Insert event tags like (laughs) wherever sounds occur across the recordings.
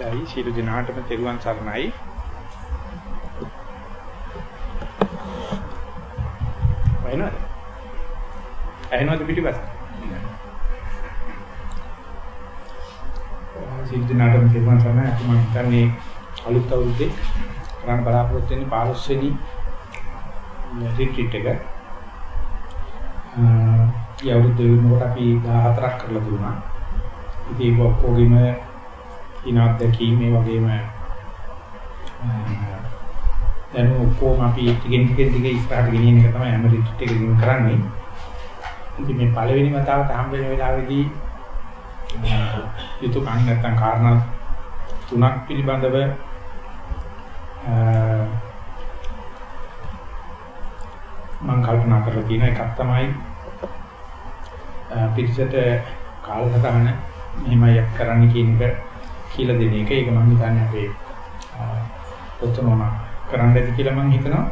අවශ්‍යයි සීල දිනාටම තෙරුවන් සරණයි. වයින්වද? ඇහෙනවද පිටිපස්ස? සීල දිනාටම තෙරුවන් සරණයි. අපි මම හිතන්නේ අලුත් අවුරුද්දේ කරන්න බලාපොරොත්තු වෙන්නේ 15 වෙනි රිට්‍රීට් එක. ඒ අවුරුද්ද වෙනකොට අපි 14ක් කරලා දුන්නා. ඉතින් ඒක ඔක්කොගෙම ඉනාත් දැකීම මේ වගේම දැන් ඔක්කොම අපි ටිකෙන් ටිකෙන් ටික ඉස්සරහට ගෙනියන එක තමයි හැම රිට්‍රීට් එකකින් කරන්නේ. ඉතින් මේ පළවෙනි වතාවට හම්බ වෙන වෙලාවේදී යුතුයකම් නැත්තම් කාරණා තුනක් පිළිබඳව මම කල්පනා කරලා තියෙන එකක් තමයි පිටිසට කාලසටහන මෙහෙමයි කරන්න කියන එක කියලා දෙන එක. ඒක මම හිතන්නේ අපේ පොතනෝන කරන්න ඇති කියලා මම හිතනවා.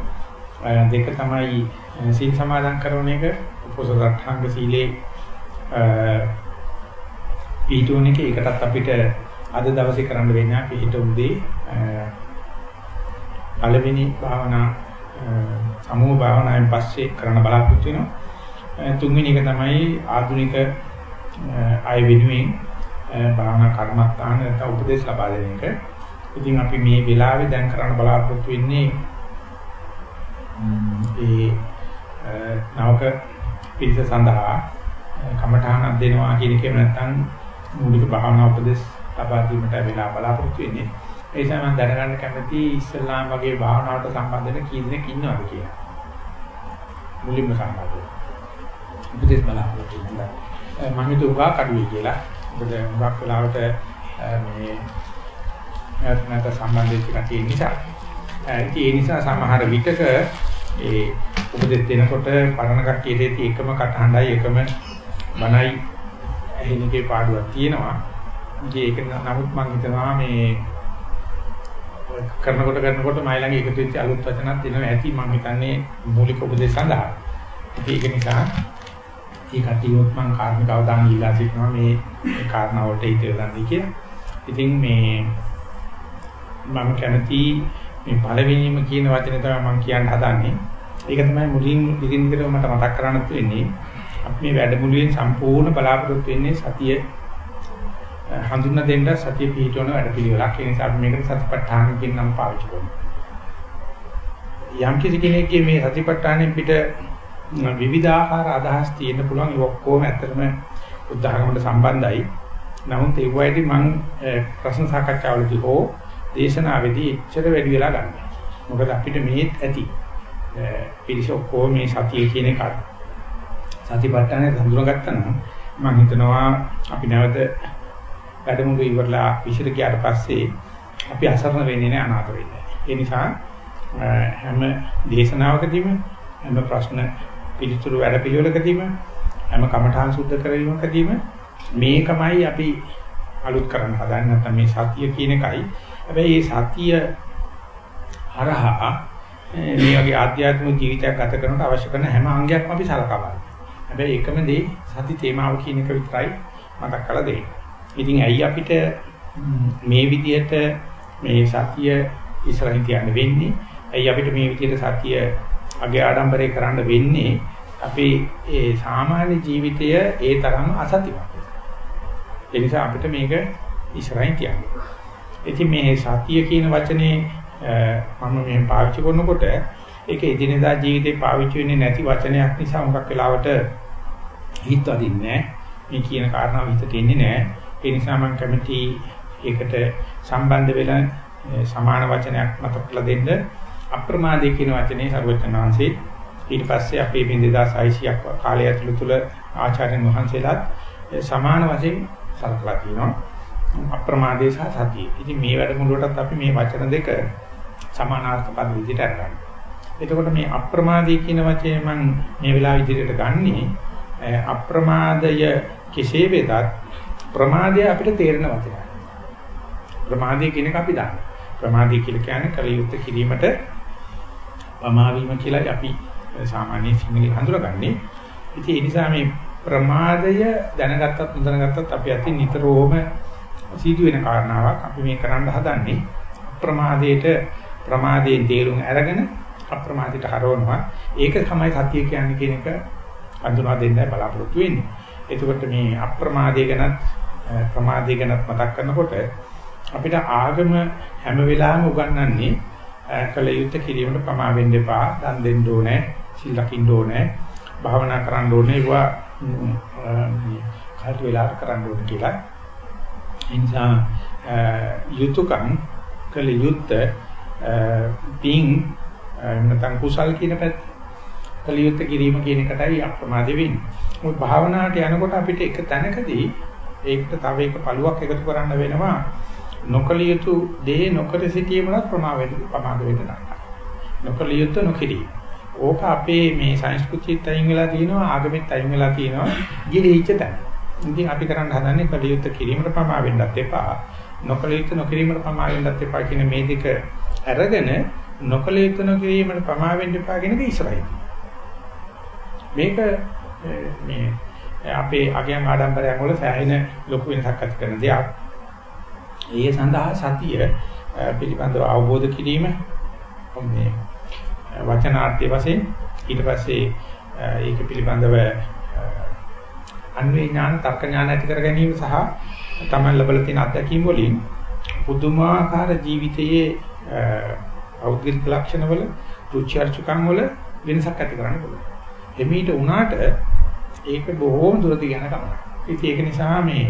දෙක තමයි සීල් සමාදන් කරන එක උපසතරඨාංග සීලේ ඊටෝන එක ඒකටත් අපිට අද දවසේ කරන්න වෙන්නේ අපි හිත උදේ පළවෙනි භාවනා සමූහ භාවනාවෙන් පස්සේ කරන්න බලාපොරොත්තු වෙනවා. තුන්වෙනි එක තමයි ආධුනික අය වෙනුවෙන් භාවනා කර්මස්ථාන නැත්නම් උපදේශ ලබා දෙන එක. ඉතින් අපි මේ වෙලාවේ දැන් කරන්න බලාපොරොත්තු වෙන්නේ ඒ නවක පිළිස සඳහා කමඨානක් දෙනවා කියන එක නැත්නම් මූලික භාවනා උපදේශ ලබා දීමට වෙලා බලාපොරොත්තු වෙන්නේ. ඒ නිසා මම දැනගන්න කැමති ඉස්ලාම් වගේ භාවනාවට සම්බන්ධ වෙන කී දෙනෙක් ඉන්නවද කියලා. මුලින්ම සම්බන්ධ. උපදේශ බලාපොරොත්තු වෙනවා. මම හිතුවා කඩුවේ කියලා. මොකද හුඟක් වෙලාවට මේ නැත් සම්බන්ධ වෙච්ච කතිය නිසා. ඒ නිසා සමහර විටක ඒ උපදෙස් දෙනකොට පරණ කට්ටියට එකම කටහඬයි එකම මනයි ඇහෙනකේ පාඩුවක් තියෙනවා. ඒක නමුත් මම හිතනවා මේ කරනකොට කරනකොට මයි ළඟ එකතු වෙච්ච අලුත් වචනක් තියෙනවා ඇති මම හිතන්නේ මූලික උපදේශ සඳහා. ඒක නිසා ඒ කටියොත් මම කාර්මික අවධානය ඉල්ලා සිටිනවා මේ කාරණාවට හිත යොදන්නේ කියලා. ඉතින් මේ මම කැමති මේ පළවෙනිම කියන වචනේ තමයි මම කියන්න හදන්නේ. ඒක තමයි මුලින් දිගින් දිගටම මට මතක් කරගන්න තියෙන්නේ. අපි මේ වැඩමුළුවෙන් සම්පූර්ණ බලාපොරොත්තු වෙන්නේ සතිය හඳුන්වා දෙන්න සතිය පිහිටවන වැඩපිළිවෙලක්. ඒ නිසා අපි මේකට සතිපට්ඨාන කියන නම පාවිච්චි කරනවා. යම් කිසි කෙනෙක්ගේ මේ සතිපට්ඨානෙන් පිට විවිධාකාර අදහස් තියෙන්න පුළුවන් ඒ ඔක්කොම ඇත්තටම උදාහරණකට සම්බන්ධයි. නමුත් ඒ වයිදී මම ප්‍රශ්න සාකච්ඡාවලදී හෝ දේශනාවේදී එච්චර වැඩි වෙලා ගන්න. මොකද අපිට මේත් ඇති. පිළිස ඔක්කොම මේ සතිය කියන එක සතිපට්ඨානේ හඳුනාගත්තා නම් මම හිතනවා අපි නැවත වැඩමුළු ඉවරලා විශ්ිර ගියාට පස්සේ අපි අසරණ වෙන්නේ නැහැ අනාථ වෙන්නේ. ඒ නිසා හැම දේශනාවකදීම හැම ප්‍රශ්න පිළිතුරු වැඩ පිළිවෙලකදීම හැම කමඨාන් සුද්ධ කිරීමකදීම මේකමයි අපි අලුත් කරන්න හදන්නේ නැත්නම් මේ සතිය කියන එකයි. හැබැයි මේ සතිය හරහා මේ වගේ ආධ්‍යාත්මික ජීවිතයක් ගත කරනට අවශ්‍ය කරන හැම අංගයක්ම අපි සලකා බලනවා. හැබැයි එකම දේ සති තේමාව කියන එක විතරයි මතක් කරලා දෙන්නේ. ඉතින් ඇයි අපිට මේ විදිහට මේ සතිය ඉස්සරහින් තියන්න වෙන්නේ? ඇයි අපිට මේ විදිහට සතිය අගේ ආඩම්බරේ කරන්න වෙන්නේ? අපේ ඒ සාමාන්‍ය ජීවිතය ඒ තරම් අසතිමත්. ඒ නිසා අපිට මේක ඉස්සරහින් තියන්න. ඉතින් මේ සතිය කියන වචනේ මම මේ පාවිච්චි කරනකොට ඒක එදිනෙදා ජීවිතේ පාවිච්චි වෙන්නේ නැති වචනයක් නිසා මොකක් වෙලාවට හිත අදින්නේ මේ කියන කාරණාව හිතට එන්නේ නැහැ. ඒ නිසා මම කැමති ඒකට සම්බන්ධ වෙලා සමාන වචනයක් මතක් කරලා දෙන්න අප්‍රමාදේ කියන වචනේ සර්වචනාංශේ ඊට පස්සේ අපේ මේ 2600ක් කාලය ඇතුළත තුල ආචාර්යන් වහන්සේලාත් සමාන වශයෙන් සලකලා තිනවා අප්‍රමාදේ සහ සතිය. ඉතින් මේ වැඩමුළුවටත් අපි මේ වචන දෙක සමානාර්ථ පද විදිහට අරගන්නවා. එතකොට මේ අප්‍රමාදී කියන වචනේ මම මේ වෙලාව ඉදිරියට ගන්නේ අප්‍රමාදය කෙසේ වෙතත් ප්‍රමාදය අපිට තේරෙන වචනයක්. ප්‍රමාදය කියන එක අපි දන්නවා. ප්‍රමාදය කියලා කියන්නේ කලියුත් කිරීමට පමා වීම කියලා අපි සාමාන්‍ය සිංහලෙන් හඳුනගන්නේ. ඉතින් ඒ නිසා මේ ප්‍රමාදය දැනගත්තත් නොදැනගත්තත් අපි අතින් නිතරම සිදුවෙන කාරණාවක් අපි මේ කරන්න හදන්නේ ප්‍රමාදයට ප්‍රමාදයෙන් තේරුම් අරගෙන අප්‍රමාදයට හරවනවා. ඒක තමයි සත්‍ය කියන්නේ කියන එක අඳුනා දෙන්නයි බලාපොරොත්තු වෙන්නේ. එතකොට මේ අප්‍රමාදය ගැනත් ප්‍රමාදය ගැනත් මතක් කරනකොට අපිට ආගම හැම වෙලාවෙම උගන්වන්නේ කල යුත්තේ කිරීමට ප්‍රමා වෙන්න එපා, දන් දෙන්න ඕනේ, සිල් රකින්න ඕනේ, භාවනා කරන්න ඕනේ, ඒවා කාට වෙලාවට කරන්න ඕනේ කියලා. ඒ නිසා යුතුයකම් කල යුත්තේ පින් නැත්නම් කුසල් කියන පැත්ත කලියුත් කිරීම කියන එකටයි අප්‍රමාද වෙන්නේ. මොකද භාවනාවට යනකොට අපිට එක තැනකදී ඒකට තව එක පළුවක් එකතු කරන්න වෙනවා. නොකලියුතු දේ නොකර සිටීමවත් ප්‍රමාද ප්‍රමාද වෙන්න ගන්නවා. නොකලියුතු නොකිරීම. ඕක අපේ මේ සංස්කෘතියත් අයින් වෙලා තියෙනවා ආගමෙත් අයින් වෙලා තියෙනවා ගිලිහිච්ච තැන. ඉතින් අපි කරන්න හදන්නේ කලියුත් කිරීමට ප්‍රමා වෙන්නත් එපා. නොකලියුතු නොකිරීමට ප්‍රමා වෙන්නත් එපා කියන මේ දෙක අරගෙන නොකලියුතු නොකිරීමට ප්‍රමා වෙන්න එපා කියන එක ඉස්සරහින්. මේක මේ අපේ අගයන් ආඩම්බරයන් වල සෑහෙන ලොකු වෙනසක් ඇති කරන දෙයක්. ඒ සඳහා සතිය පිළිබඳව අවබෝධ කිරීම මේ වචනාර්ථය වශයෙන් ඊට පස්සේ ඒක පිළිබඳව අන්වේ ඥාන තර්ක ඥාන ඇති කර ගැනීම සහ තමයි ලැබලා තියෙන අත්දැකීම් වලින් පුදුමාකාර ජීවිතයේ පෞද්ගලික ලක්ෂණ වල රුචි අරුචිකම් වල වෙනසක් ඇති කරන්න පුළුවන්. එමීට උනාට ඒක බොහෝම දුරට යන ගමනක්. ඉතින් ඒක නිසා මේ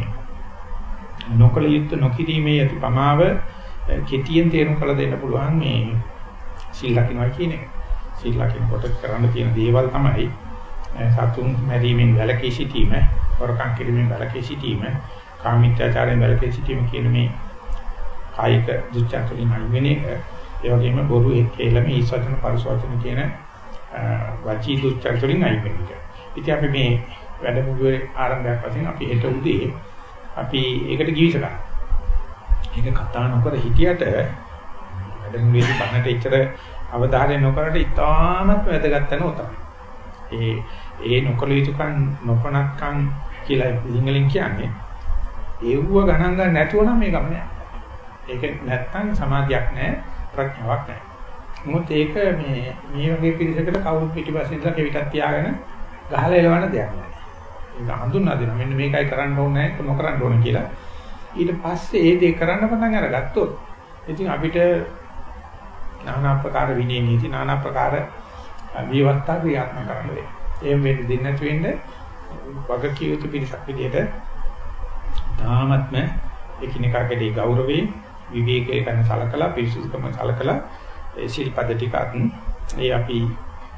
නොකල යුත්ත නොකිරීමේ යති පමාව කෙටියෙන් තේරුම් කළ දෙන්න පුළුවන් මේ සීල් ලකිනවා කියන එක. සීල් ලකිනකොට කරන්න තියෙන දේවල් තමයි සතුන් මැරීමෙන් වැළකී සිටීම, වරකම් කිරීමෙන් වැළකී සිටීම, කාමීත්‍යාචාරයෙන් වැළකී සිටීම කියන මේ කායික දුස්චරිතලින් අයින් එක. ඒ වගේම බොරු එක්කේලම ඊස්වචන පරිසවචන කියන වචී දුස්චරිතලින් අයින් වෙන එක. ඉතින් අපි මේ වැඩමුළුවේ ආරම්භයක් වශයෙන් අපි හෙට උදේ අපි ඒකට ජීවිත ගන්න. ඒක කතා නොකර හිටියට වැඩමුළුවේදී බන්නට එච්චර අවධානය නොකරට ඉතාමත් වැදගත් වෙන උතන. ඒ ඒ නොකල යුතුකම් නොකනක්කම් කියලා සිංහලෙන් කියන්නේ ඒවුව ගණන් ගන්න නැතුව නම් මේ ගමන ඒක නැත්තම් සමාධියක් නැහැ ප්‍රඥාවක් නැහැ. මොකද ඒක මේ මේ වගේ පිළිසකට කවුරු පිටිපස්සේ ඉඳලා කෙවිතක් තියාගෙන ගහලා එලවන්න දෙයක් නෑ. ඒක හඳුන්වා දෙනවා. මෙන්න මේකයි කරන්න ඕනේ නැහැ නොකරන්න ඕනේ කියලා. ඊට පස්සේ ඒ දේ කරන්න පටන් අරගත්තොත් ඉතින් අපිට নানা ආකාර විනය නීති নানা ආකාර විවස්ථා ක්‍රියාත්මක කරන්න වෙනවා. එහෙම වෙන්න දෙන්නේ නැතු වෙන්න වගකිය යුතු පිරිසක් විදියට තාමත්ම එකිනෙකාගේ ගෞරවයෙන් විවේකයේ කරන සලකලා පිරිසුදුකම සලකලා ශිල්පද ටිකක් ඒ අපි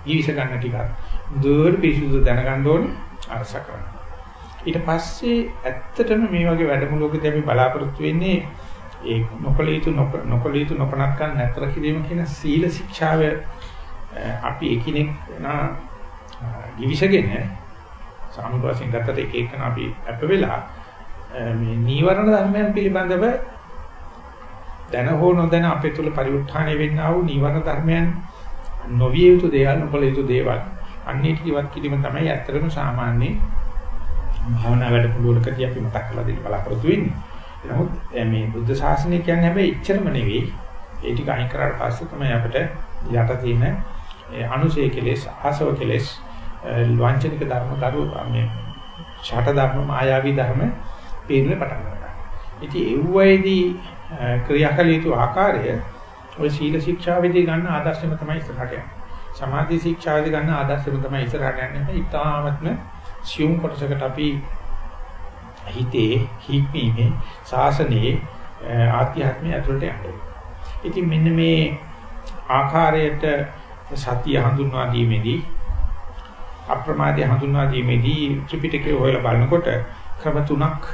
ජීවිස ගන්න ටිකක් දුර පිරිසුදු දැනගන්න ඕනේ අරස කරන්න. ඊට පස්සේ ඇත්තටම මේ වගේ වැඩමුළුවකදී අපි බලාපොරොත්තු වෙන්නේ ඒ නොකල යුතු නොකල යුතු නොපනත්කම් නැතර කිරීම කියන සීල ශික්ෂාව අපි එකිනෙක නා givisගෙන සාමුද්‍රයෙන් ගත්තට එක එකන අපි අප වෙලා මේ නීවරණ ධර්මයන් පිළිබඳව දැන හෝ නොදැන අපේ තුල පරිඋත්ථානය වෙන්නා වූ නීවරණ ධර්මයන් නොවිය යුතු දේවල් නොකල යුතු දේවල් අන්නේ ටිකවත් කිරීම තමයි ඇත්තටම සාමාන්‍ය භාවනා වැඩ පිළිවෙලකදී අපි මතක් කරලා දෙන්න බලාපොරොත්තු වෙන්නේ. නමුත් මේ බුද්ධ ශාසනය කියන්නේ හැබැයි එච්චරම නෙවෙයි. ඒ ටික අයින් කරාට පස්සේ තමයි අපිට යට තියෙන අනුසය කෙලෙස්, ආසව කෙලෙස්, ලාංඡනික ධර්ම කරු මේ ඡාට ධර්ම, මායාවී ධර්ම පේන්න පටන් ගන්නවා. ඉතින් ඒවයිදී ක්‍රියාකලිතු ආකාරය ඔය සීල ශික්ෂාවේදී ගන්න ආදර්ශම තමයි ඉස්සරහට යන්නේ. සමාධි ශික්ෂාවේදී ගන්න ආදර්ශම තමයි ඉස්සරහට යන්නේ. ඉතාමත්ම සියුම් කොටසකට අපි හිතේ හික්මීමේ ශාසනයේ ආධ්‍යාත්මය ඇතුළට යන්නේ. ඉතින් මෙන්න මේ ආකාරයට සතිය හඳුන්වා දීමේදී අප්‍රමාදය හඳුන්වා දීමේදී ත්‍රිපිටකය හොයලා බලනකොට ක්‍රම තුනක්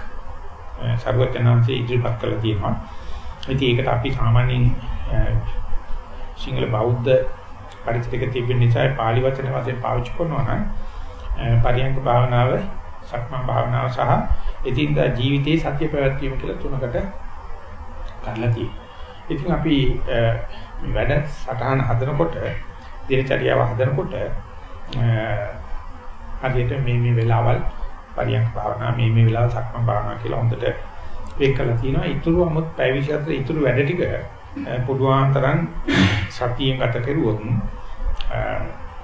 සර්වඥාන්සේ ඉදිරිපත් කළා තියෙනවා. ඉතින් ඒකට අපි සාමාන්‍යයෙන් සිංහල බෞද්ධ පරිච්ඡේදක තිබෙන නිසා පාලි වචන වශයෙන් පාවිච්චි කරනවා නම් පරියංග භාවනාව, සක්මන් භාවනාව සහ එදින්දා ජීවිතයේ සත්‍ය පැවැත්වීම කියලා තුනකට කරලා තියෙනවා. ඉතින් අපි වැඩ සටහන හදනකොට දිනචරියාව හදනකොට හරියට මේ මේ වෙලාවල් පරියංග භාවනා මේ මේ වෙලාව සක්මන් භාවනා කියලා හොඳට වෙකලා තියෙනවා. ඊටු අමුත් පැය 24 ඊටු වැඩ ටික පුදුආන්තරන් සතියෙන් ගත කෙරුවොත්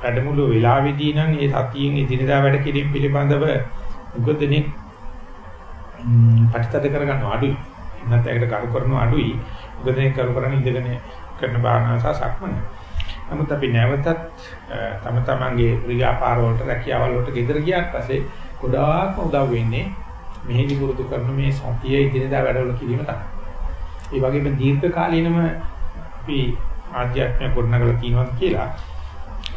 වැඩමුළු වෙලාවේදී නම් මේ සතියෙන් ඉදිරියදා වැඩ කිරීම පිළිබඳව උගදෙනෙක් පරිතද කරගන්න අඩුයි. නැත්නම් ඒකට කරු කරන අඩුයි. උගදෙනෙක් කරු කරන්නේ ඉඳගෙන කරන භාවනාව සහ සක්මන. නමුත් අපි නැවතත් තම තමන්ගේ ක්‍රියාපාර වලට රැකියාවල් වලට ගෙදර ගියාට පස්සේ ගොඩාක් උදව් වෙන්නේ මෙහෙදි පුරුදු කරන මේ සතිය ඉදිරියදා වැඩවල කිරීම තමයි. ඒ වගේම දීර්ඝ කාලීනම අපි ආධ්‍යාත්මික ගොඩනගලා තියෙනවා කියලා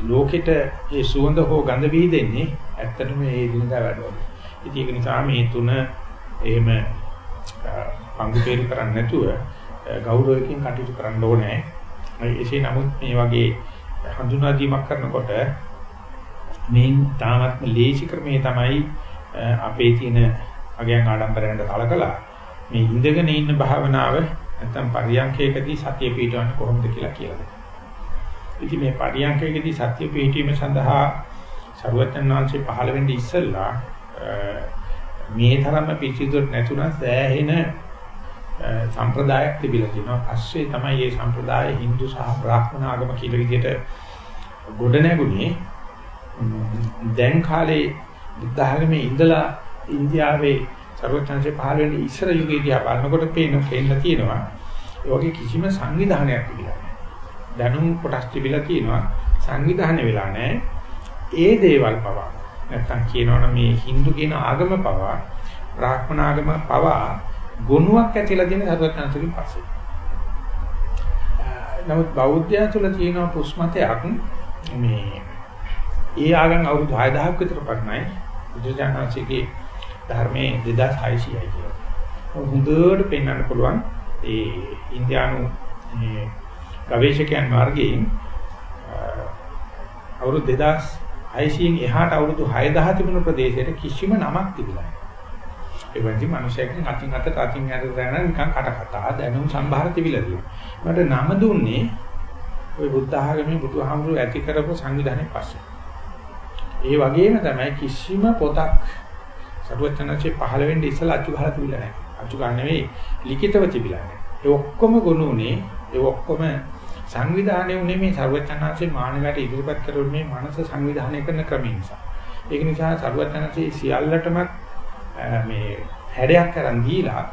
ලෝකෙට ඒ සුවඳ හෝ ගඳ විහිදෙන්නේ ඇත්තටම මේ දිනදා වැඩවල. ඉතින් ඒක නිසා මේ තුන එහෙම පංගු peeru කරන්නේ නැතුව ගෞරවයෙන් කටයුතු කරන්න ඕනේ. එසේ නමුත් මේ වගේ හඳුනා දීමක් කරනකොට මේ තාමත්ම ලේසි ක්‍රමේ තමයි අපේ තියෙන අගයන් ආඩම්බරයෙන් කලකලා මේ ඉඳගෙන ඉන්න භාවනාව නැත්නම් පරියන්කේකදී සතිය පිටවන්නේ කොහොමද කියලා කියලා දෙන්න. ඉතින් මේ පරියන්කේකදී සතිය පිටවීම සඳහා සරුවචනාංශේ පහළ වෙන්නේ ඉස්සෙල්ලා මේ තරම්ම පිළිසිදුත් නැතුණා සෑහෙන සම්ප්‍රදායක් තිබිලා තියෙනවා. පස්සේ තමයි මේ සම්ප්‍රදාය Hindu සහ බ්‍රාහ්මණ ආගම කියලා විදිහට ගොඩ නැගුණේ. දැන් කාලේ බුද්ධ ආගමේ ඉඳලා ඉන්දියාවේ සර්වඥාන්සේ පහළ වෙන්නේ ඉස්සර යුගයේදී බලනකොට පේන පේන්න තියෙනවා. ඒ වගේ කිසිම සංවිධානයක් තිබිලා නැහැ. දැනුම් කොටස් තිබිලා තියෙනවා. සංවිධානය වෙලා නැහැ. ඒ දේවල් පවා නැත්තම් කියනවනම් මේ Hindu කියන ආගම පවා බ්‍රාහ්මණ ආගම පවා ගුණයක් ඇතිලා තියෙන සර්වඥාන්සේගෙන් පස්සේ. නමුත් බෞද්ධය තුළ තියෙන පුස්මතයක් මේ ඒ ආගම් අවුරුදු 6000ක් විතර පරණයි. බුදුජානනාංශයේ ධර්මයේ 2600යි කියලා. හොඳට පෙන්වන්න පුළුවන් ඒ ඉන්දියානු මේ ගවේෂකයන් මාර්ගයෙන් අවුරුදු 2600න් එහාට අවුරුදු 6000 තිබුණු ප්‍රදේශයට කිසිම නමක් තිබුණා නැහැ. ඒ වගේ මිනිසෙක්ගෙන් අතින් අතට අතින් යට දැන නිකන් කට කතා දැනුම් සම්භාර තිබිලා තියෙනවා. මට නම දුන්නේ ওই බුද්ධ ආගමේ බුදුහාමුදුරුවෝ ඇති කරපු සංවිධානයේ පස්සේ. ඒ වගේම තමයි කිසිම පොතක් සරුවචනanse පහළ වෙන්නේ ඉස්සලා අච්චු ගහලා තිබිලා නැහැ. අච්චු ගන්න නෙවෙයි ලිඛිතව තිබිලා නැහැ. ඒ ඔක්කොම ගුණුනේ ඒ ඔක්කොම සංවිධානය උනේ මේ සරුවචනanse මානවයට ඉදිරිපත් කරුනේ මේ මනස සංවිධානය කරන ක්‍රමය නිසා. ඒක නිසා සරුවචනanse සියල්ලටම මේ හැඩයක් කරන් දීලා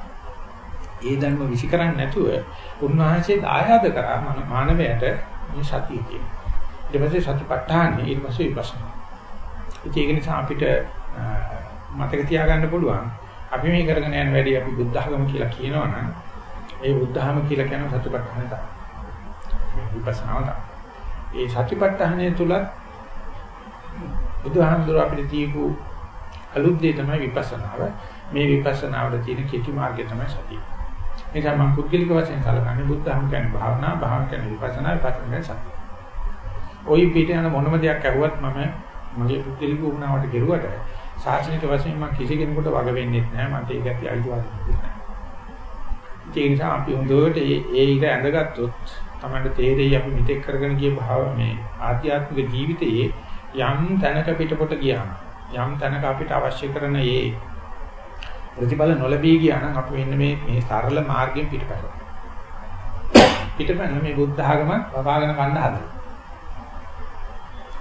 ඒ ධර්ම විසි කරන්නේ නැතුව උන්වහන්සේ දායාද කරා මානවයට මේ සතිය කියන. ඊට පස්සේ සතිපට්ඨානෙ ඊට පස්සේ විපස්සනා. ඒක නිසා අපිට මතක තියාගන්න පුළුවන් අපි මේ කරගෙන යන වැඩේ අපි බුද්ධ ධර්ම කියලා කියනවනම් ඒ බුද්ධ ධර්ම කියලා කියන සතිපට්ඨානය තමයි. විපස්සනාව තමයි. ඒ සතිපට්ඨානය තුල බුදුහාමුදුර අපිට දීපු අලුත් දේ තමයි විපස්සනාව. මේ විපස්සනාවට තියෙන කෙටි මාර්ගය තමයි සතිය. එනිසා මම පුද්ගලික වශයෙන් කලකන්නේ බුද්ධ ධර්ම කියන්නේ භාවනා, භාවනා කියන්නේ විපස්සනා, විපස්සනා කියන්නේ සතිය. ওই පිට යන මොනම දෙයක් ඇහුවත් මම මගේ පුද්ගලික වුණාවට කෙරුවට සාසනික වශයෙන් මම කිසි කෙනෙකුට වග වෙන්නේ නැහැ. මට ඒක ඇති අයිතිවාසිකමක් නැහැ. ඒ නිසා අපි හොඳට ඒ ඒ ඉර ඇඳගත්තොත් තමයි තේරෙයි අපි මෙතෙක් කරගෙන ගිය භාව මේ ආධ්‍යාත්මික ජීවිතයේ යම් තැනක පිටපොට ගියාම යම් තැනක අපිට අවශ්‍ය කරන ඒ ප්‍රතිඵල නොලැබී ගියා නම් අපි වෙන්නේ මේ මේ සරල මාර්ගයෙන් පිටපැන. පිටපැන මේ බුද්ධ ආගම වවාගෙන ගන්න හදනවා.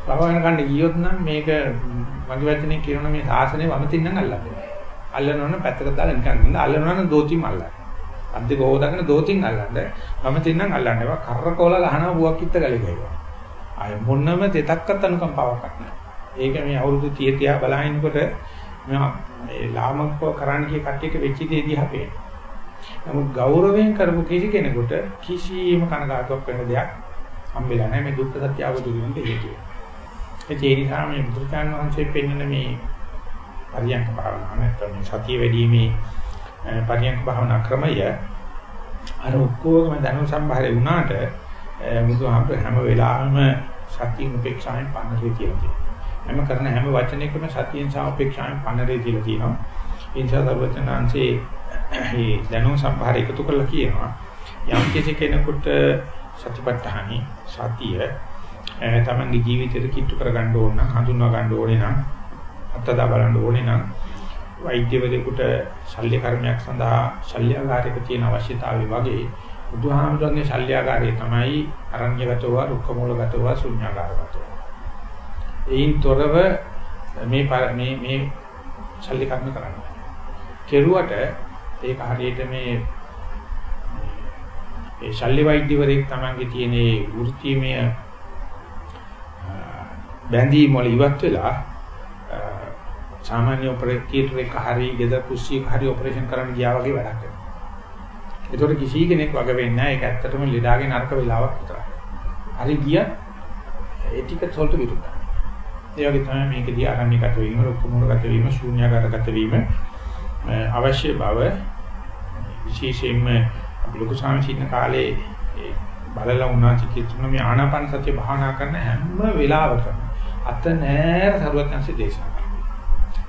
වවාගෙන ගන්න ගියොත් නම් මේක මගේ වචනේ කියනවා මේ සාසනේ වමතින් නම් අල්ලන්නේ. අල්ලනවනම් පැත්තකට දාලා නිකන් ඉන්න අල්ලනවනම් දෝතිම් අල්ලන්න. අද්දේ කොහොදගෙන දෝතින් අල්ලන්න. වමතින් නම් අල්ලන්න. ඒවා කරකෝල ගහනවා බුවක් කිත්ත ගලේ ගේවා. ආය මොන්නම දෙතක්වත් අනුකම්පාවක් නැහැ. ඒක මේ අවුරුදු 30 තියා බලහිනකොට මේ ලාමකව කරන්න කිය කට්ටියට වෙච්ච දේ දිහා පේනවා. නමුත් ගෞරවයෙන් කරපු කිසි කෙනෙකුට කිසිම කනගාටුවක් වෙන දෙයක් හම්බෙලා නැහැ මේ දුක්ඛ සත්‍ය අවබෝධ කරගන්න හේතුව. ඒ නිසා මේ බුදුචාන් වහන්සේ පෙන්වන මේ පරියන්ක භාවනාව නැත්නම් සතිය වැඩිීමේ පරියන්ක භාවනා ක්‍රමය අර ඔක්කොගම දැනුම් සම්භාරය වුණාට බුදුහාමුදුර හැම වෙලාවෙම සතිය උපේක්ෂාවෙන් පන්නරේ කියලා තියෙනවා. හැම කරන හැම වචනයකම සතියෙන් සහ උපේක්ෂාවෙන් පන්නරේ කියලා තියෙනවා. ඒ නිසා සර්වචනාංශේ මේ දැනුම් සම්භාරය එකතු කරලා කියනවා යම් කිසි කෙනෙකුට සතිපට්ඨානි සතිය තමන්ගේ ජීවිතයට කිට්ටු කරගන්න ඕන නම් හඳුන්වා ගන්න ඕනේ නම් අත්දැක බලන්න ඕනේ නම් වෛද්‍යවරයෙකුට ශල්‍ය කර්මයක් සඳහා ශල්‍යාගාරයක තියෙන අවශ්‍යතාවය වගේ බුදුහාමුදුරන්ගේ ශල්‍යාගාරය තමයි අරණ්‍යගතව, රුක්කමූලගතව, ශුන්‍යාගාරගතව. ඒයින් තොරව මේ මේ මේ ශල්‍ය කර්ම කරන්නේ. කෙරුවට ඒක හරියට මේ ඒ ශල්‍ය වෛද්‍යවරයෙක් තමන්ගේ තියෙන ඒ වෘත්තීමය බැඳීම් වල ඉවත් වෙලා සාමාන්‍ය ඔපරේටර් එක හරි ගෙදර කුස්සියක හරි ඔපරේෂන් කරන්න ගියා වගේ වැඩක් කරනවා. ඒතකොට කිසි කෙනෙක් වග වෙන්නේ නැහැ. ඒක ඇත්තටම ලෙඩාගේ නරක වෙලාවක් විතරයි. හරි ගිය එටිකට් වලට විරුද්ධයි. ඒ වගේ තමයි මේකදී ආරණ්‍යගත වීම, රුක්මුණගත වීම, ශූන්‍යagaraගත වීම අවශ්‍ය බව විශේෂයෙන්ම ලොකු සාමශීන කාලේ බලලා උනාචි කියන මේ ආනාපාන සතිය භාවනා කරන හැම වෙලාවකම අත නෑර සරුවත්ංශ දේශනා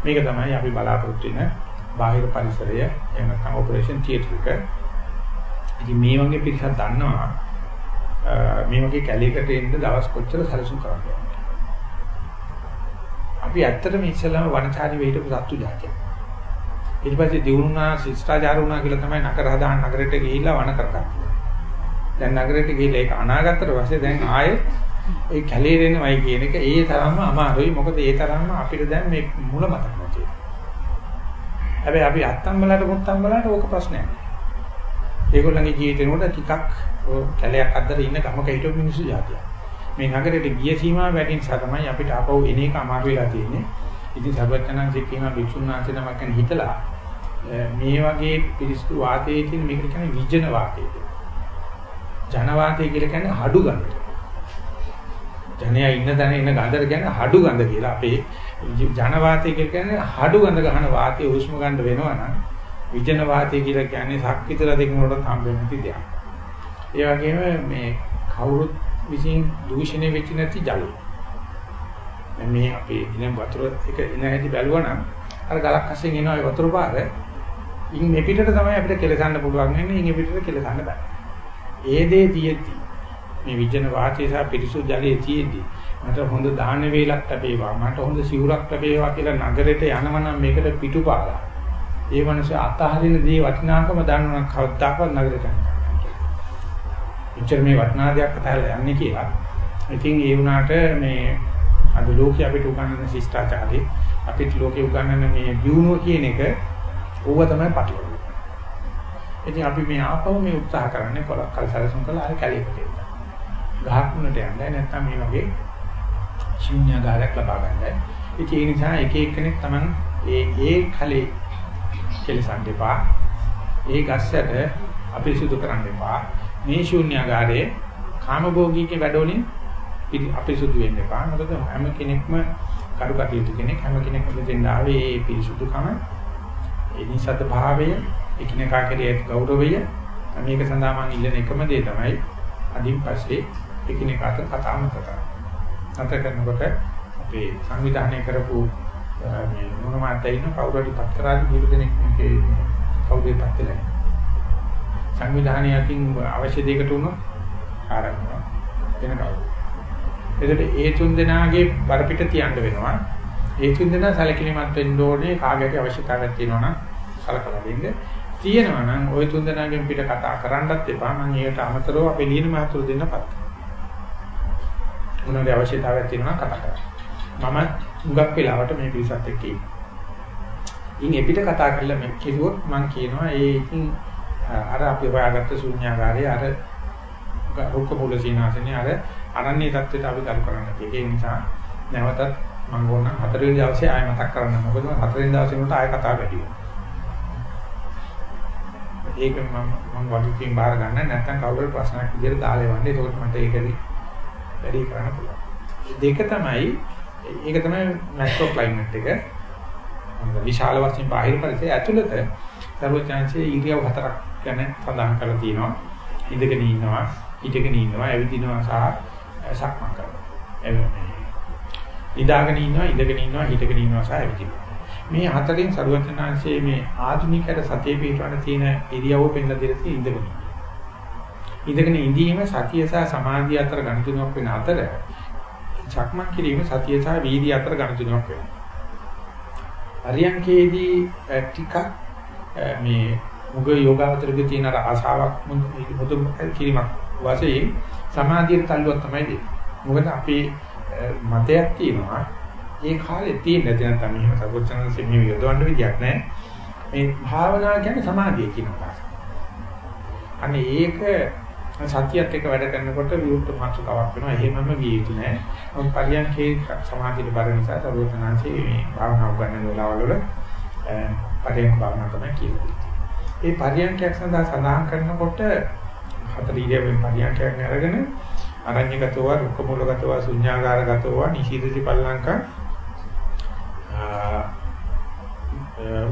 මේක තමයි අපි බලාපොරොත්තු වෙන බාහිර පරිසරය එහෙම නැත්නම් ඔපරේෂන් තියටර් එක. ඉතින් මේ වගේ පිරිසක් දන්නවා මේ වගේ කැලේකට එන්න දවස් කොච්චර සැලසුම් කරන්නේ. අපි ඇත්තටම ඉස්සෙල්ලාම වනචාරි වෙයිටපු සත්තු జాතියක්. ඊට පස්සේ දිනුනා ශිෂ්ටාචාර වුණා කියලා තමයි නගර හදාන නගරයට ගිහිල්ලා වන කරගත්තා. දැන් නගරයට ගිහිල්ලා ඒක අනාගතතර පස්සේ දැන් ආයේ ඒ කැලේ දෙනවයි කියන එක ඒ තරම්ම අමාරුයි. මොකද ඒ තරම්ම අපිට දැන් මේ මුල මතක නැති. හැබැයි අපි අත්තම් බලලා මුත්තම් බලලා ඕක ප්‍රශ්නයක්. ඒගොල්ලන්ගේ ජීවිතේනොට ටිකක් කැලයක් අතර ඉන්න ගමක හිටපු මිනිස්සු જાතිය. මේ නගරයට ගිය සීමාව වැඩි නිසා තමයි අපිට ආපහු එන එක අමාරු වෙලා තියෙන්නේ. ඉතින් සර්වඥාන් සික්කීම භික්ෂුන් වහන්සේ නමක් ගැන හිතලා මේ වගේ පිරිසිදු වාතයේ තියෙන මේකට කියන්නේ විජන වාතය කියලා. ජන වාතය කියලා කියන්නේ හඩු ගඳ. ජනයා ඉන්න තැන ඉන්න ගඳට කියන්නේ හඩු ගඳ කියලා. අපේ ජන වාතය කියන්නේ හඩු ගඳ ගන්න වාතය උෂ්ම ගන්න වෙනවා නම් විජන වාතය කියලා කියන්නේ ශක්තිතර දෙකනොට හම්බෙන්නේ නැති දෙයක්. ඒ වගේම මේ කවුරුත් විසින් දූෂණය වෙච්ච නැති ජලය. මේ අපේ ඉන වතුර එක එන හැටි බැලුවා නම් අර ගලක් අස්සෙන් එනවා ඒ වතුර පාර ඉන් මේ පිටට තමයි අපිට කෙලසන්න පුළුවන් වෙන්නේ ඉන් මේ පිටට කෙලසන්න බෑ. ඒ දේ තියෙද්දි මේ විජන වාචේ සහ පිරිසුදු ජලයේ තියෙද්දි මට හොඳ දාන වේලක් ලැබේවා මට හොඳ සිවුරක් ලැබේවා කියලා නගරෙට යනවනම් මේකට පිටුපාලා ඒ මනස අතහරින දේ වටිනාකම දන්නවනම් කවදාකවත් නගරෙට එච්චර මේ වටිනා දෙයක් අතහැරලා යන්නේ කියලා ඉතින් ඒ වුණාට මේ අද ලෝකේ අපිට උගන්වන ශිෂ්ටාචාරي අපිට ලෝකේ උගන්වන මේ දියුණුව කියන එක ඕව තමයි පටලවන්නේ. ඉතින් අපි මේ ආපහු මේ උත්සාහ කරන්නේ පොලක් කල් සැලසුම් කරලා ආයෙ කැලේකට එන්න. ගහකුණට යන්නේ නැත්නම් මේ වගේ ශුන්‍යagaraක් ලබා ගන්නයි. ඉතින් ඒ නිසා එක එක්කෙනෙක් Taman ඒ ඒ කලේ කෙලසන් දෙපා ඒ ගස්සට අපිරිසුදු කරන්න එපා. මේ ශුන්‍යagaraේ කාමභෝගීකේ වැඩවලින් අපිරිසුදු වෙන්න එපා. මොකද හැම කෙනෙක්ම කරුකටයුතු කෙනෙක් හැම කෙනෙක්ම දෙන්න ආවේ ඒ පිරිසුදුකම ඒ නිසද්ද භාවය එකිනෙකා කෙරෙහි ගෞරවය මේක සඳහා මම ඉල්ලන එකම දේ තමයි අදින් පස්සේ එකිනෙකාට කතා කරනවා. නැතර කරනකොට අපේ සංවිධානය කරපු මේ මොනවාට ඉන්න කවුරු හරි පත් කරාදී කීප දෙනෙක් මේකේ කවුරුද පත් වෙලා. සංවිධානයකින් අවශ්‍ය දෙයකට උනොත් ආරම්භ වෙන කවුරු. එතකොට ඒ තුන් දෙනාගේ වරපිට තියන්න වෙනවා. ඒ තුන් දෙනා සැලකිලිමත් වෙන්න ඕනේ කාගේට අවශ්‍යතාවයක් තියෙනවා නම් සලකලා දෙන්න. තියෙනවා නම් ওই තුන් දෙනාගෙන් පිට කතා කරන්නත් එපා. මම ඒකට අමතරව අපේ ලියන මහතුරු දෙන්නපත්. මොනවාගේ අවශ්‍යතාවයක් තියෙනවා කතා කරන්න. මම හුඟක් වෙලාවට මේ පිරිසත් එක්ක ඉන්නේ. ඉන් එපිට කතා කරලා මේ කිව්වොත් මම කියනවා ඒ ඉතින් අර අපි හොයාගත්ත ශූන්‍යාකාරයේ අර රුක්ක මුල සීනාසනේ අර අනන්‍ය தත්ත්වයට අපි කරු කරන්න තියෙන්නේ. ඒ නිසා නැවතත් මම ඕන හතරවෙනි දවසේ ආයෙ මතක් කරන්න. මොකද හතරවෙනි දවසේ උන්ට ආයෙ කතා වැඩි වෙනවා. ඒක මම මම වගකීම් බාර ගන්න නැත්නම් කවුරුහරි ප්‍රශ්නයක් විදිහට දාලා යවන්නේ. ඒකට මට ඒකෙදි වැඩි කරන්න පුළුවන්. දෙක තමයි ඒක තමයි මැක්‍රෝ ක්ලයිමේට් එක. විශාල වශයෙන් බාහිර පරිසරය ඇතුළත සර්වඥාන්සේ ඉරියව් හතරක් ගැන සඳහන් කරලා තියෙනවා. ඉඳගෙන ඉන්නවා, හිටගෙන ඉන්නවා, ඇවිදිනවා සහ සක්මන් කරනවා. ඉඳාගෙන ඉන්නවා, ඉඳගෙන ඉන්නවා, හිටගෙන ඉන්නවා සහ ඇවිදිනවා. මේ හතරෙන් සර්වඥාන්සේ මේ ආධුනිකයට සතිය පිටවන්න තියෙන ඉරියව්ව පෙන්ලා දෙලා තියෙන ඉඳගෙන. ඉඳගෙන ඉඳීම සතිය සහ සමාධිය අතර ගණතුනක් වෙන අතර සක්මන් කිරීම සතිය සහ වීර්ය අතර ගණතුනක් වෙනවා. අරියංකේදී ටිකක් මේ මුග යෝගාවතරගේ තියෙන ආසාවක් මුදු කිරීමක් වශයෙන් සමාධියට තල්ලුවක් තමයි දෙන්නේ. මොකද අපේ මතයක් තියෙනවා ඒ කාලේ තියෙන නැති නැත්නම් මෙහෙම සර්වචනන්සේ මෙහෙම යොදවන්න විදියක් නැහැ. මේ භාවනාව කියන්නේ සමාධිය කියන එක. අනේ ඒක සතියත් එක්ක වැඩ කරනකොට විරුද්ධ මාතෘකාවක් වෙනවා. එහෙමම ගිය යුතු නෑ. මොකද පරියන්කේ සමාධියට බර නිසා සර්වචනන්සේ මේ භාවනාව ගන්න වෙලාවල වල පරියන්ක භාවනාව තමයි කියන්නේ. ඒ පරියන්කයක් සඳහා සඳහන් කරනකොට හතර ඉරියව්වෙන් පරියන්කයක් අරගෙන අරඤ්‍යගතව, රුක්කමූලගතව, ශුඤ්ඤාගාරගතව, නිශීදති පල්ලංක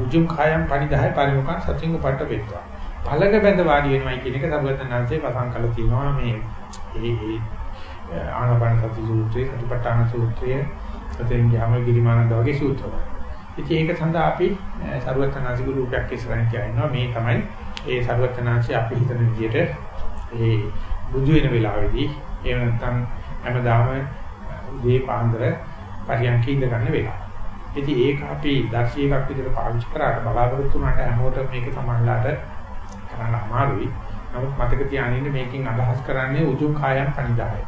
උජුම් කායම් පරිදහය පරිමුඛං සතිංග පට්ට වෙත්වා. පළක බැඳ වාඩි වෙනවයි කියන එක සර්වඥාන්සේ වසන් කළ තියෙනවා මේ ඒ ඒ ආනාපාන සති සූත්‍රයේ සතිපට්ඨාන සූත්‍රයේ සතෙන් ගියාම ගිරිමානන්ද වගේ සූත්‍රවල. ඉතින් ඒක සඳහා අපි සර්වඥාන්සික රූපයක් ඉස්සරහින් කියනවා මේ තමයි ඒ සර්වඥාන්සේ අපි හිතන විදිහට ඒ බුදු වෙන වෙලාවේදී එහෙම නැත්නම් හැමදාම උදේ පාන්දර පරියන්ක ඉඳ ගන්න වෙලාව. ඉතින් ඒක අපි දර්ශීකක් විදිහට පාවිච්චි කරාට බලාපොරොත්තු වුණාට හැමෝටම මේක සමානලාට කරන්න අමාරුයි. නමුත් මතක තියාගන්න මේකෙන් අදහස් කරන්නේ උජු කායම් පණිදාය.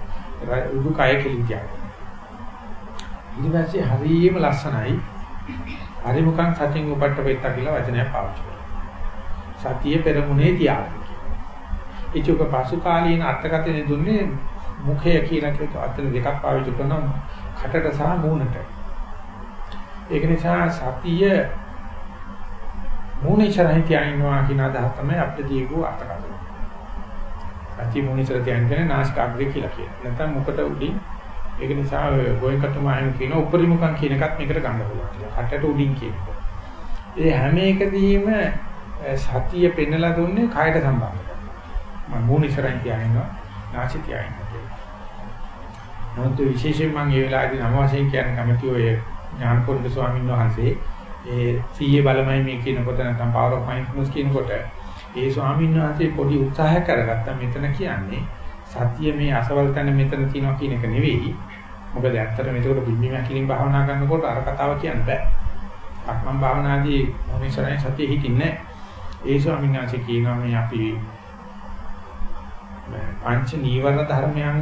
උජු කාය කෙලින්තියක්. ඊට පස්සේ හරියම ලස්සනයි. හරිමුකන් සතියෙන් උපට්ඨ වෙත්තා කියලා වචනයක් පාවිච්චි කරනවා. සතිය පෙරමුණේ තියාගන්න. ඒචුක පසු කාලීන අර්ථකථනය දුන්නේ මුඛය කියන එක අතන දෙකක් පාවිච්චි කරනවා කටට සහ මූණට. ඒක නිසා සතිය මූණේචරයි තියනවා කියන අදහස තමයි අපිට දීපු අර්ථකථනය. අති මූණේචර තියන්නේ නාස්කාග්‍රේ කියලා කියනවා. නැත්නම් මුකට උඩින් ඒක නිසා ගෝයකතුමායන් කියන උපරිමුඛම් කියන එකත් මේකට ගන්න පුළුවන් කියලා. කටට උඩින් කියනවා. ඒ හැම එකදීම සතිය පෙන්නලා දුන්නේ කායට සම්බන්ධයි. මම මූණේචරයි තියනවා නාසි තියනවා. නමුත් විශේෂයෙන් මම මේ වෙලාවේදී නම වශයෙන් කියන්න කැමති ඔය ඥානපෝනික ස්වාමීන් වහන්සේ ඒ සීයේ බලමයි මේ කියනකොට නැත්නම් power of mindfulness කියනකොට ඒ ස්වාමීන් වහන්සේ පොඩි උත්සාහයක් කරගත්තා මෙතන කියන්නේ සතිය මේ අසවල් තැන මෙතන තියෙනවා කියන එක නෙවෙයි. මොකද ඇත්තට මේකට බිම්බිම කිලින් භාවනා කරනකොට අර කතාව කියන්න බෑ. අක්මන් භාවනාදී මොනිසරයි සතිය හිටින්නේ ඒ ස්වාමීන් වහන්සේ කියනවා මේ අපි පංච නීවරණ ධර්මයන්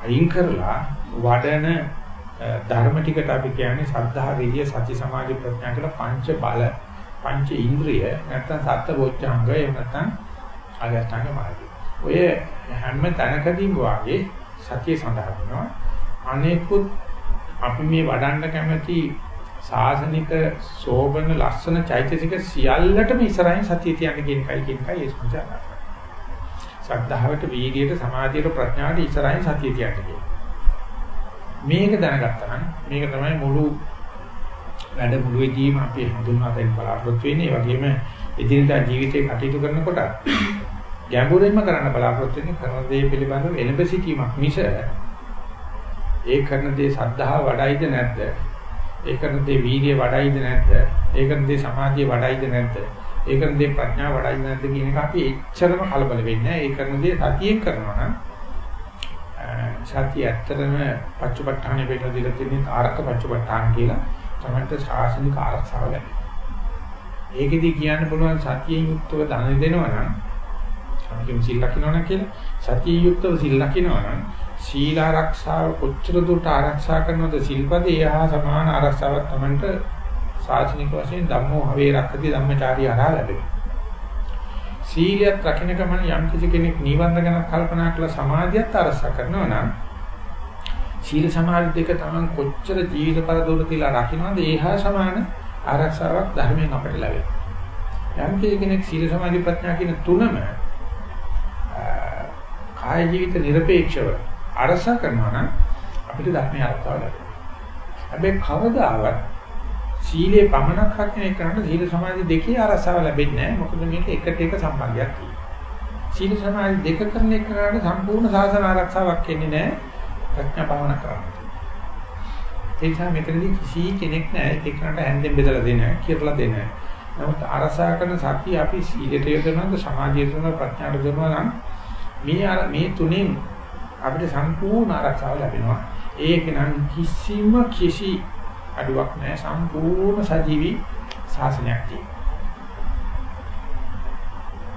අයින් කරලා වඩන ධර්ම ටිකට අපි කියන්නේ සද්ධා විරිය සති සමාධි ප්‍රඥා කියලා පංච බල පංච ඉන්ද්‍රිය නැත්නම් සත්‍ය බොච්චංග එහෙම නැත්නම් ආගස්ඨාංග මාර්ගය. ඔය හැම තැනකදීම වාගේ සතිය සඳහන් වෙනවා. අනේකුත් අපි මේ වඩන්න කැමති සාසනික සෝබන ලස්සන චෛතසික සියල්ලටම ඉස්සරහින් සතිය තියන්න කියන එකයි කියන එකයි ඒ සුචාරය. සද්ධාවට, වීර්යයට, සමාධියට, ප්‍රඥාවට ඉස්සරහින් සතිය තියන්න කියන. මේක දැනගත්තා නම් මේක තමයි මුළු වැඩ මුළුවේදීම අපි හඳුන්වා දෙන්න බලාපොරොත්තු වෙන්නේ. ඒ වගේම එදිනදා ජීවිතේ කටයුතු කරනකොට ගැඹුරින්ම කරන්න බලාපොරොත්තු වෙන්නේ කරන දේ පිළිබඳව එළඹ සිටීමක් මිස ඒ කරන දේ සද්ධා වඩයිද නැද්ද? ඒ කරන දේ වීර්ය වඩයිද නැද්ද? ඒ කරන දේ සමාධිය වඩයිද නැද්ද? ඒ කරන දේ ප්‍රඥා වඩයිද නැද්ද කියන එක අපි එච්චරම කලබල වෙන්නේ නැහැ. ඒ කරන දේ සතියෙන් කරනවා නම් සතිය ඇත්තටම පච්චපට්ඨානෙ වෙන්න දීලා තියෙන ආරක පච්චපට්ඨාන කියලා තමයි ශාසනික ආරක්ෂාව ලැබෙන්නේ. ඒකෙදි කියන්න පුළුවන් සතියෙන් යුක්තව ධන දෙනවා නම් අපි කියමු සිල් ලකිනවනම් කියලා සතියෙන් යුක්තව සිල් ලකිනවනම් සීල ආරක්ෂාව කොච්චර දුරට ආරක්ෂා කරනවද සිල්පදේ එහා සමාන ආරක්ෂාවක් Tamanට ශාසනික වශයෙන් ධම්මෝ හවේ රක්කති ධම්මචාරී ආරා ලැබෙනවා. සීලයක් රකින්න ගමන් යම් කිසි කෙනෙක් නිවන් ගැන කල්පනා කළ සමාධියත් අරස කරනවා නම් සීල සමාධි දෙක තමයි කොච්චර ජීවිත පරදොර තියලා රකින්නද ඒහා සමාන ආරක්ෂාවක් ධර්මයෙන් අපිට ලැබෙනවා. යම් කෙනෙක් සීල සමාධි ප්‍රඥා කියන තුනම කාය ජීවිත নিরপেক্ষව අරස කරනවා නම් අපිට ධර්මයේ අර්ථය ලැබෙනවා. හැබැයි කවදාවත් සීලේ පමණක් රැකගෙන කරන්න සීල සමාධි දෙකේ ආරසාව ලැබෙන්නේ නැහැ. මොකද මේක එකට එක සම්බන්ධයක් තියෙනවා. සීල සමාධි දෙක කරන එක කරාට සම්පූර්ණ සාසන ආරක්ෂාවක් එන්නේ නැහැ. ප්‍රඥා භාවනා කරන්නේ. ඒ නිසා මෙතනදී කිසි කෙනෙක් නැහැ ඒක කරාට හැන්දෙන් බෙදලා දෙන, කියලා දෙන. නමුත් ආරසා කරන සතිය අපි සීලයට යොදනවද සමාධියට යොදනවද ප්‍රඥාට යොදනවා නම් මේ මේ තුنين අපිට සම්පූර්ණ ආරක්ෂාව ලැබෙනවා. ඒක නම් කිසිම කිසි අඩුවක් නැහැ සම්පූර්ණ සජීවී ශාසනයක් තියෙනවා.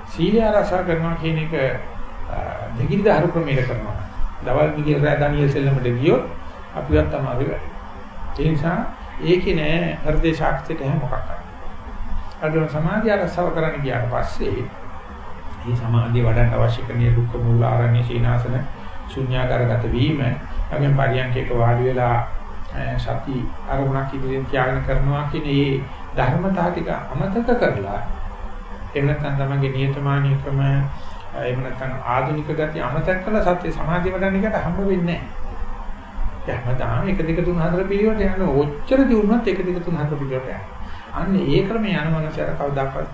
සීල ආරක්ෂා කරනවා කියන එක දෙගිරි දහරු ක්‍රමයකට කරනවා. දවල් මිගිර රෑ දානියල් සෙල්ලමට ගියොත් අපිවත් තමයි වෙන්නේ. ඒ නිසා ඒකේ නෑ හෘදේ ශක්තියට හැම මොකක් කරන්නේ. අද සමාධිය ආරක්ෂා කරන්න ගියාට පස්සේ මේ සමාධිය වඩන්න අවශ්‍ය කරන දුක්ඛ මූල ආරණ්‍ය සීනාසන ශුන්‍යාකාරගත වීම වගේ පරියන්කේක වාඩි වෙලා සති අරමුණක් ඉදිරියෙන් තියාගෙන කරනවා කියන මේ ධර්මතා ටික අමතක කරලා එහෙම නැත්නම් තමන්ගේ නියතමානීකම එහෙම නැත්නම් ආධුනික ගතිය අමතක කරලා සත්‍ය සමාධිය වඩන්න එකට හම්බ වෙන්නේ නැහැ. හැමදාම 1 2 3 4 පිළිවෙලට යන ඔච්චර දිනුනත් 1 2 3 4 පිළිවෙලට යනවා. අන්න ඒ ක්‍රමයේ යන මනසට කවදාකවත්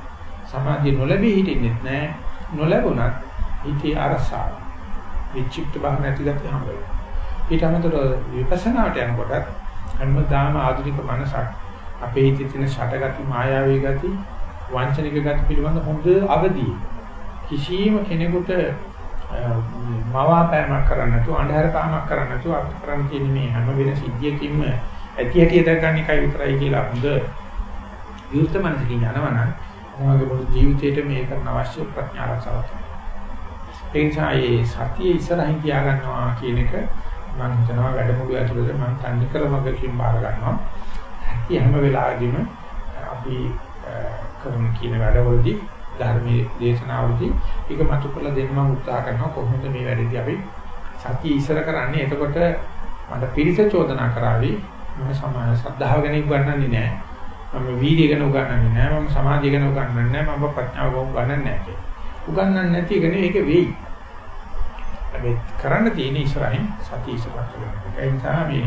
සමාධිය නොලැබී හිටින්නෙත් නැහැ. නොලැබුණත් ඉති අරසාව. විචිප්ත බව නැති ගැතිය හම්බ වෙනවා. ඊට අමතරව විපස්සනාට යනකොට හැමදාම ආධුනික මනසක් අපේ හිතේ තියෙන ෂටගති මායාවී ගති වංචනික ගති පිළිබඳ හොඳ අවදී කිසියම් කෙනෙකුට මවාපෑමක් කරන්න නැතුව අන්ධහර කාමක් කරන්න නැතුව අපිට කරන්න තියෙන මේ හැම වෙන සිද්ධියකින්ම ඇති හැටි දක්වන්න එකයි විතරයි කියලා හොඳ විවෘත මනසකින් යනවනම් මොනවාගේ මුළු ජීවිතේට මේ කරන අවශ්‍ය ප්‍රඥා රසාවක්. ඒ නිසා මේ සතිය ඉස්සරහින් තියාගන්නවා කියන එක මම හිතනවා වැඩමුළු ඇතුළත මම තන්නේ කරමගකින් බාර ගන්නවා. ඇති හැම වෙලාවෙදිම අපි කරන කියන වැඩවලදී ධර්මයේ දේශනාවලදී ඒක මතු කරලා දෙන්න මම උත්සාහ කරනවා කොහොමද මේ වැඩේදී අපි සතිය ඉස්සර කරන්නේ. එතකොට මට පිරිස චෝදනා කරાવી මම සමාන සද්ධාව ගැන උගන්වන්නේ නැහැ. මම වීර්ය ගැන උගන්වන්නේ නැහැ. මම සමාධිය ගැන උගන්වන්නේ නැහැ. මම ප්‍රඥාව ගැන උගන්වන්නේ නැහැ. උගන්වන්නේ නැති එක නෙවෙයි. ඒක වෙයි. හැබැයි කරන්න තියෙන ඉස්සරහින් සතිය ඉස්සරහට ගන්න. ඒ නිසා මේ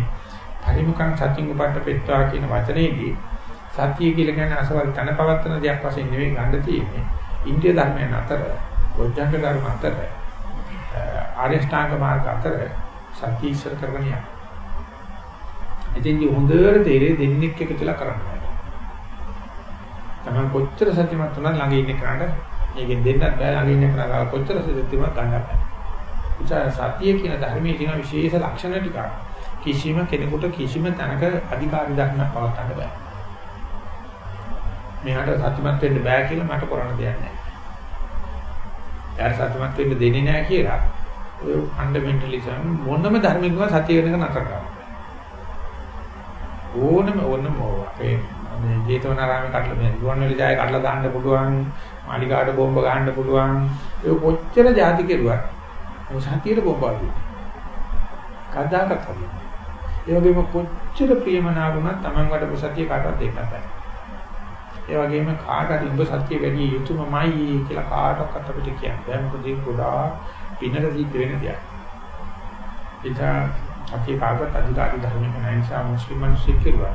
පරිමුඛං සතින් උපට්ඨ පෙත්වා කියන වචනේදී සතිය කියලා කියන්නේ අසවල් තන පවත්තන දෙයක් වශයෙන් නෙවෙයි ගන්න තියෙන්නේ. ඉන්දිය ධර්මයන් අතර, වොජ්ජංග ධර්ම අතර, ආර්ය ශ්‍රාංග මාර්ග අතර සතිය ඉස්සර කරගෙන යනවා. ඉතින් හොඳට තේරෙන්නේ දෙන්නෙක් එකතුලා කරන්න. තමයි කොච්චර සත්‍යමත් වුණත් ළඟ ඉන්න කෙනාට මේකෙන් දෙන්නත් බෑ ළඟ ඉන්න කෙනාට කොච්චර සත්‍යමත් ගන්න බෑ. සතිය කියන ධර්මයේ තියෙන විශේෂ ලක්ෂණ ටික කිසිම කෙනෙකුට කිසිම තැනක අධිකාරී ධර්මයක් පවත්වන්න බෑ. මෙහාට සත්‍යමත් වෙන්න බෑ කියලා මට කරන්න දෙයක් නැහැ. යාර සත්‍යමත් වෙන්න දෙන්නේ නැහැ කියලා ඔය ෆන්ඩමෙන්ටලිසම් මොනම ධර්මිකව සතිය වෙනක නතර කරනවා. ඕනම ඕනම අපේ මේ ජේතවනාරාමේ කඩලා මේ ගුවන්විදුලි ජාය කඩලා දාන්න පුළුවන් මාලිගාවට බෝම්බ ගහන්න පුළුවන් ඒ කොච්චර જાති කෙරුවා ඔය සතියේ බොම්බාරු. කදාකට හරි. ඒ වගේම කොච්චර ප්‍රියමනාපුණත් Taman වඩපු සතිය කාටවත් දෙන්න බෑ. ඒ වගේම කාට හරි ඔබ සතිය වැඩි යුතුයමයි කියලා කාටවත් අපිට කියන්න බෑ. මොකද ඒක ගොඩාක් පිනට සිද්ධ වෙන දෙයක්. එතන අපි කාටවත් අධිකාරී ධර්මයක නැහැ නිසා මුස්ලිම් මිනිස්සු කෙරුවා.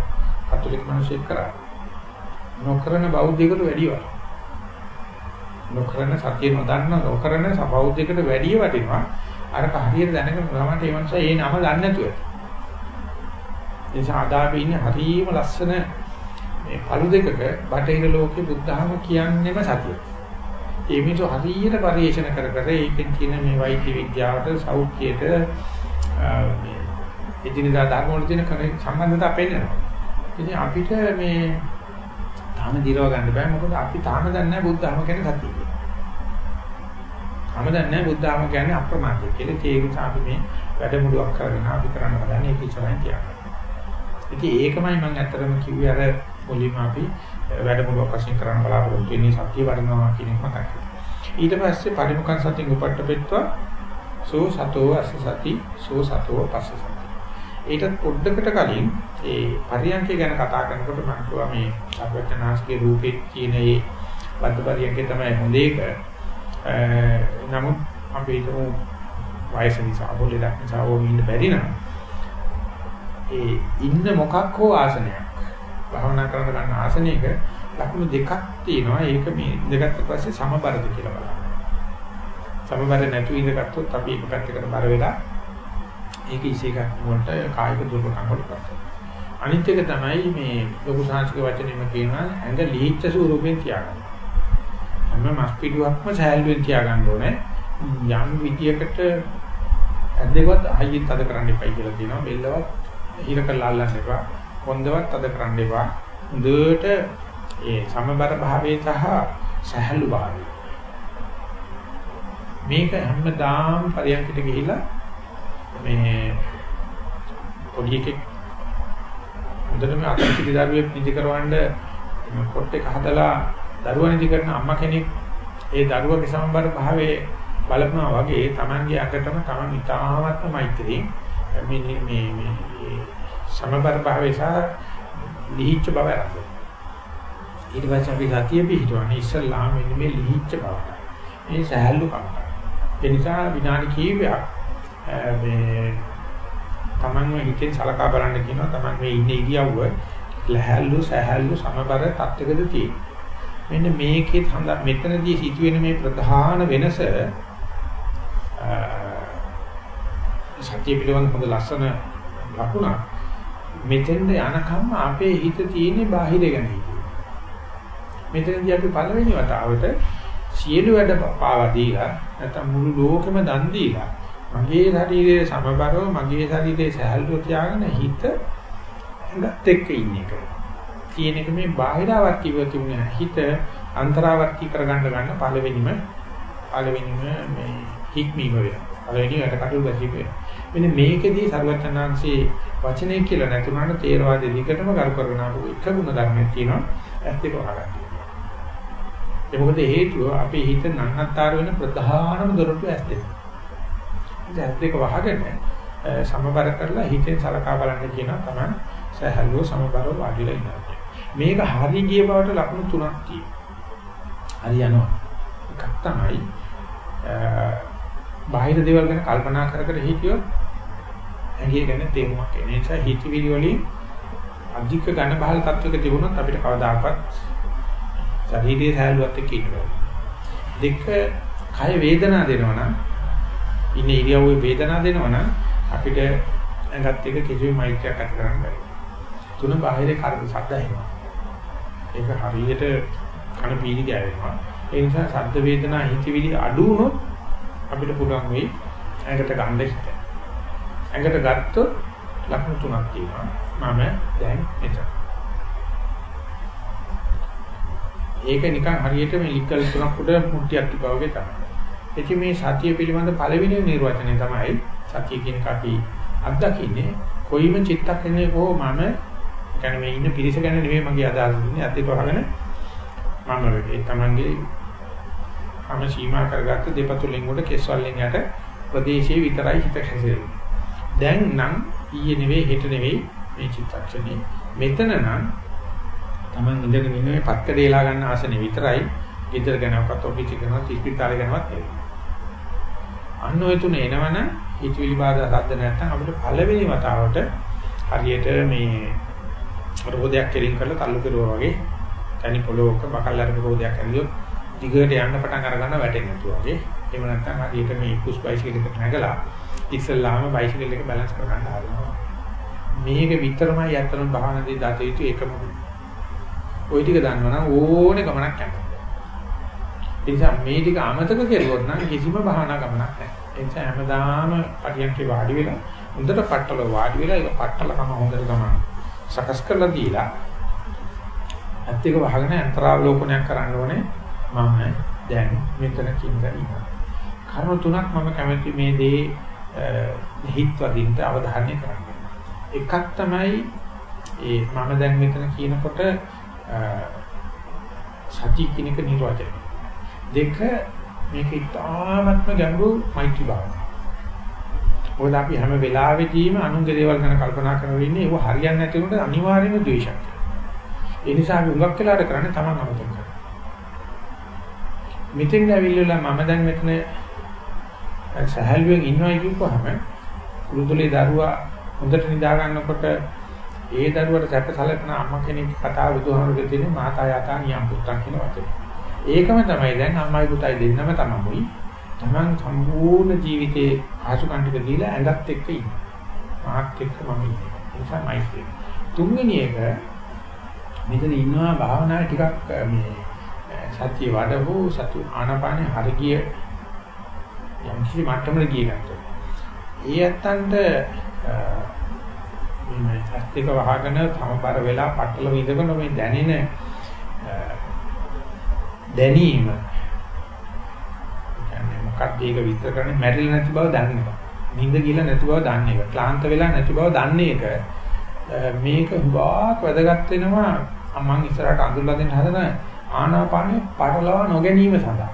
කතෝලික මිනිස්සු කරා. නොකරන බෞද්ධයෙකුට වැඩි වටිනවා. නොකරන සතිය නොදන්න නොකරන සබෞද්ධයකට වැඩිය වටිනවා අර හරියට දැනගෙන ගමන්ට ඒ මනුස්සයා ඒ නම දන්නේ නැතුව ඒ සාදාපේ ඉන්නේ හරියම ලස්සන මේ පළු දෙකක බටහිර ලෝකේ බුද්ධහම කියන්නේම සතිය. ඒ මිනිස්සු හරියට පරිශන කර කර ඒකෙන් කියන මේ වෛද්‍ය විද්‍යාවට සෞඛ්‍යයට මේ එදිනදා ධර්ම වල තියෙන සම්බන්ධතා පෙන්නනවා. ඉතින් අපිට මේ තාම දිරව ගන්න බෑ මොකද අපි තාම දන්නේ නැහැ බුද්ධ ධර්ම කියන්නේ සතිය. තාම දන්නේ නැහැ බුද්ධ ධර්ම කියන්නේ අප්‍රමාදය කියලා. ඒක නිසා අපි මේ වැඩමුළුවක් කරගෙන අපි කරන්න හදන්නේ ඒක ඉස්සරහින් තියාගන්න. ඉතින් ඒකමයි මම ඇත්තටම කිව්වේ අර මුලින්ම අපි වැඩමුළුවක් වශයෙන් කරන්න බලාපොරොත්තු වෙන්නේ සතිය වඩනවා කියන එක මතක් ඊට පස්සේ පරිමුඛං සතිය උපට්ඨපෙත්වා සෝ සතෝ අස්ස සති සෝ සතෝ පස්ස සති. ඊටත් පොඩ්ඩකට කලින් ඒ පරියන්කේ ගැන කතා කරනකොට මම කිව්වා මේ අර්වචනාස්ගේ රූපේ තියෙන ඒ බද්ධ පරියන්කේ තමයි හොඳ එක. නමුත් අපි හිතමු වයස නිසා බොලෙදක් නිසා ඕම ඉන්න බැරි නම් ඒ ඉන්න මොකක් හෝ ආසනයක් භාවනා කරන ගන්න ආසනයක ලකුණු දෙකක් තියෙනවා ඒක මේ ඉඳගත්ත පස්සේ සමබරද කියලා බලන්න. සමබර නැතුව ඉඳගත්තොත් අපි එක පැත්තකට බර වෙලා ඒක ඉසේක වලට කායික දුර්වලකම් වලට පත් අනිත් එක තමයි මේ ලොකු සාංශික වචනේම කියනවා ඇඟ ලීච්ඡ ස්වරූපෙන් තියාගන්න. හැම මස් පිටුවක්ම සෑල්ුවෙන් තියාගන්න ඕනේ. යම් විදියකට ඇද්දේවත් හයියෙන් තද කරන්න එපයි කියලා කියනවා. බෙල්ලවත් හිර කරලා අල්ලන්න එපා. හොඳවත් අද කරන්න එපා. හොඳට ඒ සමබර භාවයේ සහ සහැල්ලු භාවයේ මේක හැමදාම පරියන්කට ගිහිලා මේ පොඩි එකෙක් හොඳටම අකල්පිත දරුවෙක් නිදි කරවන්න කොට එක හදලා දරුවා නිදි කරන අම්මා කෙනෙක් ඒ දරුවගේ සමබර භාවයේ බලපනවා වගේ Tamange අකටම Taman ඉතාමත්ම මෛත්‍රියෙන් මේ මේ මේ සමබර භාවයේ සහ ලිහිච්ච බව අරගෙන ඊට පස්සේ අපි සතිය පිහිටවන්නේ ඉස්සල්ලාම මෙන්න මේ ලිහිච්ච බවට. මේ සහැල්ලු කමට. ඒ නිසා විනාඩි කීපයක් මේ Tamanව හිතෙන් සලකා බලන්න කියනවා. Taman මේ ඉන්නේ ඉරියව්ව. ලැහැල්ලු සහැල්ලු සමබර තත්ත්වයකද තියෙන්නේ. මෙන්න මේකේ මෙතනදී සිදුවෙන මේ ප්‍රධාන වෙනස සත්‍ය පිළිබඳ හොඳ ලස්සන ලකුණක්. මෙතෙන්ද යනකම් අපේ හිත තියෙන්නේ බාහිර ගැන මෙතනදී අපි පළවෙනි වතාවට සියලු වැඩ පාවා දීලා නැත්නම් මුළු ලෝකෙම දන් දීලා මගේ ශරීරයේ සමබරව මගේ ශරීරයේ සහැල්ලුව තියාගෙන හිත ඇඟත් එක්ක ඉන්න එක. කියන එක මේ බාහිරවර්තිව තිබුණ හිත අන්තරාවර්ති කරගන්න ගන්න පළවෙනිම පළවෙනිම මේ හික්මීම වෙනවා. පළවෙනි වැඩ කටයුතු ගැසීම වෙනවා. මෙන්න මේකෙදී සරුවචනාංශේ වචනේ කියලා නැතුණාට තේරවාදී දිගටම කරු කරගෙන ආපු එක ගුණ ධර්මයක් තියෙනවා. ඇත්ත ඒක වහගන්න. ඒ මොකද හේතුව අපේ හිත නන්නත්තර වෙන ප්‍රධානම දොරටුව ඇත්ත ඒක. ඉතින් ඇත්ත ඒක වහගෙන සමබර කරලා හිතෙන් සලකා බලන්න කියනවා තමයි සහැල්ලුව සමබරව වාඩිලා ඉන්නවා. මේක හරි ගිය බවට ලකුණු තුනක් තියෙනවා. හරි යනවා. එකක් තමයි බාහිර දේවල් ගැන කල්පනා කර කර හිටියොත් ඇඟේ ගැන තේරුමක් එන නිසා හිතවිලි වලින් අධික ඝන බහල තත්වයක තිබුණොත් අපිට කවදාකවත් ශරීරයේ සෑහලුවත් එක්ක ඉන්න බෑ. දෙක කය වේදනා දෙනවා නම් ඉන්නේ ඉරියව්වේ වේදනා දෙනවා නම් අපිට ඇඟත් එක්ක කිසිම මෛත්‍රියක් ඇති කරන්න බෑ. තුන බාහිර කර්ම සද්ද එනවා. ඒක හරියට කන පීලි ගෑවෙනවා. ඒ නිසා ශබ්ද වේදනා හිතවිලි අඩු වුණොත් අපිට පුළුවන් වෙයි ඇඟට ගන්න හිත. ඇඟට ගත්තොත් ලක්ෂණ තුනක් තියෙනවා. මම දැන් මෙතන. ඒක නිකන් හරියට මේ ලිකල් තුනක් උඩ මුට්ටියක් තිබා වගේ තමයි. එති මේ සතිය පිළිබඳ පළවෙනි නිර්වචනය තමයි සතිය කියන කපි අත්දකින්නේ කොයිම චිත්තක්ෂණයක හෝ මම කියන්නේ මේ ඉන්න පිරිස ගැන නෙමෙයි මගේ අදහස ඉන්නේ අතේ පහගෙන මම ඒ තමන්ගේ අම සීමා කරගත්ත දෙපතුලෙන් උඩ කෙස්වලින් යට ප්‍රදේශයේ විතරයි හිත හැසිරෙන්නේ. දැන් නම් ඊයේ නෙවෙයි හෙට නෙවෙයි මේ චිත්තක්ෂණේ. මෙතන නම් තමන් ඉඳගෙන ඉන්නේ පත්කඩේලා ගන්න ආසනේ විතරයි. ගෙදර ගැනවත් ඔෆිස් එක ගැනවත් ඉස්පිතාලේ ගැනවත් නෙවෙයි. අන්න ඔය තුන එනවනම් හිතවිලි බාධා සද්ද නැත්නම් අපිට පළවෙනි වතාවට හරියට මේ රෝදයක් කෙලින් කරලා තල්ලු කරුවා වගේ තනි පොළොවක බකල් අරගෙන රෝදයක් ඇරියොත් දිගට යන්න පටන් අර ගන්න වැටෙන්නේ නැතුව වගේ. එහෙම නැත්නම් හරියට මේ පුෂ් බයිසිකල් එකට නැගලා ඉස්සල්ලාම බයිසිකල් එක බැලන්ස් කරගන්න හදනවා. මේක විතරමයි යතරම් භාවනාවේ දත යුතු එකම. ওই ටික දන්නවනම් ඕනේ ගමනක් යනවා. ඒ නිසා මේ ටික අමතක කෙරුවොත් නම් කිසිම භාවනා ගමනක් නැහැ. ඒ නිසා හැමදාම පරියන්කේ වාඩි වෙලා හොඳට පట్టල වාඩි වෙලා ඒක පట్టලකම හොඳට ගමන සකස් කරලා දීලා ඇත්ත එක වහගෙන අන්තරාවලෝකනයක් කරන්න ඕනේ මම දැන් මෙතන කිඳිනවා. කර්ම තුනක් මම කැමති මේ දේ හිත් වදින්ට අවධානය කරන්න. එකක් තමයි ඒ මම දැන් මෙතන කියනකොට සත්‍ය කියන එක නිර්වචනය. දෙක මේක ඉතාමත්ම ගැඹුරු මෛත්‍රී භාවනාව. මොකද අපි හැම වෙලාවෙදීම අනුන්ගේ දේවල් ගැන කල්පනා කරගෙන ඉන්නේ ඒක හරියන්නේ නැති උනට අනිවාර්යයෙන්ම ද්වේෂයක්. ඒ නිසා අපි උඟක් වෙලාට කරන්නේ Taman අමතක කරනවා. මෙතෙන් ඇවිල්ලා මම දැන් මෙතන සහල්වෙන් ඉන්නවා කියපුවාම කුරුතුලේ දරුවා හොඳට නිදා ගන්නකොට ඒ දරුවට සැප සැලකන අම්මා කෙනෙක් කතාව බුදුහාමුදුරුවෝ තියෙන මාතා යතා නියම් පුත්තන් කියන වචනේ. ඒකම තමයි දැන් අම්මයි පුතයි දෙන්නම තමමුයි. Taman සම්පූර්ණ ජීවිතේ ආසුකණ්ඩික දීලා ඇඟත් එක්ක ඉන්නවා. මාත් එක්ක මම ඉන්නේ. ඒ නිසා මයිත් තුන්වෙනි එක මෙතන ඉන්නවා භාවනාවේ ටිකක් මේ සතිය වඩවෝ සතු ආනාපානේ හරිය යම් කිසි මට්ටමකට ගිය ගන්නවා. ඒ ඇත්තන්ට මේ ඇස්තික වහගෙන සමබර වෙලා පట్టල විදගෙන මේ දැනෙන දැනීම කියන්නේ මොකක්ද ඒක විස්තර කරන්නේ මැරිලා නැති බව දන්න එක. නිින්ද ගිහලා නැති බව දන්න එක. ක්ලාන්ත වෙලා නැති බව දන්නේ එක. මේක හුඟක් වැදගත් වෙනවා මම ඉස්සරහට අඳුල්ලා දෙන්න හදන ආනාපානෙ පටලවා නොගැනීම සඳහා.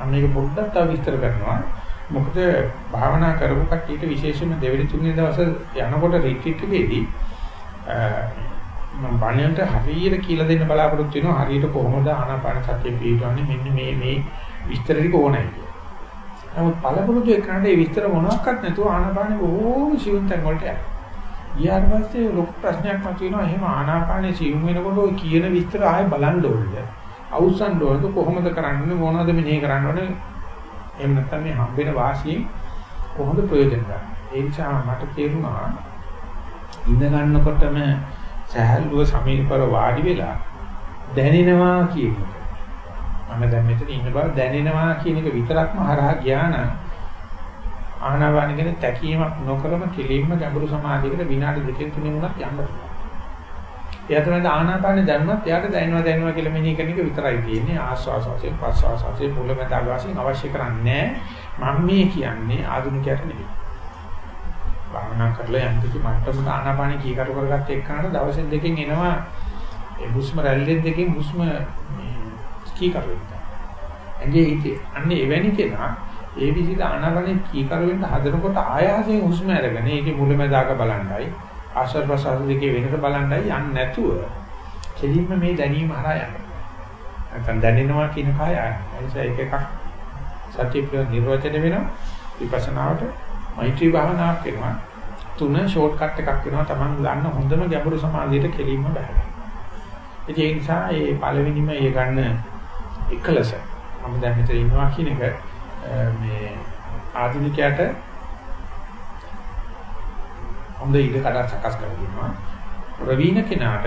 අන්න ඒක පොඩ්ඩක් තව විස්තර කරනවා. මොකද භාවනා කරපු කට්ටියට විශේෂයෙන්ම දෙවෙනි තුන්වෙනි දවස් යනකොට රිට්‍රීට් එකේදී මම බණ්‍යන්ට හරියට කියලා දෙන්න බලාපොරොත්තු වෙනවා හරියට කොහොමද ආනාපාන සතිය පිටවන්නේ මෙන්න මේ මේ විස්තර ටික ඕනයි කියලා. නමුත් පළපුරුදු එක්කනට ඒ විස්තර මොනවාක්වත් නැතුව ආනාපානෙ බොහෝම සිවුම් තැන් වලට යනවා. ඊට පස්සේ ලොකු ප්‍රශ්නයක් මතුවෙනවා එහෙම ආනාපානෙ සිවුම් වෙනකොට ඔය කියන විස්තර ආයෙ බලන්න ඕනේ. අවසන් ඕනද කොහොමද කරන්නේ මොනවද මෙනේ කරන්න ඕනේ එහෙම නැත්නම් මේ හම්බෙන වාසියෙන් කොහොමද ප්‍රයෝජන ගන්න. ඒ නිසා මට තේරුණා ඉඳ ගන්නකොටම සහැල්ලුව සමීපර වාඩි වෙලා දැනෙනවා කියන එක. මම දැන් මෙතන ඉන්න බව දැනෙනවා කියන එක විතරක්ම හරහා ගියා නම් ආනාපාන කියන තැකීමක් නොකරම කෙලින්ම ගැඹුරු සමාධියකට විනාඩි දෙකකින් තුනෙන් උනත් යන්න පුළුවන්. එයා තමයි ආනාපානෙ දැනුණත් එයාට දැනෙනවා දැනෙනවා කියලා මෙනෙහි කරන එක විතරයි තියෙන්නේ ආස්වාස වශයෙන් ප්‍රස්වාස වශයෙන් මුලමෙදාග වශයෙන් අවශ්‍ය කරන්නේ මම මේ කියන්නේ ආධුනිකයට නෙවෙයි භාවනා කරලා යම් කිසි මට්ටමක ආනාපානෙ කීකරු කරගත්ත එක්කනට දවසෙන් දෙකකින් එනවා ඒ හුස්ම රැල්ලෙන් දෙකකින් හුස්ම කීකරු වෙනවා එන්නේ ඉතින් අන්න එවැනි කෙනා ඒ විදිහට ආනාපානෙ කීකරු වෙන්න හදනකොට ආයාසයෙන් හුස්ම අරගෙන ඒකේ මුලමෙදාග බලන්නයි ආශ්වාස ප්‍රශ්වාස දෙකේ වෙනස බලන්නයි යන්නේ නැතුව කෙලින්ම මේ දැනීම හරහා යනවා. නැත්නම් දැනෙනවා කියන කය යනවා. ඒක එකක් සත්‍ය නිර්වචනය වෙනවා විපස්සනාවට මෛත්‍රී භාවනාවක් වෙනවා. තුන ෂෝට් කට් එකක් වෙනවා Taman ගන්න හොඳම ගැඹුරු සමාධියට කෙලින්ම බහැලා. ඒ නිසා මේ පළවෙනිම ඒ ගන්න එකලස මම දැන් මෙතන ඉන්නවා කියන එක මේ ආධුනිකයට හොඳ ඉඩ කඩක් සකස් කරලා දෙනවා. ප්‍රවීණ කෙනාට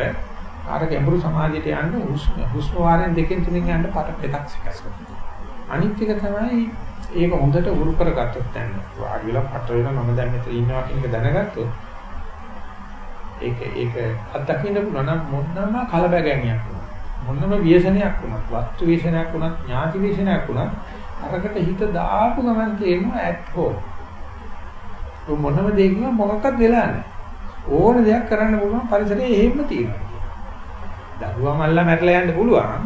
අර ගැඹුරු සමාධියට යන්න හුස්ම හුස්ම වාරෙන් දෙකෙන් තුනෙන් යන්න පාට පෙතක් සකස් කරනවා. අනිත් එක තමයි ඒක හොඳට උරු කරගත්තොත් දැන් වාඩි වෙලා පට වෙලා මම දැන් මෙතන ඉන්නවා කියන එක දැනගත්තොත් ඒක ඒක අත්දකින්න පුළුවන් නම් මොනම කලබගැනියක් වුණත් මොනම ව්‍යසනයක් වුණත් වස්තු ව්‍යසනයක් වුණත් ඥාති ව්‍යසනයක් වුණත් අරකට හිත දාපු ගමන් තේරෙනවා ඇත් හෝ මොනම දෙයකින් මොකක්වත් වෙලා නැහැ. ඕන දෙයක් කරන්න පුළුවන් පරිසරයේ එහෙම තියෙනවා. දරුවා මල්ලා මැරලා යන්න පුළුවන්.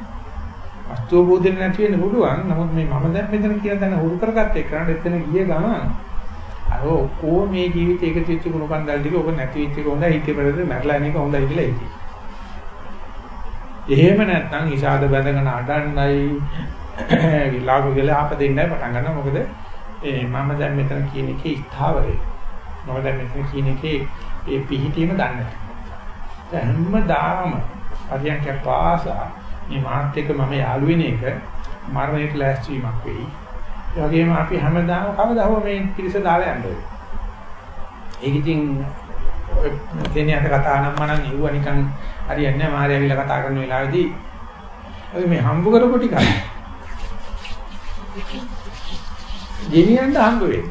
අස්තෝ බෝධින නැති වෙන්න පුළුවන්. නමුත් මේ මම දැන් මෙතන කියන තැන හුරු කරගත්ත එක්කනට එතන ගිය ගමන් අර ඔක්කොම මේ ජීවිතේ එක තිච්ච කුණු කන්දල් ටික ඔබ නැති වෙච්ච එක හොඳයි හිතේ පෙරද මැරලා යන එක හොඳයි කියලා හිතේ. එහෙම නැත්නම් ඉෂාද බැඳගෙන අඩන්නයි විලාගු ගල ආපදින්නයි පටන් ගන්නවා. මොකද මම දැන් මෙතන කියන එකේ ස්ථාවරේ. මම දැන් මෙතන කියන එකේ ඒ පිහිටීම දන්නේ නැහැ. හැමදාම අධ්‍යයනක පාසා මේ මාත් එක්ක මම යාළු වෙන එක මරණයට ලෑස්ති වීමක් වෙයි. ඒ වගේම අපි හැමදාම කවදා හෝ මේ පිරිස දාලා යන්න ඕනේ. ඒක ඉතින් ඔය දෙනියට කතා නම් මනම් ඉවුවා නිකන් හරියන්නේ නැහැ. මාරේ ඇවිල්ලා කතා කරන වෙලාවේදී ඔය මේ හම්බ කරපු ටිකයි. ගෙනියන්න හම්බ වෙන්නේ.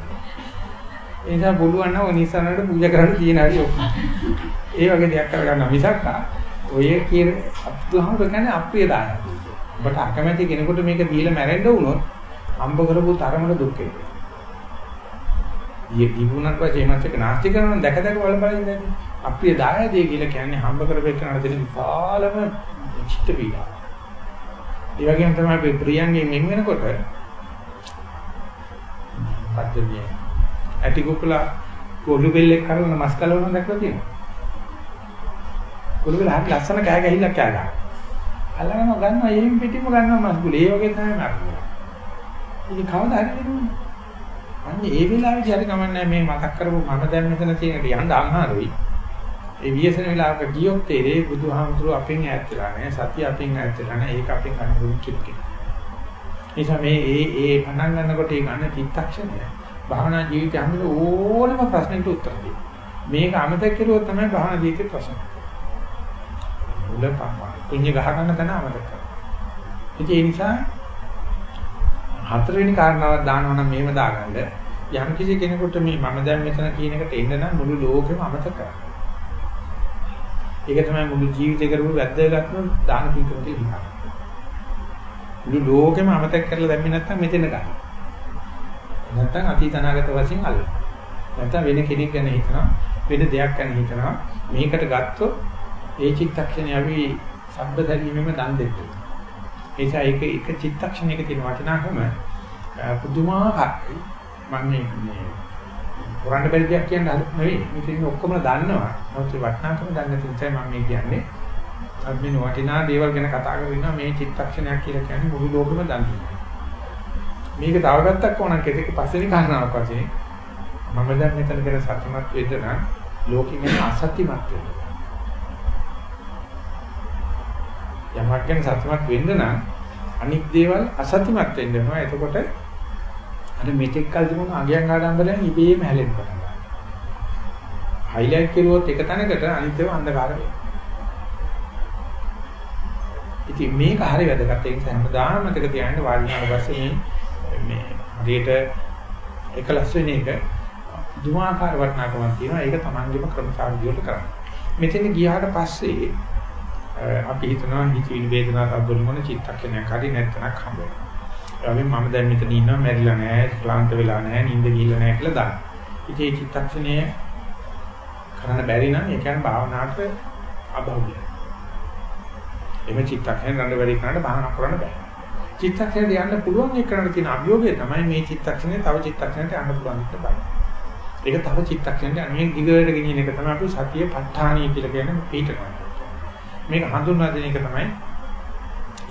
ඒ නිසා පුළුවන් නම් ඔය නිසනට පූජා කරන්න තියෙන හරි ඔක්කොම. ඒ වගේ දෙයක් කරගන්න මිසක් ඔය කියන අත්හම කියන්නේ අප්‍රිය දානයි. ඔබට අකමැති කෙනෙකුට මේක දීලා මැරෙන්න වුණොත් හම්බ කරපු තරමට දුක් වෙනවා. ඊයේ දිනුනක් වශයෙන් මත් එක නාස්ති කරන දැක දැක වල බලන්නේ අප්‍රිය දායදේ කියලා කියන්නේ හම්බ කරපෙන්නට දෙන විශාලම චිත්ත පීඩාව. ඒ වගේම තමයි ප්‍රියංගෙන් වෙන වෙනකොට පච්චවිය. ඇටි කුකුලා කොළු බෙල්ලෙක් කරන මස් කලවන දැක්ලා තියෙනවා. කොළු බෙල්ල හරි ලස්සන කෑ ගහිලා කෑ ගන්නවා. අල්ලගෙන ගන්නවා එහෙම පිටින්ම ගන්නවා මස් කුල. ඒ වගේ තමයි මරන්නේ. ඉතින් කවදා හරි වෙන්නේ. අන්න ඒ වෙලාවේදී හරි කමන්නේ මේ මතක් කරපු මම දැන් මෙතන තියෙන යන්න අමාරුයි. ඒ වියසන වෙලාවක ගියොත් තේරේ බුදුහාමුදුරුව අපෙන් ඈත් වෙලා නැහැ. සතිය අපෙන් ඈත් වෙලා නැහැ. ඒක අපෙන් අනුරුම් කිව්කේ. නිසා මේ ඒ ඒ පණන් ගන්නකොට ඒ ගන්න චිත්තක්ෂණය භාවනා ජීවිතය හැමද ඕනම ප්‍රශ්නෙට උත්තර දෙන්න. මේක අමතක කරුවොත් තමයි භාවනා ජීවිතේ ප්‍රශ්න. මුල පම්මා. කුණ්‍ය ගහ ගන්න තැන අමතක කරනවා. ඒ නිසා හතරවෙනි කාරණාවක් දානවා නම් මේව දාගන්න යම් කිසි කෙනෙකුට මේ මම දැන් මෙතන කියන එකට එන්න නම් මුළු ලෝකෙම අමතක කරන්න. ඒක තමයි මුළු ජීවිතේ කරපු වැද්දගත්ම දාන පිටුම කියලා හිතන්න. මුළු ලෝකෙම අමතක කරලා දැම්මේ නැත්නම් මෙතන ගන්න. නැත්නම් අතීත අනාගත වශයෙන් අල්ල. නැත්නම් වෙන කෙනෙක් ගැන හිතනවා, වෙන දෙයක් ගැන හිතනවා. මේකට ගත්තොත් ඒ චිත්තක්ෂණය අපි සබ්බ දැරීමෙම දන් දෙන්න. ඒ නිසා ඒක එක චිත්තක්ෂණයක තියෙන වටිනාකම පුදුමාකාරයි. මම මේ පුරන්න බැරි දෙයක් කියන්න හදන්නේ නෙවෙයි. මේක ඔක්කොම දන්නවා. නමුත් වටිනාකම දන්නේ නැති නිසා මම මේ කියන්නේ. අපි මේ වටිනා දේවල් ගැන කතා කරනවා මේ චිත්තක්ෂණයක් කියලා කියන්නේ මුළු ලෝකෙම දන්නේ. මේක තව ගත්තක් ඕනක් ඒක පස්වෙනි කාරණාවක් වශයෙන් මම දැන් මෙතන කියන සත්‍යමත් වේදනා ලෝකෙකින් අසත්‍යමත් වෙනවා. යමක් ගැන සත්‍යමත් වෙන්න නම් අනික් දේවල් අසත්‍යමත් වෙන්න වෙනවා. එතකොට අර මෙතෙක් කල් තිබුණ අගයන් ආඩම්බරයන් ඉබේම හැලෙන්න පටන් ගන්නවා. හයිලයිට් කරුවොත් එක තැනකට අනිත් ඒවා අන්ධකාර වෙනවා. ඉතින් මේක හරි වැදගත්. ඒ නිසා හැමදාම මතක තියාගන්න වාඩිනාට පස්සේ මේ හරියට එකලස් වෙන එක දුමාකාර වටිනාකමක් තියෙනවා. ඒක Tamangeම ක්‍රමසාවිදියට කරන්න. මෙතන ගියාට පස්සේ අපි හිතනවා හිතවිලි වේදනා සද්දවල මොන චිත්තක්ෂණයක් හරි නැත්නම් හම්බ වෙනවා. ඒ මම දැන් මෙතන ඉන්නවා මැරිලා නැහැ, ක්ලාන්ත වෙලා නැහැ, නිින්ද ගිහිල්ලා නැහැ කියලා දාන්න. ඉතින් මේ චිත්තක්ෂණය කරන්න බැරි නම් ඒ කියන්නේ භාවනාවට අභෞවිය. එමෙ චිත්තක්ෂණය ගන්න බැරි කරන්න භාවනා කරන්න බෑ. චිත්තක්ෂණයට යන්න පුළුවන් එකකට තියෙන අභියෝගය තමයි මේ චිත්තක්ෂණය තව චිත්තක්ෂණයට යන්න පුළුවන් එක බයි. ඒක තව චිත්තක්ෂණයට අනිත් දිගට ගෙනියන එක තමයි අපි සතියේ ප ဋ ාණිය කියලා කියන්නේ පිටකම. මේක හඳුන්වා දෙන එක තමයි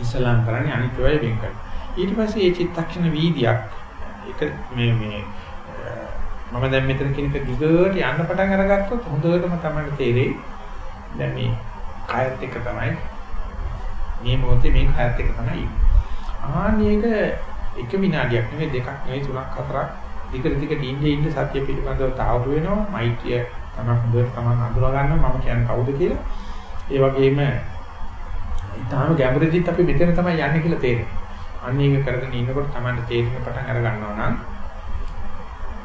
ඉස්ලාම් කරන්නේ අනිත් ඒවායි වෙන් කරන්නේ. ඊට පස්සේ මේ චිත්තක්ෂණ වීදියක් එක මේ මේ මම දැන් මෙතන කෙනෙක් දිගට යන්න පටන් අරගත්තොත් හොඳටම තමයි තේරෙයි. දැන් මේ කායත් එක්ක තමයි මේ මොහොතේ මේ කායත් එක්ක තමයි. ආන්නේක එක විනාඩියක් නෙවෙයි දෙකක් නෙවෙයි තුනක් හතරක් දිගට දිගට ඉන්නේ ඉන්නේ සත්‍ය පිළිබඳව තාවුරු වෙනවා. මෛත්‍රිය තමයි හොඳට තමයි අඳුරා ගන්නවා මම කියන්නේ කවුද කියලා. ඒ වගේම ඊටාම ගැඹුරදිත් අපි මෙතන තමයි යන්නේ කියලා තේරෙනවා. අන්න ඒක කරගෙන ඉන්නකොට තමයි තේරෙන පටන් අර ගන්නවා නම්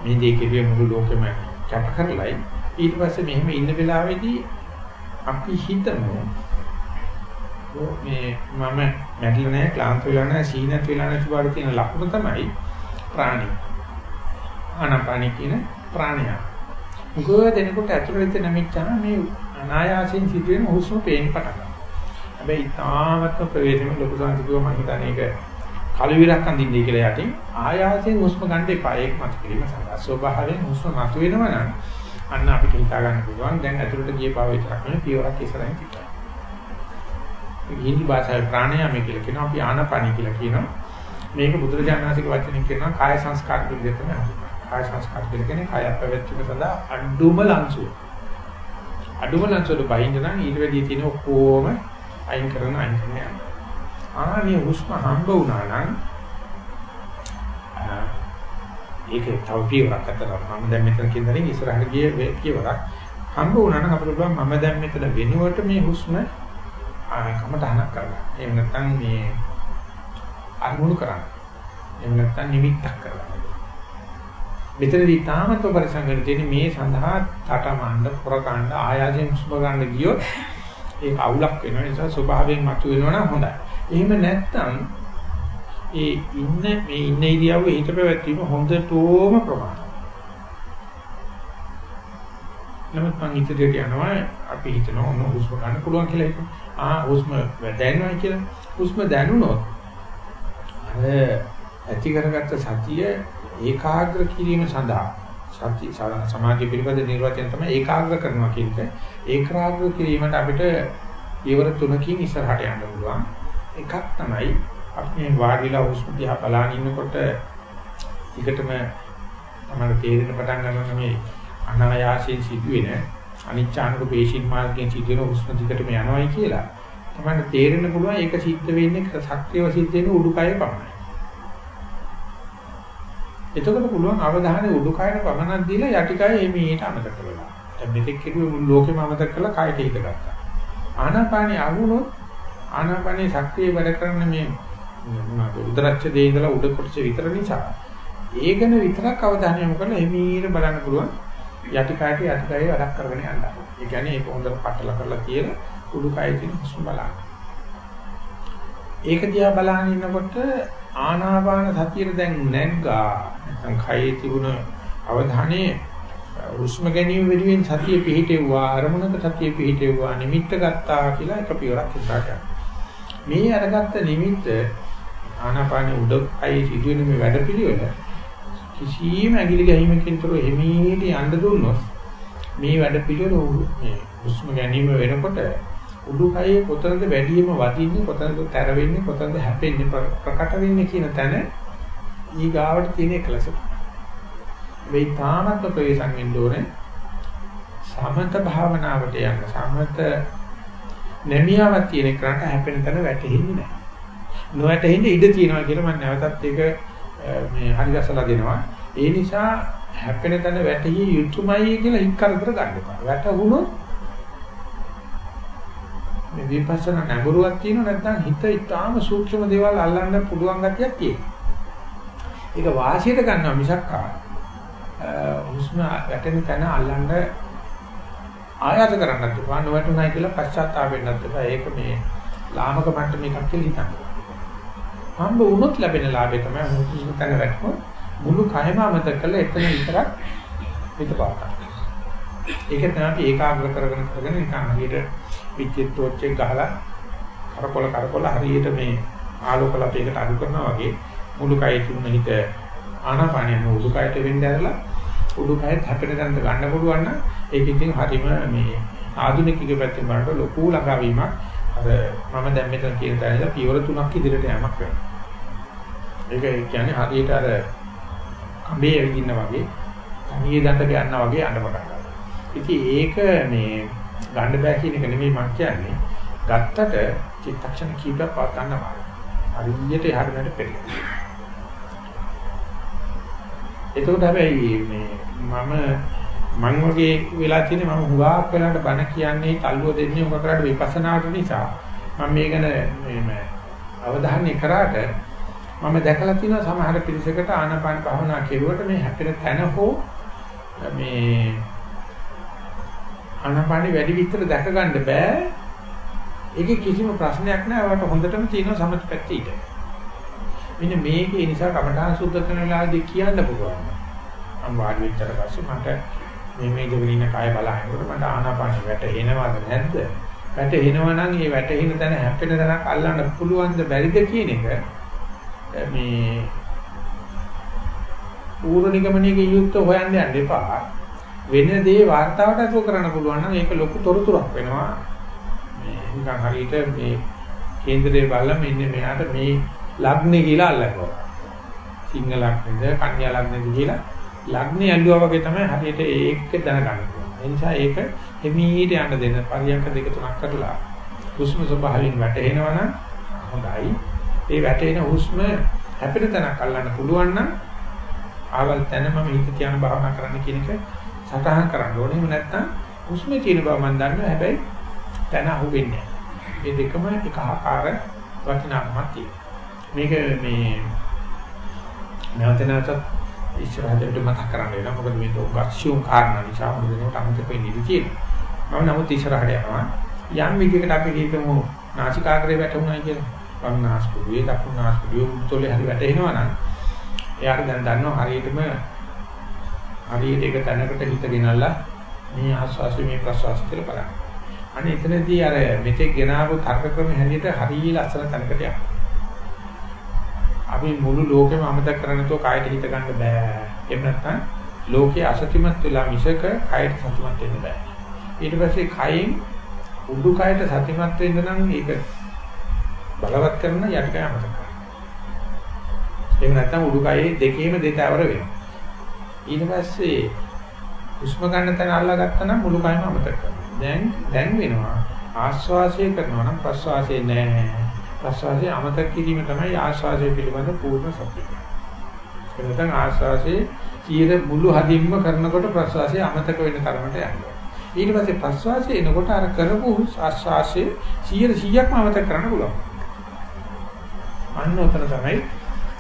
මේ දේ කෙරුවේ මුළු ලෝකෙම කැප කරලයි ඊට පස්සේ මෙහෙම ඉන්න වෙලාවේදී අපි හිතමු මේ මම මැරිලා නැහැ ක්ලාන්ත වෙලා නැහැ සීනත් වෙලා නැති බවට තියෙන ලක්ෂණ තමයි ප්‍රාණි ආනපානි කියන ප්‍රාණය. මොකද දෙනකොට ඇතුළත නැමිච්චා මේ අනායාසයෙන් සිදුවෙන හුස්ම පේන්න පටන් ගන්නවා. හැබැයි තාමත්ම ප්‍රවේශම ලොකු සංසිකුව මම හිතන්නේ ඒක කලවිරක් අඳින්නේ කියලා යටින් ආයාසයෙන් හුස්ම ගන්න එපා. ඒක මත කිරීම සඳහා ස්වභාවයෙන් හුස්ම මතු වෙනවා නම් අන්න අපිට හිතා ගන්න පුළුවන් දැන් ඇතුළට ගිය බව විතරක් නෙවෙයි පියවරක් ඉස්සරහින් තිබ්බා. හින්දි භාෂාවේ ප්‍රාණයාම කියලා කියනවා අපි ආනපනි කියලා කියනවා. මේක බුදුරජාණන් වහන්සේගේ වචනෙන් කියනවා කාය සංස්කාර පිළිදෙත තමයි. කාය සංස්කාර කියලා කියන්නේ කාය පැවැත්ම සඳහා අඩුම ලංසුව. අඩුම ලංසොට බහින්න නම් ඊට වැඩි තියෙන ඔක්කොම අයින් කරන අයින් කරන යනවා. ආනේ හුස්ම හම්බ වුණා නම් ඒක තව පියවරක් අතර මම දැන් මෙතන කියන දේ ඉස්සරහට ගිය පියවරක් හම්බ වුණා නම් අපිට පුළුවන් මම දැන් මෙතන වෙනුවට මේ හුස්ම කමටහනක් කරගන්න. එහෙම නැත්නම් මේ අනුමුණු කරන්න. එහෙම නැත්නම් නිමිත්තක් කරගන්න. මෙතනදී තාමත් පරිසංගන තියෙන මේ සඳහා තටමඬ පුරකණ්ඩ ආයාසයෙන් සුබ ගන්න ගියොත් ඒක අවුලක් වෙනවා ඒ නිසා ස්වභාවයෙන් මතුවෙනවා නම් හොඳයි. එහෙම නැත්නම් ඒ ඉන්න මේ ඉන්න ඉරියව්ව හිත පැවැත්වීම හොඳටම ප්‍රමාණයි. නමුත් මං ඉදිරියට යනවා අපි හිතනවා ඔන්න හුස්ම ගන්න පුළුවන් කියලා හිතමු. ආ හුස්ම දැනෙනවා කියලා. හුස්ම දැනුණොත් අර ඇති කරගත්ත සතිය ඒකාග්‍ර කිරීම සඳහා සති සමාධිය පිළිබඳ නිර්වචනය තමයි ඒකාග්‍ර කරනවා කියන එක. ඒකාග්‍ර කිරීමට අපිට ඊවර තුනකින් ඉස්සරහට යන්න පුළුවන්. එකක් තමයි අපි මේ වාඩිලා හුස්ම දිහා බලන ඉන්නකොට ටිකටම තමයි තේරෙන පටන් ගන්න මේ අනායාසයෙන් සිදුවෙන අනිච්ඡානක පේශින් මාර්ගයෙන් සිදුවෙන හුස්ම දිගටම යනවායි කියලා. තමයි තේරෙන්න පුළුවන් ඒක සිද්ධ වෙන්නේ සක්‍රියව සිද්ධ වෙන උඩුකය පමණයි. එතකොට පුළුවන් අවධානය උඩුකයට පමණක් දීලා යටිකය එමෙහෙට අමතක කරලා. දැන් මෙතෙක් කිව්වේ මුළු ලෝකෙම අමතක කරලා කයට හිත ගත්තා. ආනාපානිය අහුනොත් ආනාපානිය ශක්තිය වැඩ කරන මේ මොනවාද උදරච්ඡ දේ ඉඳලා උඩ කොටස විතර නිසා ඒකන විතරක් අවධානය යොමු කරලා එමීර බලන්න පුළුවන් යටි කාටි යටි කායේ වැඩක් කරගෙන යන්න. ඒ කියන්නේ ඒක හොඳට පටල කරලා තියෙන උඩු කායේ තියෙන හුස්ම බලන්න. ඒක දිහා බලන ඉන්නකොට ආනාපාන සතියේ දැන් නැග්ගා. නැත්නම් කයේ තිබුණ අවධානයේ හුස්ම ගැනීම වෙනුවෙන් සතිය පිහිටෙව්වා අරමුණක සතිය පිහිටෙව්වා නිමිත්ත ගත්තා කියලා එක පියවරක් ඉස්සරහට මේ අරගත්ත නිමිත්ත ආනාපානෙ උඩ අයි සිදුවෙන මේ වැඩපිළිවෙල කිසියම් ඇඟිලි ගැහිමකින් තොරව එමීට යන්න දුන්නොත් මේ වැඩපිළිවෙල මේ හුස්ම ගැනීම වෙනකොට උඩුකයේ කොතනද වැඩිම වදින්නේ කොතනද තැර වෙන්නේ කොතනද හැපෙන්නේ ප්‍රකට වෙන්නේ කියන තැන ඊගාවට තියෙන එකලස. මේ තාමත් ප්‍රවේශම් වෙන්න ඕනේ. සමත භාවනාවට යන්න සමත නැමියාවක් තියෙන කරාට හැපෙන තැන වැටෙන්නේ නැහැ. නොවැටෙන්නේ ඉඩ තියෙනවා කියලා මම නැවතත් ඒක මේ හරි ගැසලා දෙනවා. ඒ නිසා හැපෙන තැන වැටෙහි යුතුයමයි කියලා හිත කරදර ගන්න එපා. වැටුණොත් මේ විපස්සනා නැඹුරුවක් තියෙනවා නැත්නම් හිත ඊටාම සූක්ෂම දේවල් අල්ලන්න පුළුවන් ගතියක් තියෙනවා. ඒක වාසියට ගන්නවා මිසක් හුස්ම වැටෙන තැන අල්ලන්න ආයත කරන්නත් එපා. නොවැටුණයි කියලා පශ්චාත්තාප වෙන්නත් එපා. ඒක මේ ලාමක මට්ටමක් කියලා හිතන්න. හම්බ වුණොත් ලැබෙන ලාභය තමයි හුස්ම තැන වැටුණොත් මුළු කයම අමතක කරලා එතන විතරක් පිටපාත. ඒක තමයි අපි ඒකාග්‍ර කරගෙන කරගෙන නිකන් හරියට විද්‍යුත් ටෝච් එක ගහලා කරකොල කරකොල හරියට මේ ආලෝක ලපයකට අඩු කරනවා වගේ මුළු කයේ තිබුණ හිත ආනාපානිය මුළු කයට වෙන්න ඇරලා උඩු කයත් හැපෙන තැනට ගන්න පුළුවන් නම් ඒක ඉතින් හරිම මේ ආධුනිකයෙක් පැත්තෙන් බලනකොට ලොකු ළඟාවීමක් අර මම දැන් මෙතන කියන තැනලා පියවර තුනක් ඉදිරියට යamak වෙනවා. ඒක කියන්නේ හරියට අර කඹේ ඇවිදින්න වගේ තනියේ දඬ ගන්නවා වගේ යන්න පටන් ගන්නවා. ඉතින් ඒක මේ ගන්න බෑ කියන එක නෙමෙයි මම කියන්නේ. ගත්තට චිත්තක්ෂණ කීපයක් පාත් ගන්නවා. හරියට එහාට මෙහාට පෙරලෙනවා. එතකොට හැබැයි මේ මම මං වගේ වෙලා තියෙන්නේ මම හුඟක් වෙලාවට බණ කියන්නේ තල්ලුව දෙන්නේ උඹ කරාට විපස්සනාට නිසා මම මේක මේ අවධානය කරාට මම දැකලා තියෙනවා සමහර පිරිසකට ආනාපාන භාවනා කෙරුවට මේ හැපෙන තැන හෝ මේ ආනාපානෙ වැඩි විතර දැක ගන්න බෑ. ඒකේ කිසිම ප්‍රශ්නයක් නෑ. ඔයාලට හොඳටම තියෙනවා සමථ පැත්තේ ඊට. මෙන්න මේකේ නිසා කමඨාන් සුද්ධ කරන වෙලාවේදී කියන්න පුළුවන්. මම වාඩි වෙච්චට පස්සේ මට මේ මේ දෙවින කය බලහිනකොට මට ආනාපාන වැටෙනවද නැද්ද? වැටෙනවා නම් ඒ වැටෙන තැන හැපෙන තැනක් අල්ලන්න පුළුවන්ද බැරිද කියන එක මේ පූර්ව නිගමනයේ යුක්ත හොයන්න යන්න එපා. වෙන දේ වார்த்தාවට අතුව කරන්න පුළුවන් නම් ඒක ලොකු තොරතුරක් වෙනවා. මේ නිකන් හරියට මේ කේන්දරේ බලලා මෙන්න මෙයාට මේ ලග්නේ කියලා අල්ලනවා. සිංහල ලග්නේද කන්‍යා ලග්නේද කියලා ලග්නේ ඇල්ලුවා වගේ තමයි හරියට ඒක දැනගන්න පුළුවන්. ඒ නිසා ඒක හිමීට යන්න දෙන්න පරියන්ක දෙක තුනක් කරලා හුස්ම ස්වභාවයෙන් වැටෙනවනම් හොඳයි. ඒ වැටෙන හුස්ම හැපෙන තැනක් අල්ලන්න පුළුවන් නම් ආවල් තැන මම හිත තියාගෙන භාවනා කරන්න කියන එක සටහන් කරන්න ඕනේ. එහෙම නැත්නම් හුස්මේ තියෙන බව මම දන්නවා. හැබැයි තැන අහුවෙන්නේ නැහැ. මේ දෙකම එක ආකාර වටිනාකමක් තියෙනවා. මේක මේ නැවත නැවතත් ඉස්සරහට මතක් කරන්න වෙනවා. මොකද මේ දෝගක්ෂියුම් කාරණා නිසා මොකද මේකට අමතක වෙන්නේ ඉඳී තියෙනවා. මම නමුත් ඉස්සරහට යනවා. යම් විදිහකට අපි හිතමු නාසිකාග්‍රේ වැටුණා කියලා. වම් නාස්පුඩුවේ දකුණු නාස්පුඩුවේ උඩුතොලේ හරි වැටෙනවා නම් එයාට දැන් දන්නවා හරියටම හරියට ඒක තැනකට හිත ගෙනල්ලා මේ ආස්වාසි මේ ප්‍රසවාස කියලා බලන්න. අනේ එතනදී අර මෙතෙක් ගෙනාවු තර්ක ක්‍රම හැටියට හරිය ලස්සන තැනකට යනවා. අපි මුළු ලෝකෙම අමතක කරන්නතෝ කායට හිත ගන්න බෑ. එහෙම නැත්නම් ලෝකයේ අසතිමත් වෙලා මිසක කායට සතිමත් වෙන්න බෑ. ඊට පස්සේ කයින් උඩුකයට සතිමත් වෙන්න නම් ඒක බලවත් කරන යටිකය අමතක කරනවා. එහෙම නැත්නම් උඩුකයේ දෙකේම දෙතවර වෙනවා. ඊට පස්සේ හුස්ම ගන්න තැන අල්ලා ගත්තා නම් මුළු කයම අමතක කරනවා. දැන් දැන් වෙනවා ආශ්වාසය කරනවා නම් ප්‍රශ්වාසය නෑ. ප්‍රශ්වාසය අමතක කිරීම තමයි ආශ්වාසය පිළිබඳ පූර්ණ සතිය. එතන ආශ්වාසයේ ඊර මුළු හදින්ම කරනකොට ප්‍රශ්වාසය අමතක වෙන තරමට යනවා. ඊට පස්සේ ප්‍රශ්වාසය එනකොට අර කරපු ආශ්වාසයේ 100 100ක්ම අමතක කරන්න පුළුවන්. අන්න උතන තමයි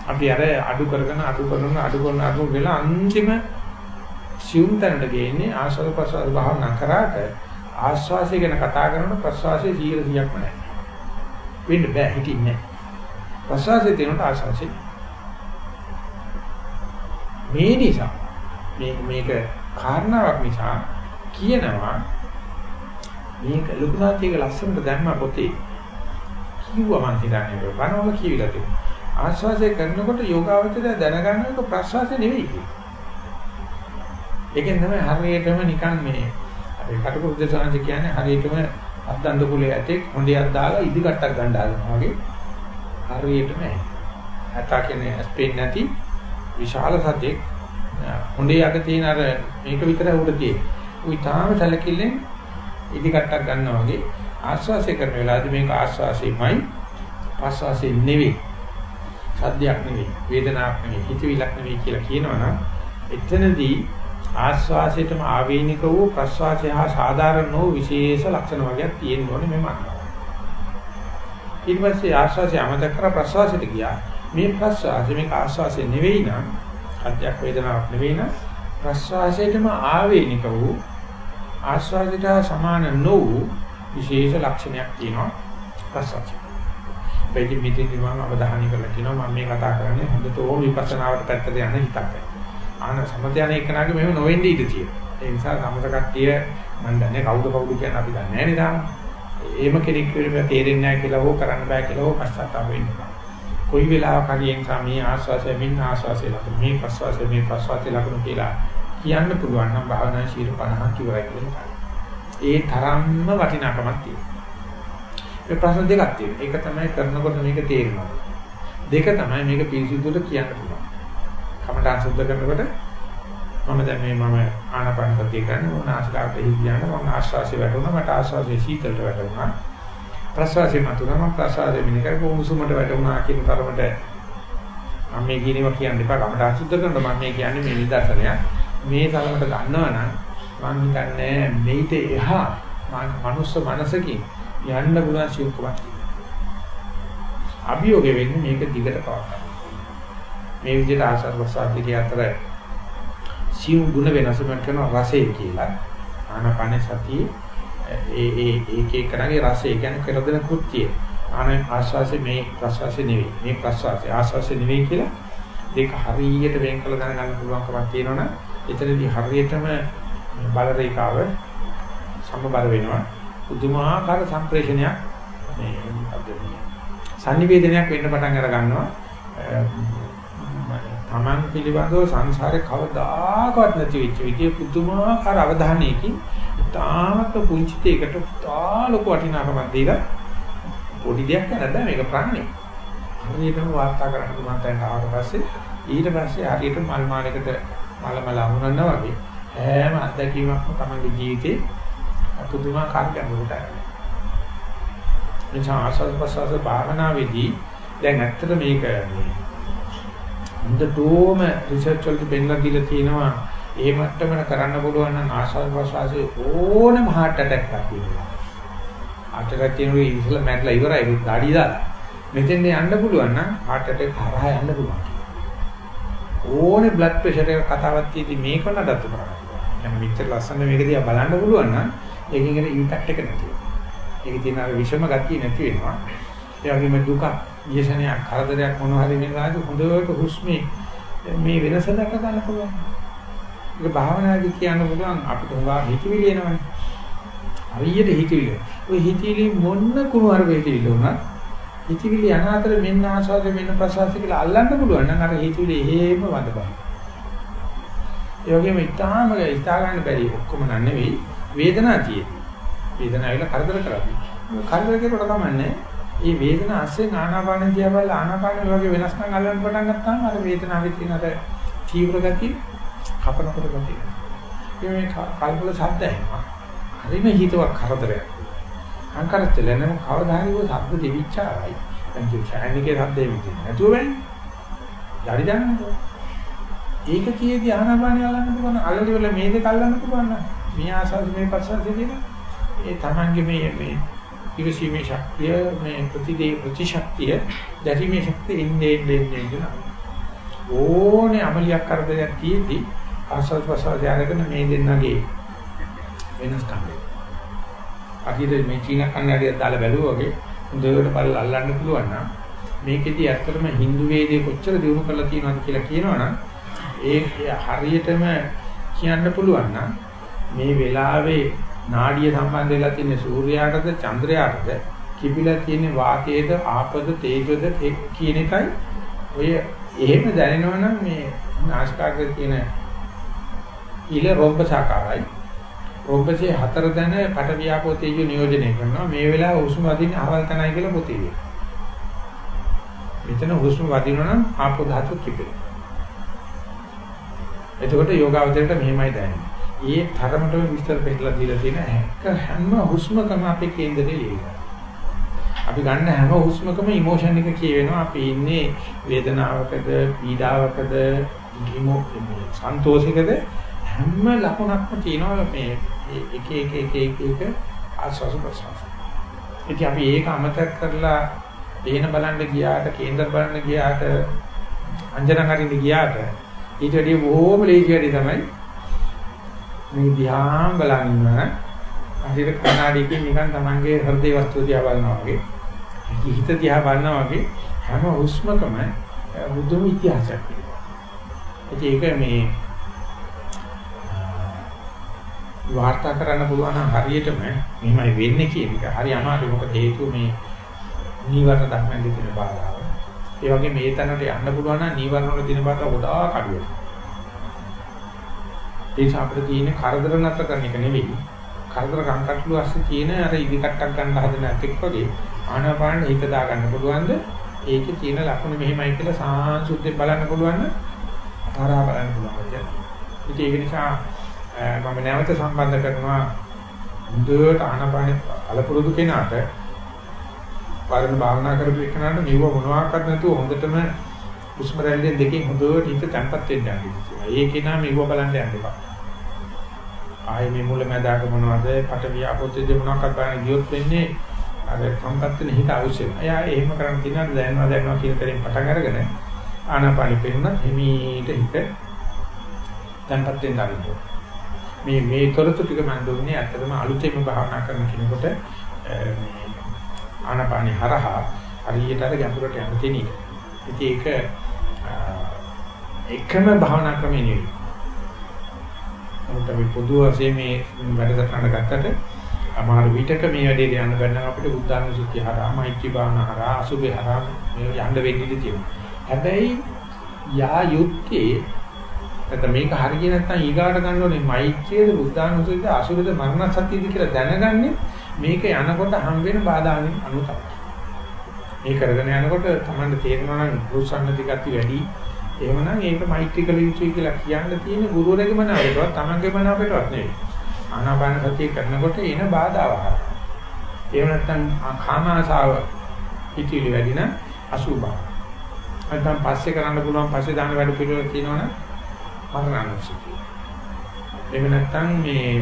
අපි අර අඩු කරගෙන අඩු කරන අඩු කරන අඩු වෙලා අන්තිම සියුම් තැනට ගේන්නේ ආශ්වාස ප්‍රශ්වාස භාවනා කරාට ආශ්වාසය ගැන කතා කරනකොට ප්‍රශ්වාසයේ 100%ක්ම නැහැ. වෙන්න බෑ හිටින්නේ නැහැ. ප්‍රශ්වාසයේ තියෙනට ආශ්වාසය මේ නිසා මේ මේක කාරණාවක් නිසා කියනවා මේක ලොකුනාතියක ලස්සනට දැම්ම පොතේ කිව්වා මම හිතන්නේ බණවල කියවිලා තියෙනවා. ආශ්වාසය කරනකොට යෝගාවචරය දැනගන්න එක ප්‍රශ්වාසය නෙවෙයි කියන්නේ. ඒකෙන් තමයි හරියටම නිකන් මේ අපි කටුකුරුද සාංශ කියන්නේ හරියටම අද්දන්ද කුලේ ඇතෙක් හොඳියක් දාලා ඉදි කට්ටක් ගන්න හදනවා වගේ හරියටම ඇතා කියන්නේ ස්පේන් නැති විශාල සතෙක් හොඳේ යක තියෙන අර මේක විතර උඩ තියෙන. උයි තාම සැලකිල්ලෙන් ඉදි කට්ටක් ගන්නවා වගේ ආශ්වාසය කරන වෙලාවදී මේක ආශ්වාසයමයි ආශ්වාසය නෙවෙයි. සද්දයක් නෙවෙයි, වේදනාවක් නෙවෙයි, හිතවිලක් නෙවෙයි කියලා කියනවනම් එතනදී ආශ්වාසයටම ආවේනික වූ ප්‍රශ්වාසය හා සාධාරණ වූ විශේෂ ලක්ෂණ වර්ගයක් තියෙන්න ඕනේ මේ මනස. ඊට පස්සේ ආශ්වාසය අමතක කර ප්‍රශ්වාසයට ගියා. මේ ප්‍රශ්වාසය මේක ආශ්වාසය නෙවෙයි නම් අධ්‍යක් වේදනාවක් නෙවෙයි නම් ප්‍රශ්වාසයටම ආවේනික වූ ආශ්වාසයට සමාන නොවූ විශේෂ ලක්ෂණයක් තියෙනවා ප්‍රශ්වාසය. වෙදි මිදින් මම අවධානය කරලා කියනවා මම මේ කතා කරන්නේ හොඳටම විපස්සනාවට පැත්තට යන හිතක්. ආන සමත යන එකනාගේ මෙහෙම නොවෙන්න ඉඩ තියෙනවා. ඒ නිසා සමත කට්ටිය මම දන්නේ කවුද කවුද කියන්නේ අපි දන්නේ නැහැ නේද? එහෙම කෙනෙක් වෙලෙම තේරෙන්නේ නැහැ කියලා හෝ කරන්න බෑ කියලා හෝ පස්සත්තාව වෙනවා. කොයි වෙලාවක හරි එන්සා මේ ආස්වාසය මින් ආස්වාසය ලකුණු මේ ප්‍රස්වාසය මේ ප්‍රස්වාසය ලකුණු කියලා කියන්න පුළුවන් නම් භාවනා ශීල 50 කිවරයි කියලා. ඒ තරම්ම වටිනාකමක් තියෙනවා. මේ ප්‍රශ්න දෙකක් තියෙනවා. එක තමයි කරනකොට මේක තේරෙනවා. දෙක තමයි මේක පිළිසිදුට කියන්න පුළුවන්. කමඨාන් සුද්ධ කරනකොට මම දැන් මේ මම ආනාපාන සතිය කරන්නේ මොන ආස්කාරට හිතියන මම ආශ්වාසය වැටුණා මට ආශ්වාසයේ සීතලට වැටුණා ප්‍රශ්වාසය මතුණා මම ප්‍රශ්වාසය මිනිහ කරපු උණුසුමට වැටුණා කියන තරමට මම මේ කියනවා කියන්න එපා කමඨාන් සුද්ධ කරනකොට මම මේ කියන්නේ මේ නිදර්ශනය මේ තරමට ගන්නවනම් මම හිතන්නේ මේිට එහා මනුස්ස මනසකින් යන්න පුළුවන් සියුම්කමක් තියෙනවා අභියෝග වෙන්නේ මේක දිගට පවත්වා මේ විදිහට ආසත් ප්‍රසාදිකේ අතර සියුම් ගුණ වෙනසක් කරන රසය කියලා ආනාපාන සතිය ඒ ඒ ඒක එක්කනගේ රසය කියන්නේ කරදෙන කෘත්‍යය. ආන ආස්වාසේ මේ ප්‍රසවාසේ නෙවෙයි. මේ ප්‍රසවාසේ ආස්වාසේ නෙවෙයි කියලා ඒක හරියට වෙන් කළ දැනගන්න පුළුවන්කමක් තියෙනවනම් එතනදී හරියටම බල රේඛාව සමබර වෙනවා. පුදුමාකාර සම්ප්‍රේෂණයක් මේ සංනිවේදනයක් වෙන්න පටන් අර ගන්නවා Taman පිළිබඳව සංසාරේ කවදාකවත් නැති වෙච්ච විදිය පුදුමාකාර අවධානයකින් තාමත් පුංචි දෙයකට තාලක වටිනාකමක් දීලා පොඩි දෙයක් නෑ මේක ප්‍රාණේ. හරියටම වාර්තා කරන්න පුළුවන් තැනට ආවට පස්සේ ඊට පස්සේ හරියට මල් මාලයකට මල මල අමුණනවා වගේ හැම අත්දැකීමක්ම තමන්ගේ ජීවිතේ පුදුමාකාර ගැඹුරට යනවා. එනිසා ආස්වාද ප්‍රසවාස භාවනාවේදී දැන් ඇත්තට මේක හොඳටම රිසර්ච් වලට පෙන්නලා දීලා තියෙනවා ඒ මට්ටමන කරන්න පුළුවන් නම් ආශාස ප්‍රසවාසයේ ඕනම heart attack එකක් තියෙනවා. heart attack තියෙනවා ඉස්සෙල්ලා මැරලා ඉවරයි ගාඩිය දාලා. මෙතෙන් යන්න පුළුවන් නම් heart attack හරහා යන්න පුළුවන්. ඕනේ blood pressure එක කතාවක් තියෙදි මේක නඩත්තු කරන්න. දැන් මෙච්චර ලස්සන මේක දිහා බලන්න පුළුවන් නම් ඒකෙන් එන ඉම්පැක්ට් එක නැති වෙනවා. ඒකේ තියෙන අර විෂම ගතිය නැති වෙනවා. ඒ වගේම දුක ඊශනයක් කරදරයක් මොනවා හරි වෙනවාද හොඳට හුස්මේ මේ වෙනස දැක ගන්න පුළුවන්. ඒක භාවනාදී කියන්න පුළුවන් අපිට හොඟා හිතවිලි එනවනේ. හරියට හිතවිලි. ওই හිතවිලි මොන්න කුණු අර වේතිවිලි උනත් හිතවිලි යන අතර මෙන්න ආස්වාද මෙන්න ප්‍රසවාස කියලා අල්ලන්න පුළුවන් නම් අර හිතවිලි එහෙම වද බෑ. ඒ වගේම ඊටාම ඉස්තා ගන්න බැරි ඔක්කොම නෙවෙයි වේදනාව තියෙන්නේ. වේදනාව ඇවිල්ලා කරදර කරන්නේ. කරදර කෙරුවට කමන්නේ මේ වේදන අස්සෙන් ආනාපාන දිහා බලලා ආනාපාන වගේ වෙනස්කම් අල්ලන්න පටන් ගත්තාම අර වේදනාවේ තියෙන අර තීව්‍ර ගතිය කපනකොට ගතිය. මේ කල්පල ශබ්ද ඇහෙනවා. හරිම හිතුවක් කරදරයක්. අංකරතල නම් කවදා හරි ඔය ශබ්ද දෙවිච්චාරයි. දැන් කිය ඡායනිකේ ශබ්දෙ විදිහ. නැතුව වෙන්නේ. යරි දන්නවද? ඒක කියේදී ආනාපානිය අල්ලන්න පුළුවන්. අල්ලලි වල මේ දෙක අල්ලන්න පුළුවන්. මේ ආසස් මේ පස්සස් දෙන ඒ තමන්ගේ මේ මේ ඉවසීමේ ශක්තිය මේ ප්‍රතිදේ ප්‍රතිශක්තිය දැරීමේ ශක්තිය ඉන්නේ ඉන්නේ ඉන්නේ ඕනේ අමලියක් කරදරයක් තියෙද්දි ආස්වාද ප්‍රසවාස යාගෙන මේ දෙන්නගේ වෙනස්කම් අකිට මේ චීන කන්නඩියක් දාලා බැලුවා වගේ හොඳට බලලා අල්ලන්න පුළුවන් නම් මේකෙදි ඇත්තටම Hindu වේදේ කොච්චර දියුණු කරලා තියෙනවද කියලා කියනවනම් ඒ හරියටම කියන්න පුළුවන් නම් මේ වෙලාවේ නාඩිය සම්බන්ධ වෙලා තියෙන සූර්යාටද චන්ද්‍රයාටද කිපිලා තියෙන වාතයේද ආපද තේජද කියන එකයි. ඔය එහෙම දැනෙනවනම් මේ නාස්කාග්‍රේ තියෙන ඉල රොම්බසාකාරයි රොම්බසේ හතර දන පට වියාපෝ තේජෝ නියෝජනය කරනවා. මේ වෙලාව හුස්ම වදින්නේ අහවල් තනයි කියලා පොතේ මෙතන හුස්ම වදිනවා නම් ආපෝ ධාතු කිපෙනවා එතකොට යෝගාවචරයට මෙහෙමයි දැනෙන්නේ. ඒ තරමටම විස්තර පෙන්නලා දීලා තියෙන හැක හැම හුස්මකම අපේ කේන්දරේ ලියලා. අපි ගන්න හැම හුස්මකම ඉමෝෂන් එක කියවෙනවා. අපි ඉන්නේ වේදනාවකද, පීඩාවකද, සන්තෝෂයකද හැම ලකුණක්ම තියෙනවා මේ එක එක එක එක එක ආස්වාස ප්‍රසවාස. ඉතින් අපි ඒක අමතක කරලා දේන බලන්න ගියාට, කේන්දර බලන්න ගියාට, අංජන හරින්න ගියාට ඊට වැඩිය බොහෝම ලේසි වැඩි තමයි මේ ධ්‍යාන බලන ඉන්න අහිර කණ්ණාඩියකින් නිකන් Tamange හෘදේ වස්තු දිහා බලනවා වගේ. හිත දිහා බලනවා වගේ හැම හුස්මකම බුදුම ඉතිහාසයක් තියෙනවා. ඒක මේ වාර්තා කරන්න පුළුවන් නම් හරියටම මෙහෙමයි වෙන්නේ කියන එක. හරි අමාරුයි. මොකද හේතුව මේ නීවරණ ධර්මයන් දෙකේ බාධාව ඒ වගේ මේ තැනට යන්න පුළුවන් නම් නීවරණ වල දින බාධා ගොඩාක් අඩු වෙනවා. ඒ නිසා අපිට තියෙන කරදර නතර කරන එක නෙවෙයි. කරදර කංකටළු ඇස්සේ තියෙන අර ඉදි කට්ටක් ගන්න හදන ඇතෙක් වගේ ආනාපාන හිත දා ගන්න පුළුවන්ද? ඒකේ තියෙන ලක්ෂණ මෙහෙමයි කියලා සාංශුද්ධයෙන් බලන්න පුළුවන් නම් ආරා බලන්න පුළුවන්. ඉතින් ඒක නිසා මම නැවත සම්බන්ධ කරනවා හොඳට ආනාපාන අලපුරුදු කෙනාට වරණ භාවනා කරපු එකනට මෙව මොනවාක්වත් නැතුව හොඳටම උස්ම රැල්ලෙන් දෙකෙන් හොඳට හිත තැම්පත් වෙන්න යනවා. ඒකේ නම් මෙව බලන්න යන්න එපා. ආයේ මේ මුල මැදාක මොනවද පට වියාපොතේද මොනවාක්වත් බලන්න ගියොත් වෙන්නේ අර සම්පත් වෙන හිත අවශ්‍යයි. එයා එහෙම කරන්න දිනන දැනනවා දැනනවා කියන තරම් පටන් අරගෙන ආනාපානෙ පෙන්නුනත් හිමීට හිත තැම්පත් වෙන්න ආරම්භ මේ මේ තොරතුරු ටික මම දුන්නේ ඇත්තටම අලුතෙන් භාවනා කරන කෙනෙකුට මේ ආනපානි හරහා හරියට අර ගැඹුරට යන්න තියෙන එක. ඉතින් ඒක එකම භාවනා ක්‍රමෙ නෙවෙයි. නමුත් අපි පොදු වශයෙන් මේ වැඩසටහන ගත්තට අමාරු විටක මේ වැඩේ යන්න ගන්න අපිට බුද්ධානුසුති හරහා මෛත්‍රී භාවනා හරහා අසුභේ හරහා මේ යන්න වෙන්නේ තියෙනවා. හැබැයි යා යුත්තේ නැත්නම් මේක හරිය නැත්නම් ඊගාට ගන්න ඕනේ මෛත්‍රියද බුද්ධානුසුතිද අසුභද මරණ සත්‍යද කියලා දැනගන්නේ මේක යනකොට හම් වෙන බාධාවෙන් අනු තමයි. මේ කරගෙන යනකොට Tamanne තේරෙනවා නම් පුරුෂන්නති ගති වැඩි. එහෙමනම් ඒක මෛත්‍රී කළ යුතුයි කියලා කියන්න තියෙන ගුරුවරයාගේ මනාවටවත් Tamanගේ මනාවටවත් නෙවෙයි. ආනාපාන සතිය කරනකොට එන බාධාව හරහා. එහෙම නැත්නම් කාම ආසාව හිතිලි වැඩි නම් අසුභ. නැත්නම් පස්සේ කරන්න පුළුවන් පස්සේ දාන වැඩ පිළිවෙල තියෙනවනම් මරණානුස්සතිය. එහෙම නැත්නම් මේ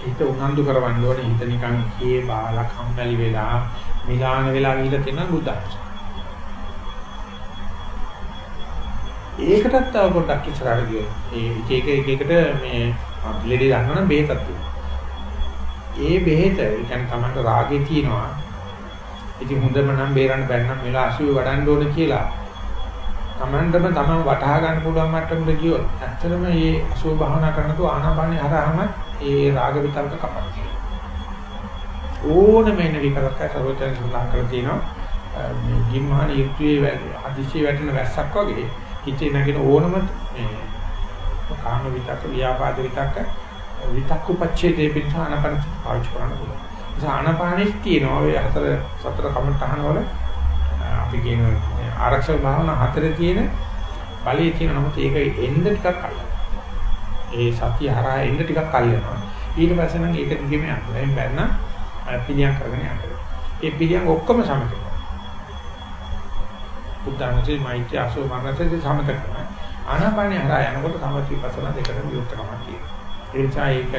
හිත උනන්දු කරවන්න ඕනේ හිත නිකන් කේ බාලා කම්මැලි වෙලා මිලාන වෙලා ගිහිල්ලා තියෙන බුද්ධාංශ. ඒකටත් තව පොඩ්ඩක් ඉස්සරහට ගියොත් ඒ එක එක එකට මේ ලෙඩේ ගන්නවනම් බෙහෙතක් තියෙනවා. ඒ බෙහෙත කියන්නේ Tamanට රාගේ තියෙනවා. ඉතින් හොඳම නම් බේරන්න බැන්නම් මෙලා අසුවේ වඩන්න ඕනේ කියලා තමන්ටම තමන් වටහා ගන්න පුළුවන් මට්ටමට ගියොත් ඇත්තටම මේ අසුභ භාවනා කරනකොට ආනාපානේ හරහාම ඒ රාග විතර්ක කපනවා. ඕනම එන විකරක සර්වචන් සඳහන් කරලා තියෙනවා මේ ගිම්හාන යුක්තියේ අදිශේ වැටෙන වැස්සක් වගේ හිතේ නැගෙන ඕනම මේ කාම විතක්ක ව්‍යාපාද විතක්ක විතක්කුපච්ඡේ දෙපිට ආනපන පාවිච්චි කරන්න පුළුවන්. ඒ ආනපානෙත් තියෙනවා ඔය හතර සතර කමටහන වල අපි කියන ආරක්ෂක භාවනා හතරේ තියෙන බලයේ තියෙන නමුත් ඒක එන්න ටිකක් අල්ලනවා. ඒ සතිය හරහා එන්න ටිකක් කල් යනවා. ඊට පස්සේ නම් ඒක දිගෙම යනවා. එයින් බැන්න පිළියම් කරගෙන යනවා. ඒ පිළියම් ඔක්කොම සමතක. බුද්ධාංශේ මෛත්‍රී අසෝ මරණසේ සමතක කරනවා. ආනාපානිය හරහා යනකොට සමථ විපස්සනා දෙකම විවෘතකමක් තියෙනවා. ඒ නිසා ඒක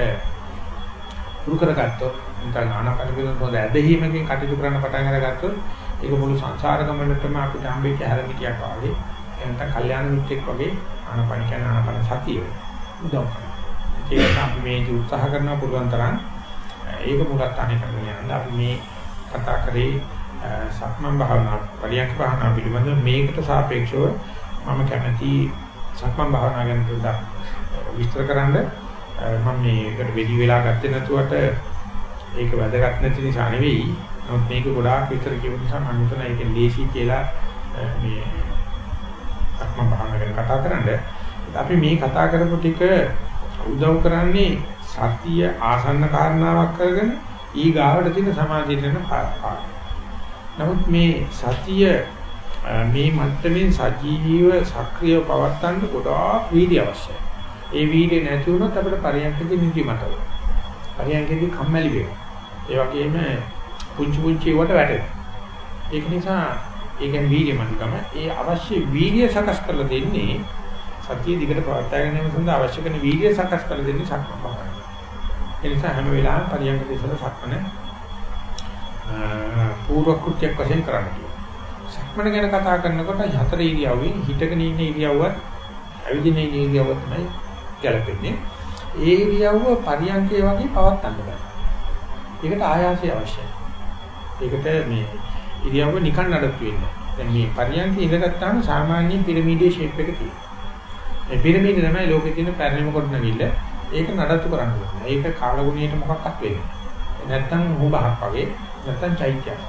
පුරු කරගත්තොත් නිකන් ආනාපාන පිළිබඳව ඇදහිීමකින් කටයුතු කරන්න පටන් අරගත්තොත් ඒක මුළු සංසාර ගමනටම අපිට හම්බෙච්ච හැරමිටියක් වගේ එනත කල්යාණ මිත්‍රෙක් වගේ ආනපන කියන ආනපන සතිය උදව් කරනවා. ඒක අපි මේ උත්සාහ කරනවා පුළුවන් තරම් ඒක මුලත් අනේ කරගෙන යන්න අපි මේ කතා කරේ සක්මන් භාවනා පරියන්ක භාවනා පිළිබඳව මේකට සාපේක්ෂව මම කැමති සක්මන් භාවනා ගැන පොඩ්ඩක් විස්තර කරන්න මම මේකට වෙඩි වෙලා ගත්තේ නැතුවට ඒක වැදගත් නැති නිසා නෙවෙයි නමුත් මේක ගොඩාක් විතර කියපු නිසා මම හිතනවා ඒක ලේසි කියලා මේ සක්මන් භාවනා ගැන කතා කරන්න අපි මේ කතා කරපු ටික උදව් කරන්නේ සතිය ආසන්න කාරණාවක් කරගෙන ඊ ගාවට තියෙන සමාධියට යන පාඩම. නමුත් මේ සතිය මේ මට්ටමින් සජීවීව සක්‍රියව පවත්වන්න ගොඩාක් වීර්ය අවශ්‍යයි. ඒ වීර්ය නැති වුණොත් අපිට පරියන්කදී නිදිමත වෙනවා. පරියන්කදී කම්මැලි වෙනවා. ඒ වගේම පුංචි පුංචි වට වැටෙනවා. ඒක නිසා ඒ කියන්නේ වීර්යමන්කම ඒ අවශ්‍ය වීර්ය සකස් කරලා දෙන්නේ සතිය දිගට පවත්වාගෙන යන සඳහා අවශ්‍ය කරන වීර්ය සකස් කරලා දෙන්නේ සක්මන් භාවනාව. ඒ නිසා හැම වෙලාවෙම පරියන්ක දෙසල සක්මන පූර්ව කෘත්‍යයක් වශයෙන් කරන්න කියනවා. සක්මන ගැන කතා කරනකොට හතර ඉරියව්වෙන් හිටගෙන ඉන්න ඉරියව්වත් ඇවිදින ඉන්න ඉරියව්වත් තමයි ගැලපෙන්නේ. ඒ ඉරියව්ව පරියන්කේ වගේ පවත්වන්න බෑ. ඒකට ආයාසය අවශ්‍යයි. ඒකට මේ ඉරියව්ව නිකන් නඩත්තු වෙන්නේ. දැන් මේ පරියන්කේ ඉඳගත්තාම සාමාන්‍ය පිරමීඩයේ ෂේප් එක තියෙනවා. මේ පිරමීඩ තමයි ලෝකේ තියෙන පැරණිම කොට නැගිල්ල. ඒක නඩත්තු කරන්න ඕනේ. ඒක කාලගුණයට මොකක්වත් වෙන්නේ නැහැ. නැත්තම් හුබහක් වගේ නැත්තම් චෛත්‍යයක්.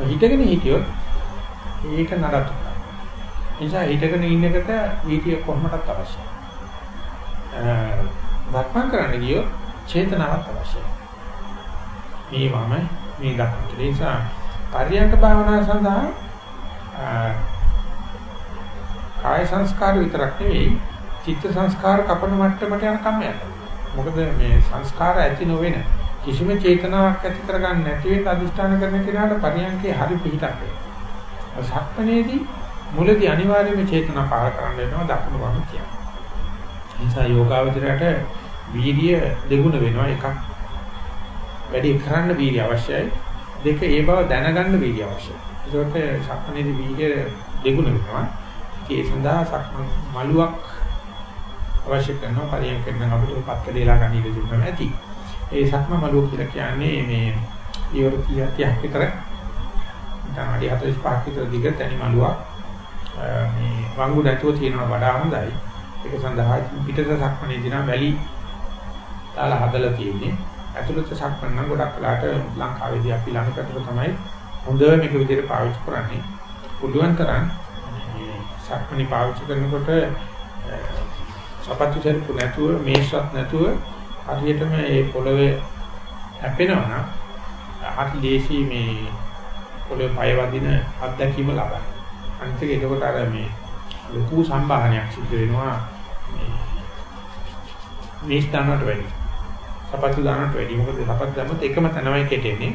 හිතගෙන හිටියොත් ඒක නඩත්තු කරනවා. නිසා හිතගෙන ඉන්න එකට වීතිය කොහොමදත් අවශ්‍යයි. වක්මන් කරන්න ගියොත් චේතනාවක් අවශ්‍යයි. මේ වම මේ දක්න. ඒ නිසා පරියන්ක භාවනාව සඳහා කාය සංස්කාර විතරක් නෙවෙයි චිත්ත සංස්කාර කපන මට්ටමට යනකම් යනවා. මොකද මේ සංස්කාර ඇති නොවෙන කිසිම චේතනාවක් ඇති කරගන්න නැති වෙන අදිෂ්ඨාන කරන කෙනාට පරියන්කේ හරි පිටක් වෙනවා. සක්මනේදී මුලදී අනිවාර්යයෙන්ම චේතනා පාර කරන්න වෙනවා දක්න වම කියන්නේ. නිසා යෝගාවචරයට වීර්ය දෙගුණ වෙනවා එකක් වැඩි කරන්න වීර්ය අවශ්‍යයි දෙක ඒ බව දැනගන්න වීර්ය අවශ්‍යයි. ඒකට සක්මනේදී වීර්ය දෙගුණ වෙනවා. ඒ සඳහා සක්මන් මලුවක් අවශ්‍ය කරන පරියන්කෙන් නම් අපිට පත්ක දෙලා ගන්න ඉඩ දුන්නා නැති. ඒ සක්ම මලුව කියලා කියන්නේ මේ ඊවර 30ක් විතර තමයි 45ක් විතර දිග තනි මලුවක් මේ වංගු නැතුව තියෙනවා වඩා හොඳයි. ඒක සඳහා පිටත සක්මනේදී නම් වැලි තාලා හදලා තියෙන්නේ. ඇතුළත සක්මන් නම් ගොඩක් වෙලාට ලංකාවේදී අපි ළඟකට තමයි හොඳ මේක විදිහට පාවිච්චි කරන්නේ. පුළුවන් තරම් සක්මණේ පාවිච්චි කරනකොට සපත්තු සෙරපු නැතුව මේසත් නැතුව හරියටම මේ පොළවේ හැපෙනවා නම් හරි ලේසි මේ පොළවේ පය වදින අත්දැකීම ලබන්න. අනිත් එක එතකොට අර මේ ලොකු සම්භාහනයක් සිද්ධ වෙනවා මේ මේස් දානට වැඩි. සපත්තු දානට වැඩි. මොකද සපත්තු දැම්මොත් එකම තැනමයි කෙටෙන්නේ.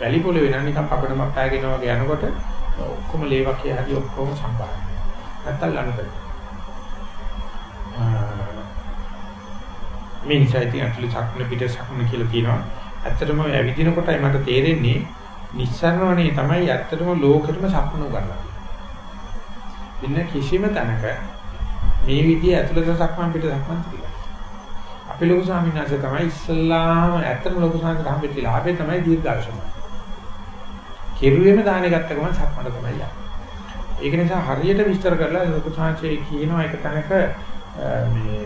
වැලි පොළවේ නම් නිකන් පපඩමක් පෑගෙන වගේ යනකොට ඔක්කොම ලේවකේ හරි ඔක්කොම සම්භාහනය. නැත්තම් ලනු මේ නිසා ඉතින් අතුලේ සක්න පිට සක්න කියලා කියනවා. ඇත්තටම ඇවිදිනකොටයි මට තේරෙන්නේ නිස්සාරණවනේ තමයි ඇත්තටම ලෝකෙටම සක්න උගන්වන්නේ. ඉන්න කිසිම තැනක මේ විදිය ඇතුළත සක්මන් පිට සක්මන් කියලා. අපි ලොකු ස්වාමීන් වහන්සේ තමයි ඉස්සල්ලාම ඇත්තටම ලොකු ස්වාමීන් වහන්සේ හම්බෙච්ච ලාභේ තමයි දීර්ඝායුෂම. කෙරුවේම දාහනේ ගත්ත ගමන් සක්මන තමයි යන්නේ. ඒක නිසා හරියට විස්තර කරලා ලොකු ස්වාමීන් කියනවා එක තැනක මේ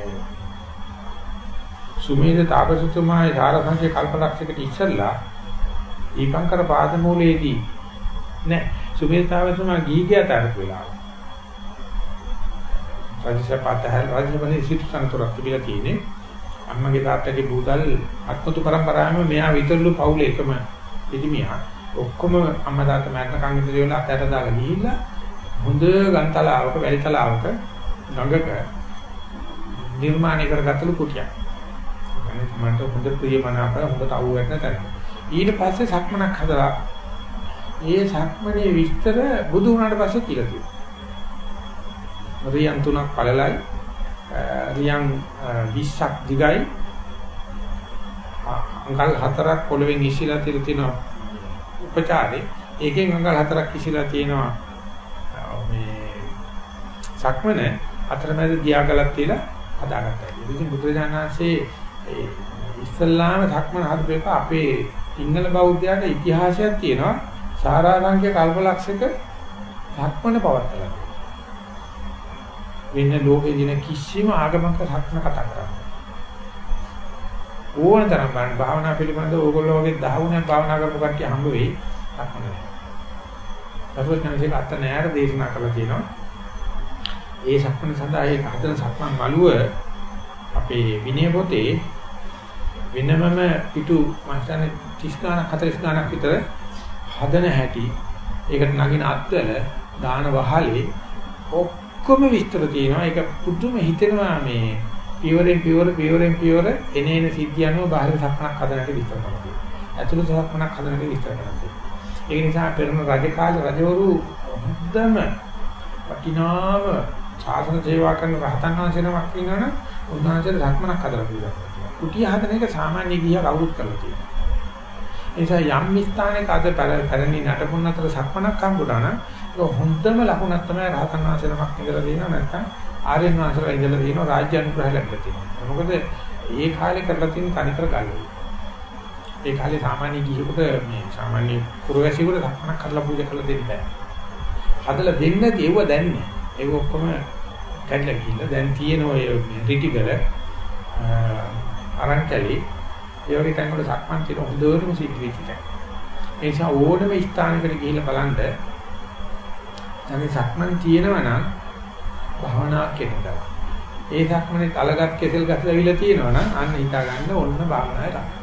සුමේද තාපසතුමාගේ ධාරසංඛ්‍ය කල්පලක්ෂයකට ඉස්සෙල්ලා දීපංකර පාදමූලයේදී නෑ. සුමේද තාපසතුමා ගීගය තරක් වෙලා රාජසපතහල් රාජබනේ සිට සම්තරක් තිබිලා තියෙන්නේ. අම්මගේ තාත්තගේ බුදල් අත්මතු පරම්පරාවම මෙයා විතරලු පවුලේ එකම ඉදිමියා ඔක්කොම අම්මා තාත්තා මරණකම් ඉඳලා වෙලා අතට දාලා ගිහිල්ලා හොඳ ගන්තලාවක වැලිතලාවක ගඟක නිර්මාණය කරගත්තලු කුටියක්. මට හොඳ ප්‍රියමනාප හොඳට අවු වෙන්න තැන. ඊට පස්සේ සක්මනක් හදලා ඒ සක්මනේ විස්තර බුදු වුණාට පස්සේ කියලා තියෙනවා. රියන් තුනක් පළලයි රියන් 20ක් දිගයි අංකල් හතරක් පොළවෙන් ඉසිලා තිර තියෙන උපචාරේ ඒකෙන් අඟල් හතරක් කිසිලා තියෙනවා මේ සක්මන අතරමැද දියාගලක් තියලා හදාගත්තා. ඉතින් බුදුරජාණන් වහන්සේ ඉස්ලාම සක්මන හදපේක අපේ සිංහල බෞද්ධයාට ඉතිහාසයක් තියෙනවා සාරාංශික කල්පලක්ෂයක සක්මන පවත්තලා. වෙන ලෝකේ දින කිසිම ආගමක සක්මන කතා කරන්නේ. ඕන තරම් බලන්න භාවනා පිළිබඳව ඕගොල්ලෝ වගේ දහවුණක් භාවනා කරපු කට්ටිය හම්බ වෙයි සක්මන. සර්වඥාන්සේ අත නෑර දේශනා කළා තියෙනවා. ඒ සක්මන සඳහා ඒ හදන සක්මන් මළුව අපේ විනය පොතේ වෙනමම පිටු මාසන 30 ගණක් 40 ගණක් විතර හදන හැටි ඒකට නගින අත්වල දාන වහලේ ඔක්කොම විස්තර තියෙනවා ඒක පුදුම හිතෙනවා මේ පියවරෙන් පියවර පියවරෙන් පියවර එනේන සිද්ධිය අනුව බාහිර සක්මනක් හදනට විස්තර කරනවා. ඇතුළත සක්මනක් හදනට විස්තර කරනවා. ඒ නිසා පෙරණ රජ කාලේ රජවරු හොඳම වටිනාම සාසන සේවා කරන රහතන් වහන්සේ නමක් ඉන්නවනම් උන්වහන්සේට සක්මනක් හදලා පුළුවන්. කුටිය හදන එක සාමාන්‍ය ගිහිය කවුරුත් කරලා තියෙනවා. ඒ නිසා යම් ස්ථානයක අද පැරණි නටපුන් අතර සක්මනක් හම්බුනා නම් ඒක හොඳම ලකුණක් තමයි රහතන් වහන්සේ නමක් ඉඳලා තියෙනවා නැත්නම් ආර්යයන් වහන්සේලා ඉඳලා තියෙනවා රාජ්‍ය අනුග්‍රහය ලැබිලා තියෙනවා. මොකද ඒ කාලේ කරලා තියෙන තනිකර ගල්ලු. ඒ කාලේ සාමාන්‍ය ගිහියෙකුට මේ සාමාන්‍ය පුරවැසියෙකුට සක්මනක් කරලා පූජා කරලා දෙන්න බෑ. හදලා දෙන්න දෙව දැන්නේ. ඒක ඔක්කොම කැඩලා ගිහිල්ලා දැන් තියෙන ඔය රිටිගල අරන්කලි ඒ වගේ තැන් වල සක්මන් කියන හොඳටම සිද්ධ වෙච්ච තැන්. ඒ නිසා ඕනම ස්ථානයකට ගිහිල්ලා බලන්න දැන් සක්මන් තියෙනවා නම් භාවනාවක් කෙරෙනවා. ඒ සක්මනේ තලගත් කෙසෙල් ගස්ලා ඇවිල්ලා තියෙනවා නම් අන්න හිතා ගන්න ඕන්න භාවනාවේ තමයි.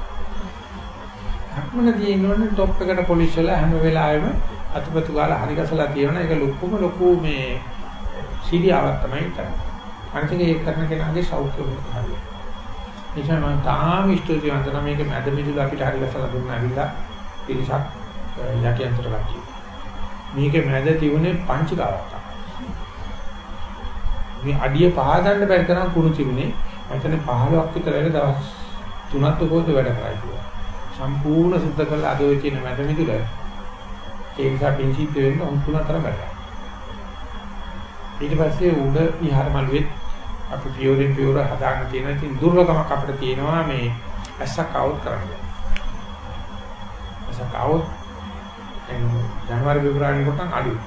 සක්මන තියෙනවනේ টොප් එකට පොලිෂ් වල හැම වෙලාවෙම අතුපතු ගාලා හරි ගසලා තියෙනවා. ඒක ලොකුම ලොකු මේ සීඩියාවක් තමයි කරන්නේ. අනිත් ඒක කරන කෙනාගේ සෞඛ්‍ය වෙනස් හරියට. නිසා මම තාම ස්තුතිවන්ත නම් මේක මැද මිදුල අපිට හරි ලස්සන දුන්නා ඇවිල්ලා පිරිසක් යටියන්තර ගත්තා. මේක මැද තිබුණේ පංචකාවක්. මේ අඩිය පහදන්න බැරි තරම් කුණු තිබුණේ. මම 15ක් විතර වෙන දවස් තුනක් පොත වැඩ කරා කියලා. සම්පූර්ණ සුද්ධ කරලා අද ඔය කියන මැද මිදුල ඒ නිසා පිංසිත් වෙන්න උන් තුන අතර වැඩ. ඊට පස්සේ උඩ විහාර මළුවේ අපි පියවරෙන් පියවර හදාගෙන තියෙන ඉතින් දුර්ලභමක් අපිට තියෙනවා මේ ඇස්සක් අවුත් කරන්න. ඇස්සක් අවුත් ජනවාරි පෙබරවාරි කොටන් අඩුයි.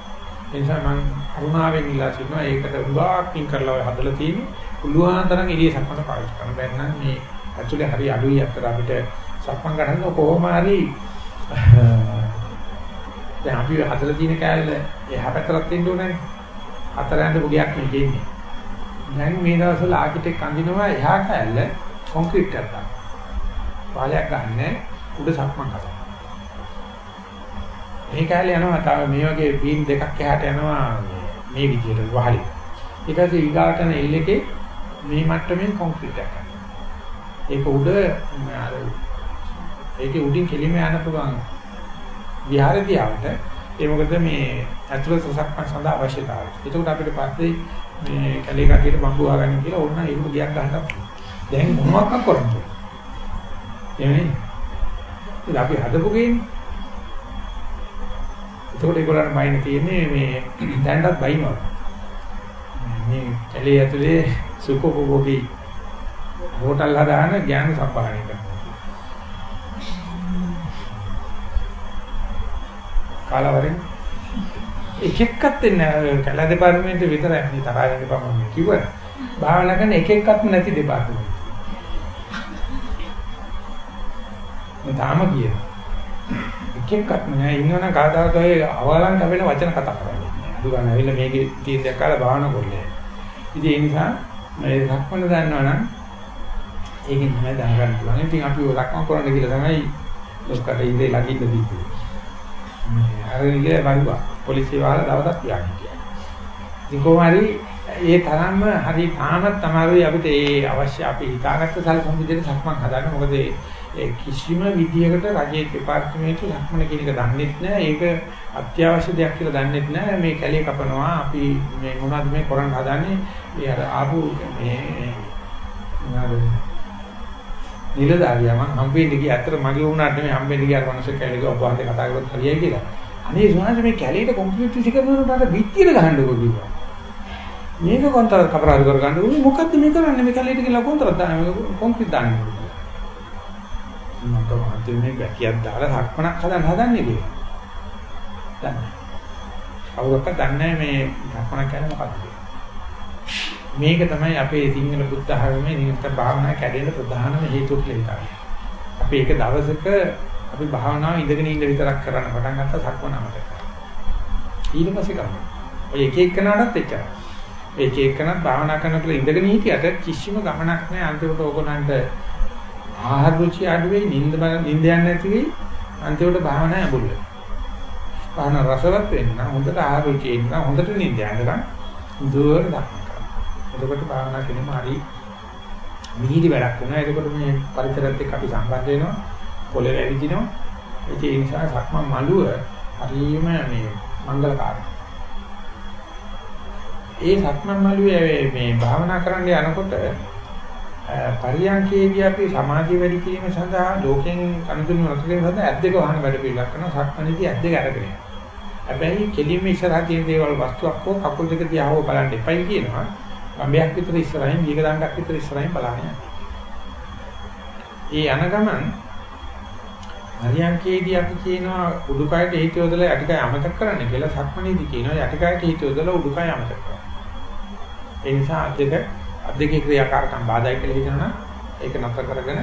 ඒ නිසා මම කරුණාවෙන් ඉල්ලා සිටිනවා ඒකට උගාක්කින් කරලා ඔය හදලා තියෙන්නේ පුළුවන් තරම් එළිය සක්මන පාවිච්චි කරන්න බැරි නම් මේ ඇතුලේ හරි අඩුයි අතර අපිට සක්මන් ගන්න කොහොම හරි (laughs) දැන් අපි හදලා තියෙන කෑල්ල එහා පැත්තට දෙන්න ඕනේ. අතර ඇඳපු ගයක් නේ කියන්නේ. දැන් මේ දවස්වල ආකිටෙක් අඳිනවා එහා කැල්ල කොන්ක්‍රීට් එකක් ගන්න. පාලයක් ගන්න උඩ සක්මන් කරනවා. මේ කැල්ල යනවා තව මේ වගේ බීම් දෙකක් එහාට යනවා මේ විදිහට වහලි. ඊට පස්සේ ඊගාටන එල් එකේ මේ මට්ටමින් කොන්ක්‍රීට් එකක් ගන්න. ඒක උඩ අර ඒකේ උඩින් කෙලිම යන පුළුවන් විහාරදී ආවට ඒ මොකද මේ ඇතුළත සසක්මන් සඳහා අවශ්‍යතාවය. ඒකට අපිට පස්සේ මේ කැලේ කටියට බම්බු ආගන්න කියලා ඕන්න ඒක ගියක් ගහන්න. දැන් මොනවක් කරන්නේ? එන්නේ. ඉතින් අපි හදපු ගේන්නේ. ඒකට ඒගොල්ලන් බයින තියෙන්නේ මේ දැන්වත් බයිනවා. මේ කැලේ ඇතුලේ සුකෝපෝගී හෝටල් හදාන ඥාන සම්භාවනය කරනවා. කාලවරින් එක එක්කත් දෙන්නේ කැල දෙපාර්තමේන්තුව විතරයි මේ තරහ වෙන්න එපා මම කිව්වා. භාවනා කරන එක එක්කත්ම නැති දෙපාර්තමේන්තුව. මම තාම කියන. එක එක්කත්ම නෑ ඉන්නවනම් කාදාවත් ඔය අවලං කැවෙන වචන කතා කරන්නේ. අද ගන්න ඇවිල්ලා මේකේ තියෙන දෙයක් කාලා භාවනා කරන්නේ. ඉතින් ඒ නිසා මේ රක්මන දන්නවනම් ඒකෙන් තමයි දැනගන්න පුළුවන්. ඉතින් අපි රක්මන කරන්න කියලා තමයි ලොක්කට ඉඳේ ලගින්න දීපේ. මේ අර ඉන්නේ වරුවා. පොලිසිය වහලා දවසක් තියාගෙන හිටියා. ඉතින් කොහොමරි ඒ තරම්ම හරි තාමත් තමයි අපිට ඒ අවශ්‍ය අපි හිතාගත්ත සැලසුම් විදිහට සක්මන් හදන්න. මොකද ඒ කිසිම විදියකට රජයේ දෙපාර්තමේන්තුව සක්මන කියන එක දන්නෙත් නැහැ. ඒක අත්‍යවශ්‍ය දෙයක් කියලා දන්නෙත් නැහැ. මේ කැලේ කපනවා. අපි මේ මොනවද මේ කරන්න හදන්නේ? ඒ අර ආපු මේ මොනවද නිලධාරියා මම හම්බෙන්න ගියා. අතට මගේ වුණාට නෙමෙයි හම්බෙන්න ගියා. අර මිනිස්සු කැලේ ගියා ඔබ වහන්සේ කතා කරලා හරියයි කියලා. අනේ සුවඳ මේ කැලේට කොන්ක්‍රීට් විසි කරනකොට අර පිටියට ගහන්නකො කිව්වා. මේක කොන්තරත් කපරාදු කරගන්න ඕනේ මොකද්ද මේ කරන්නේ මේ කැලේට කියලා කොන්තරත් දාන්නේ කොන්ක්‍රීට් දාන්නේ. මම තමයි මේ බැකියක් දාලා හක්මනක් හදන්න හදන්නේ කියලා. දන්නේ. කවුරක්වත් දන්නේ මේ හක්මනක් කියන්නේ මොකක්ද මේක තමයි අපේ සිංහල බුද්ධ ධර්මයේ නිරන්තර භාවනා කැඩෙන්න ප්‍රධානම හේතුව කියලා හිතන්නේ. අපි ඒක දවසක අපි භාවනාව ඉඳගෙන ඉන්න විතරක් කරන්න පටන් ගත්තා සක්මනමද. ඊට පස්සේ කරනවා. ඔය එක එකනටත් එච්චරයි. එක එකනත් භාවනා කරනකොට ඉඳගෙන හිටියට කිසිම ගමනක් නැහැ අන්තිමට ඕගොල්ලන්ට ආහාර රුචි අඩු වෙයි නිින්ද නිින්ද යන්නේ නැති වෙයි අන්තිමට භාවනා ඇඹුල් වෙනවා. භාවනා රසවත් වෙන්න හොඳට ආහාර රුචි එන්න හොඳට නිින්ද යනකම් දුර දක්වා එතකොට භාවනා කිරීම හරි මිහිරි වැඩක් වෙනවා. එතකොට මේ පරිසරයත් එක්ක අපි සම්බන්ධ වෙනවා. පොළේ වැවිදිනවා. ඒ නිසා සක්මන් මළුව හරිම මේ මංගල කාර්යය. ඒ සක්මන් මළුවේ මේ භාවනා කරන්න යනකොට පරියන්කේදී අපි සමාධිය වැඩි කිරීම සඳහා ලෝකෙන් අනුදුණු නැතිකම සඳහා ඇද්දක වහන වැඩ පිළිලක් කරනවා සක්මණේදී ඇද්දක අරගෙන යනවා. හැබැයි කෙලින්ම ඉස්සරහ තියෙන දේවල් වස්තුවක් හෝ කකුල් දෙක දිහා හෝ බලන්න එපයි කියනවා. ගම්බයක් විතර ඉස්සරහින් දීග දණ්ඩක් විතර ඉස්සරහින් බලන්න ඒ යන ගමන් හරියන්කේදී අපි කියනවා උඩුකයට හේතු යොදලා යටිකය අමතක කරන්න කියලා සක්මණේදී කියනවා යටිකයට හේතු යොදලා උඩුකය අමතක කරන්න. ඒ නිසා අධික අධිකේ ක්‍රියාකාරකම් බාධායි කියලා හිතනවා. ඒක නතර කරගෙන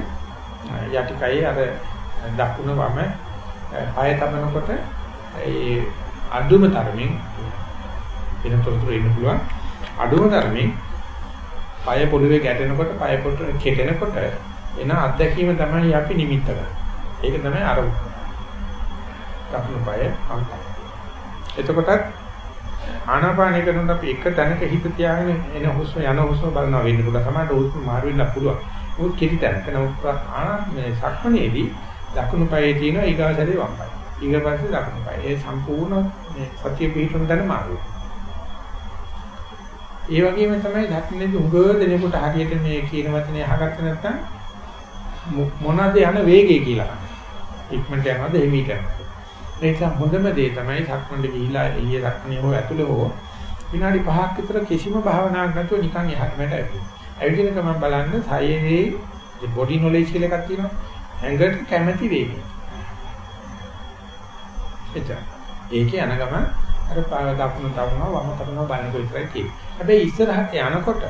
යටිකයේ අර දකුණ වම පය තබනකොට ඒ අඩුම තරමින් වෙනතොරතුරු ඉන්න පුළුවන්. අඩුම ධර්මයෙන් පය පොළවේ ගැටෙනකොට පය පොට කෙටෙනකොට එන අත්දැකීම තමයි අපි නිමිත්ත ගන්න. ඒක තමයි අර දකුණු පය අංක. එතකොට ආනාපානය කරනකොට අපි එක තැනක හිත තියාගෙන එන හුස්ම යන හුස්ම බලනවා වෙන්න පුළුවන්. සමහරට හුස්ම මාරු වෙන්න පුළුවන්. මොකද කිරි තැනක නමුත් ආනා මේ සක්මණේදී දකුණු පයේ තියෙන ඊගාසරේ වම් පය. ඊගපස්සේ දකුණු පය. ඒ සම්පූර්ණ මේ සතිය පිහිටුන තැන මාරු වෙනවා. ඒ වගේම තමයි ධර්මයේ උගව දෙනෙකුට හරියට මේ කියන වචනේ අහගත්ත නැත්නම් මොනවාද යන වේගය කියලා. ඉක්මනට යනවද එහිමීට යනවද? ඒ නිසා හොඳම දේ තමයි ධක්මණ්ඩ ගිහිලා එළිය ධක්මණේ හෝ ඇතුළේ හෝ විනාඩි 5ක් විතර කිසිම භාවනාවක් නැතුව නිකන් එහාට මෙහාට ඇවිදින්න. ඇවිදින ගමන් බලන්න සයනේ බොඩි නොලෙජ් කියලා එකක් තියෙනවා. ඇඟට කැමැති වේගය. එතන. ඒකේ යන ගමන් අර පාව දකුණු තවනවා වම තවනවා බලන එක විතරයි තියෙන්නේ. හැබැයි ඉස්සරහට යනකොට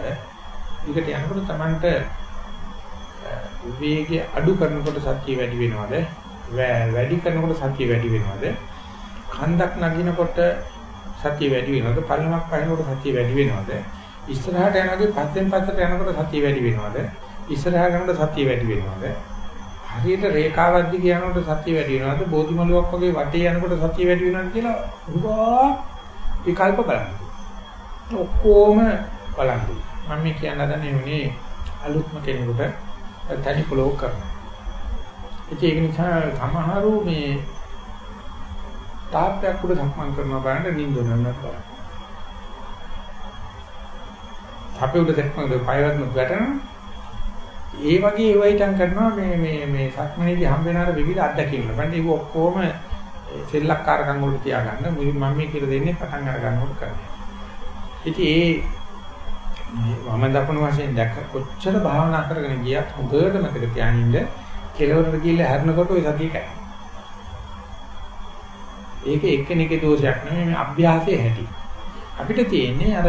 ඊකට යනකොට Tamanට වේගය අඩු කරනකොට සත්‍ය වැඩි වෙනවද? වැඩි කරනකොට සත්‍ය වැඩි වෙනවද? කන්දක් නගිනකොට සත්‍ය වැඩි වෙනවද? පල්ලමක් පහිනකොට සත්‍ය වැඩි වෙනවද? ඉස්සරහට යනකොට පස්සෙන් පස්සට යනකොට සත්‍ය වැඩි වෙනවද? ඉස්සරහට යනකොට සත්‍ය වැඩි වෙනවද? හරියට රේඛාවක් දිගේ යනකොට සත්‍ය වැඩි වෙනවද? බෝධිමලුවක් වගේ වටේ යනකොට සත්‍ය වැඩි වෙනවද කියලා උගා විකල්ප බලන්න. ඔක්කොම බලන්න. මම මේ කියන්න හදන්නේ උනේ අලුත්ම කෙනෙකුට තනි පොලෝ කරනවා. ඒක නිසා සමහරු මේ තාප්පයක් උඩ සක්මන් කරනවා බලන්න නිින්දුනන්නත් බලන්න. තාප්පේ උඩ සක්මන් කරලා පයවත්ම වැටෙනවා. ඒ වගේ ඒවයිටම් කරනවා මේ මේ මේ සක්මනේදී හම්බ වෙන අර විවිධ අත්දැකීම්. බලන්න ඒක ඔක්කොම සෙල්ලක්කාරකම් වලට තියාගන්න මම මේ කියලා දෙන්නේ පටන් අර ගන්නකොට කරන්නේ. ඉතින් ඒ වම දකුණු වශයෙන් දැක්ක කොච්චර භාවනා කරගෙන ගියත් හොඳට මතක තියාගන්න කෙලවරට ගිහිල්ලා හැරෙනකොට ওই සතිය කැයි. ඒක එක්කෙනෙකුගේ දෝෂයක් නෙමෙයි මේ අභ්‍යාසයේ හැටි. අපිට තියෙන්නේ අර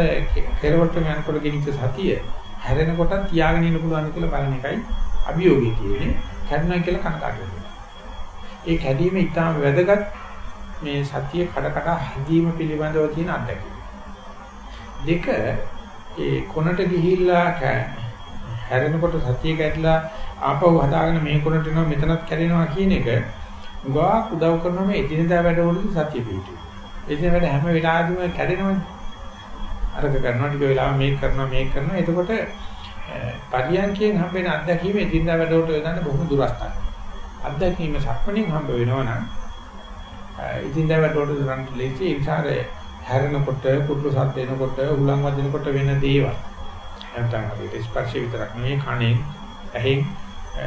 කෙලවරට යනකොට ගෙනිච්ච සතිය හැරෙනකොට තියාගෙන ඉන්න පුළුවන් කියලා බලන එකයි අභියෝගය තියෙන්නේ. කැඩුණා කියලා කනකාට වෙනවා. ඒ කැඩීම ඉතාම වැදගත් මේ සතිය කඩ කඩ හදීම පිළිබඳව තියෙන අත්දැකීම. දෙක ඒ කොනට ගිහිල්ලා හැරෙනකොට සතිය කැඩලා ආපහු හදාගෙන මේ කොනට එනවා මෙතනත් කැඩෙනවා කියන එක උගා උදව් කරනවා මේ එදිනදා වැඩවලදී සතිය පිටු. එදින වැඩ හැම වෙලාවෙම කැඩෙනවනේ. අරක කරනවා ටික වෙලාව මේක කරනවා මේක කරනවා. එතකොට පරියන්කයෙන් හම්බෙන අත්දැකීම එදිනදා වැඩවලට යොදන්න බොහොම දුරස්තයි. අත්දැකීම සක්මණෙන් හම්බ වෙනවා නම් එදිනදා වැඩවලට යොදන්න ලේසි ඒ නිසා හැරෙනකොට කුරුළු සද්ද එනකොට උලන් වදිනකොට වෙන දේවල් නැත්නම් අපේ ස්පර්ශය විතරක් නෙවෙයි කණෙන් ඇහෙන්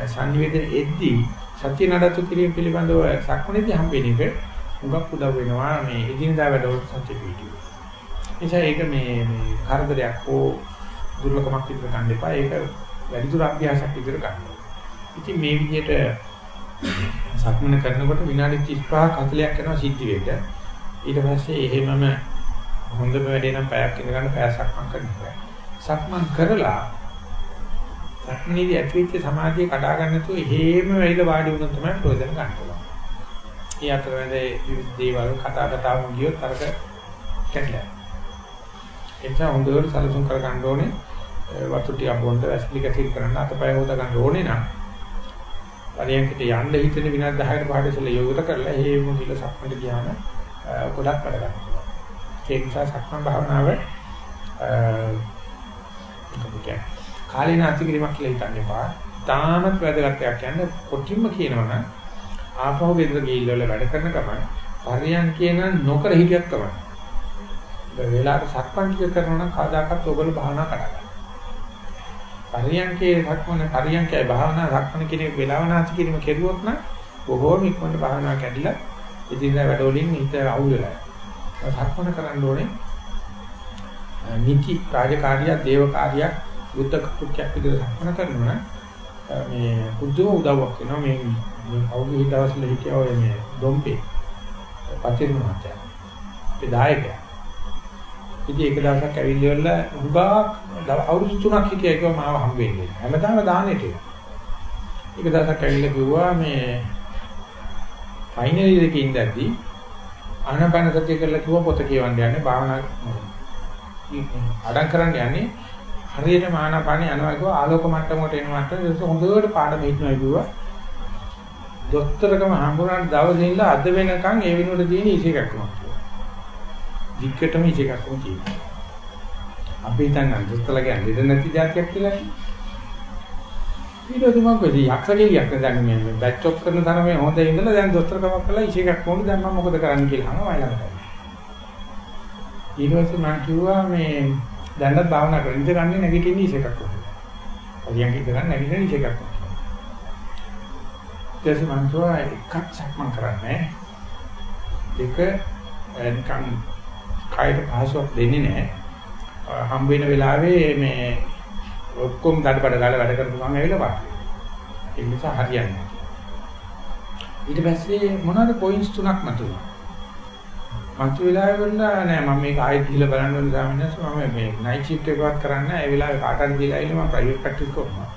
සංනිවේදන එද්දී සත්‍ය නඩත්තු කිරීම පිළිබඳව සක්මණේදී හම්බෙන එක උගක් උදව් වෙනවා මේ එදිනදා වැඩවලට සත්‍ය පිළිතුරු. නිසා ඒක මේ මේ කරදරයක් හෝ දුර්ලභමක් විතර ගන්න එපා. ඒක වැඩිදුර අභ්‍යාසයක් විතර ගන්න. ඉතින් මේ විදිහට සක්මන කරනකොට විනාඩි 35 40ක් යනවා සිද්ධ වෙන්න. ඊට පස්සේ එහෙමම හොඳම වැඩේ නම් පැයක් ඉඳ ගන්න පැය සක්මන් කරනවා. සක්මන් කරලා සක්මනේදී ඇතිවෙච්ච සමාධිය කඩා ගන්න නැතුව එහෙම වෙයිලා වාඩි වුණොත් තමයි ප්‍රයෝජන ගන්න පුළුවන්. ඒ අතරමැද විවිධ දේවල් කතා කතාවම ගියොත් අරක කැඩලා. එතන හොඳට සැලසුම් කර ගන්න ඕනේ. වතු ටික බොන්න වැස්ලි කැටිල් කරන්න අතපය හොද ගන්න ඕනේ නම් පරියන්කට යන්න හිතෙන විනාඩි 10කට පහට ඉස්සෙල්ලා යෝගත කරලා හේම කිල සක්මන්ට ගියාම ගොඩක් වැඩ ගන්නවා. ඒ නිසා සක්මන් භාවනාව කාලේ නාස්ති කිරීමක් කියලා හිතන්න එපා. තාමත් වැදගත් එකක් කියන්නේ කොටින්ම කියනවනම් ආපහු ගෙදර ගිහිල්ලා වැඩ කරන ගමන් පරියන්කේ නම් නොකර හිටියක් තමයි. ඒ වෙලාවට සක්මන් ටික කරනවා නම් කවදාකවත් ඔයගොල්ලෝ භාවනා කරගන්න. පරියන්කේ සක්මන පරියන්කේ භාවනා සක්මන කියන වෙලාවනාති කිරීම කෙරුවොත් නම් බොහෝම ඉක්මනට භාවනා කැඩිලා ඉදිරියට වැඩවලින් හිත අවුල් වෙලා. සක්මන කරන්න ඕනේ. නිති රාජකාරිය දේව කාර්යයක් බුද්ධ කෘත්‍යයක් විදිහට සක්මන කරනවා මේ බුද්ධව උදව්වක් වෙනවා මේ මේ කවුරු දවස්වල හිටියා ඔය මේ දොම්පේ පතිරු මහත්තයා. ඒ දායකයා. ඉතින් එක දවසක් ඇවිල්ලා හුඟක් අවුරුදු 3ක් හිටියා ඒක මාව හම් වෙන්නේ. හැමදාම දානෙට. එක දවසක් ඇවිල්ලා කිව්වා මේ ෆයිනල් එකේ ඉඳද්දි ආනපන සතිය කරලා කිව්ව පොත කියවන්න යන්නේ භාවනා අඩම් කරන්න යන්නේ හරියට මානපානේ යනවා කිව්වා ආලෝක මට්ටමකට එනවට ඒක හොඳට පාඩම හිටනවා කිව්වා දොස්තරකම හම්බුනාට දවසේ ඉඳලා අද වෙනකන් ඒ වෙනුවට තියෙන ඉසේකක්ම කියනවා. වික්කටම ඉසේකක්ම කියනවා. අපි හිතන්නේ දොස්තරලා කියන්නේ දෙද නැති જાතියක් කියලා. ඊට පස්සේ මම කිව්වා යක්ෂකෙලියක් දැන් මේ බැච් ඔෆ් කරන තරමේ හොඳ ඉඳලා දැන් දොස්තරකමක් කළා ඉසේකක් මොකද දැන් මම මොකද කරන්න කියලා අහනවා ඊළඟට. ඊට පස්සේ මම කිව්වා මේ දැන්වත් භාවනා කරන්න ඉඳ ගන්නේ නැගිටින්නේ ඉසේකක් කොහොමද? අලියන් ඉඳ ගන්න නැගිටින්නේ ඉසේකක් කොහොමද? ඊටසේ මම කියවා එකක් සක්මන් කරන්නේ දෙක නිකන් කායට පහසුවක් දෙන්නේ නැහැ හම් වෙන වෙලාවේ මේ ඔක්කොම දඩබඩ ගාලා වැඩ කරපු ගමන් ඇවිල්ලා පාට ඒ නිසා හරියන්නේ ඊට පස්සේ මොනවාද පොයින්ට්ස් තුනක් මතුවා මතු වෙලාවේ වුණා නෑ මම මේක ආයෙත් ගිහලා බලන්න ඕනේ සාමිනස් මම මේ නයිට් ෂිෆ්ට් එකවත් කරන්න ඒ වෙලාවේ කාටද දීලා ඉන්නේ මම ප්‍රයිවට් ප්‍රැක්ටිස් කරනවා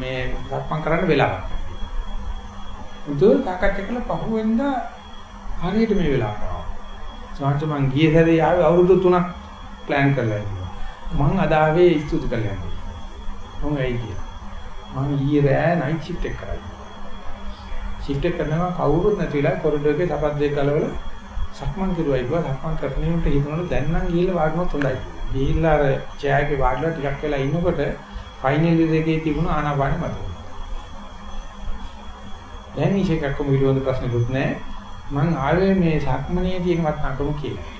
මේ සක්මන් කරන්න වෙලාවක් උදේ සාකච්ඡා කළා පහුවෙන්දා හරියට මේ වෙලාවට ආවා. සාන්ත මං ගියේ සැරේ ආවේ අවුරුදු 3ක් ප්ලෑන් කරලා ඉන්නවා. මං අද ආවේ ස්තුති කරලා යන්නේ. මම ඇයි කියලා. මම ඊයේ රෑ නයිට් ෂිෆ්ට් එක කරා. ෂිෆ්ට් එක කරනවා කවුරුත් නැතිලා කොරිඩෝර් එකේ තපත් දෙක කලවල සක්මන් කරුවයි ගියා සක්මන් කරන්නේට හිතනවලු දැන් නම් ගිහිල්ලා වාඩිනොත් හොඳයි. ගිහිල්ලා අර චෑගේ වාඩිලා ටිකක් වෙලා ඉන්නකොට ෆයිනල් එකේ තිබුණ ආනාපානෙ මතුවලා. දැන් ඉෂේකක් කොම විරෝධ ප්‍රශ්නකුත් නැහැ. මං ආවේ මේ සක්මනේ තියෙන වත්නකම කියලා.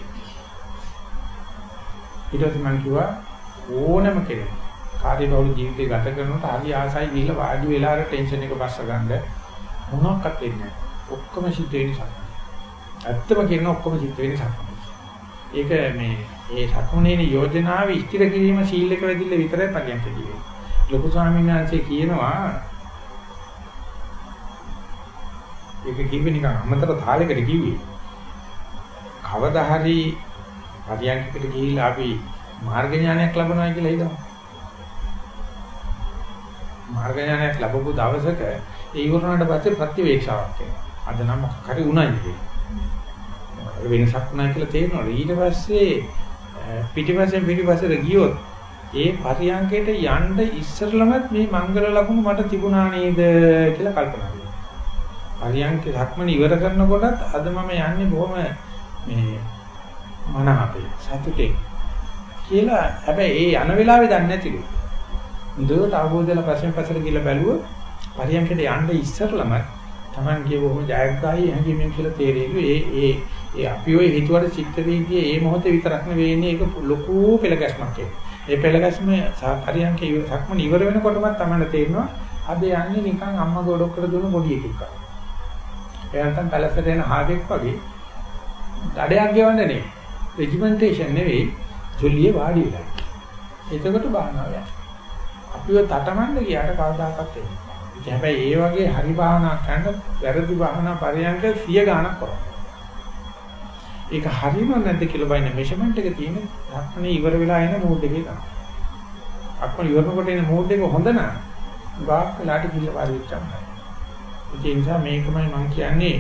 ඊට පස්සේ මං කිව්වා ඕනම කෙනෙක් කාර්යබහුල ජීවිතය ගත කරනකොට හරි ආසයි ගිහිල්ලා වාඩි වෙලා අර ටෙන්ෂන් එක පස්ස ගන්න මොනවත් වෙන්නේ නැහැ. ඔක්කොම සිද්ධ වෙන්නේ සක්මනේ. ඇත්තම කියන ඔක්කොම සිද්ධ වෙන්නේ සක්මනේ. ඒක මේ ඒ සක්මනේන යෝජනාව ඉස්තිර කිරීම සීල් එක වැඩිල්ල විතරයි පරියන්කදී. ලොකු ස්වාමීන් වහන්සේ කියනවා ඒක කිව්වේ නිකන් අමතර තාලයකට කිව්වේ. කවදා හරි පරියන්කකට ගිහිල්ලා අපි මාර්ග ඥානයක් ලබනවා කියලා හිතමු. මාර්ග ඥානයක් ලැබපු දවසක ඒ ඉවරනට පස්සේ ප්‍රතිවේක්ෂාවක් එනවා. අද නම් මොකක් හරි උණයි කියන්නේ. වෙනසක් උණයි කියලා තේරෙනවා. ඊට පස්සේ පිටිපස්සෙන් පිටිපස්සට ගියොත් ඒ පරියන්කයට යන්න ඉස්සරලමත් මේ මංගල ලකුණු මට තිබුණා නේද කියලා කල්පනා කරනවා. පරියන්ක ධක්මන ඉවර කරනකොටත් අද මම යන්නේ බොහොම මේ මනහපේ සතුටේ කියලා හැබැයි ඒ යන වෙලාවේ දන්නේ නැතිලු. හොඳට අවබෝධයලා පස්සෙන් පස්සට ගිහලා බැලුවොත් පරියන්කට යන්න ඉස්සරලම Taman කිය බොහොම ජයග්‍රාහී හැඟීමෙන් කියලා තේරෙන්නේ ඒ ඒ ඒ අපි ඔය හිතුවට චිත්ත වීදියේ ඒ මොහොතේ විතරක් නෙවෙන්නේ ඒක ලොකු පෙළගැස්මක් ඒ පෙළගැස්ම පරියන්ක ධක්මන ඉවර වෙනකොටම තමයි තේරෙනවා අද යන්නේ නිකන් අම්මා ගොඩක් කර දුන්න පොඩි එකෙක් වගේ. ඒ නැත්තම් පැලසට එන හාගෙක් වගේ දඩයක් ගෙවන්න නෙවෙයි. රෙජිමෙන්ටේෂන් නෙවෙයි. ජොලියේ වාඩි වෙලා. එතකොට භාවනාව යනවා. අපිව තටමන්න ගියාට කවදාකවත් එන්නේ නැහැ. හැබැයි ඒ වගේ හරි භාවනා කරන වැරදි භාවනා පරියන්ක 100 ගණක් කරනවා. ඒක හරියම නැද්ද කියලා බලන්න මෙෂර්මන්ට් එක තියෙන ධක්මනේ ඉවර වෙලා එන මූඩ් එකේ තමයි. අක්මන ඉවරනකොට එන මූඩ් එක හොඳ නම් ගාක් වෙලාට කිල්ල පරිච්ඡම්මයි. ඒ නිසා මේකමයි මම කියන්නේ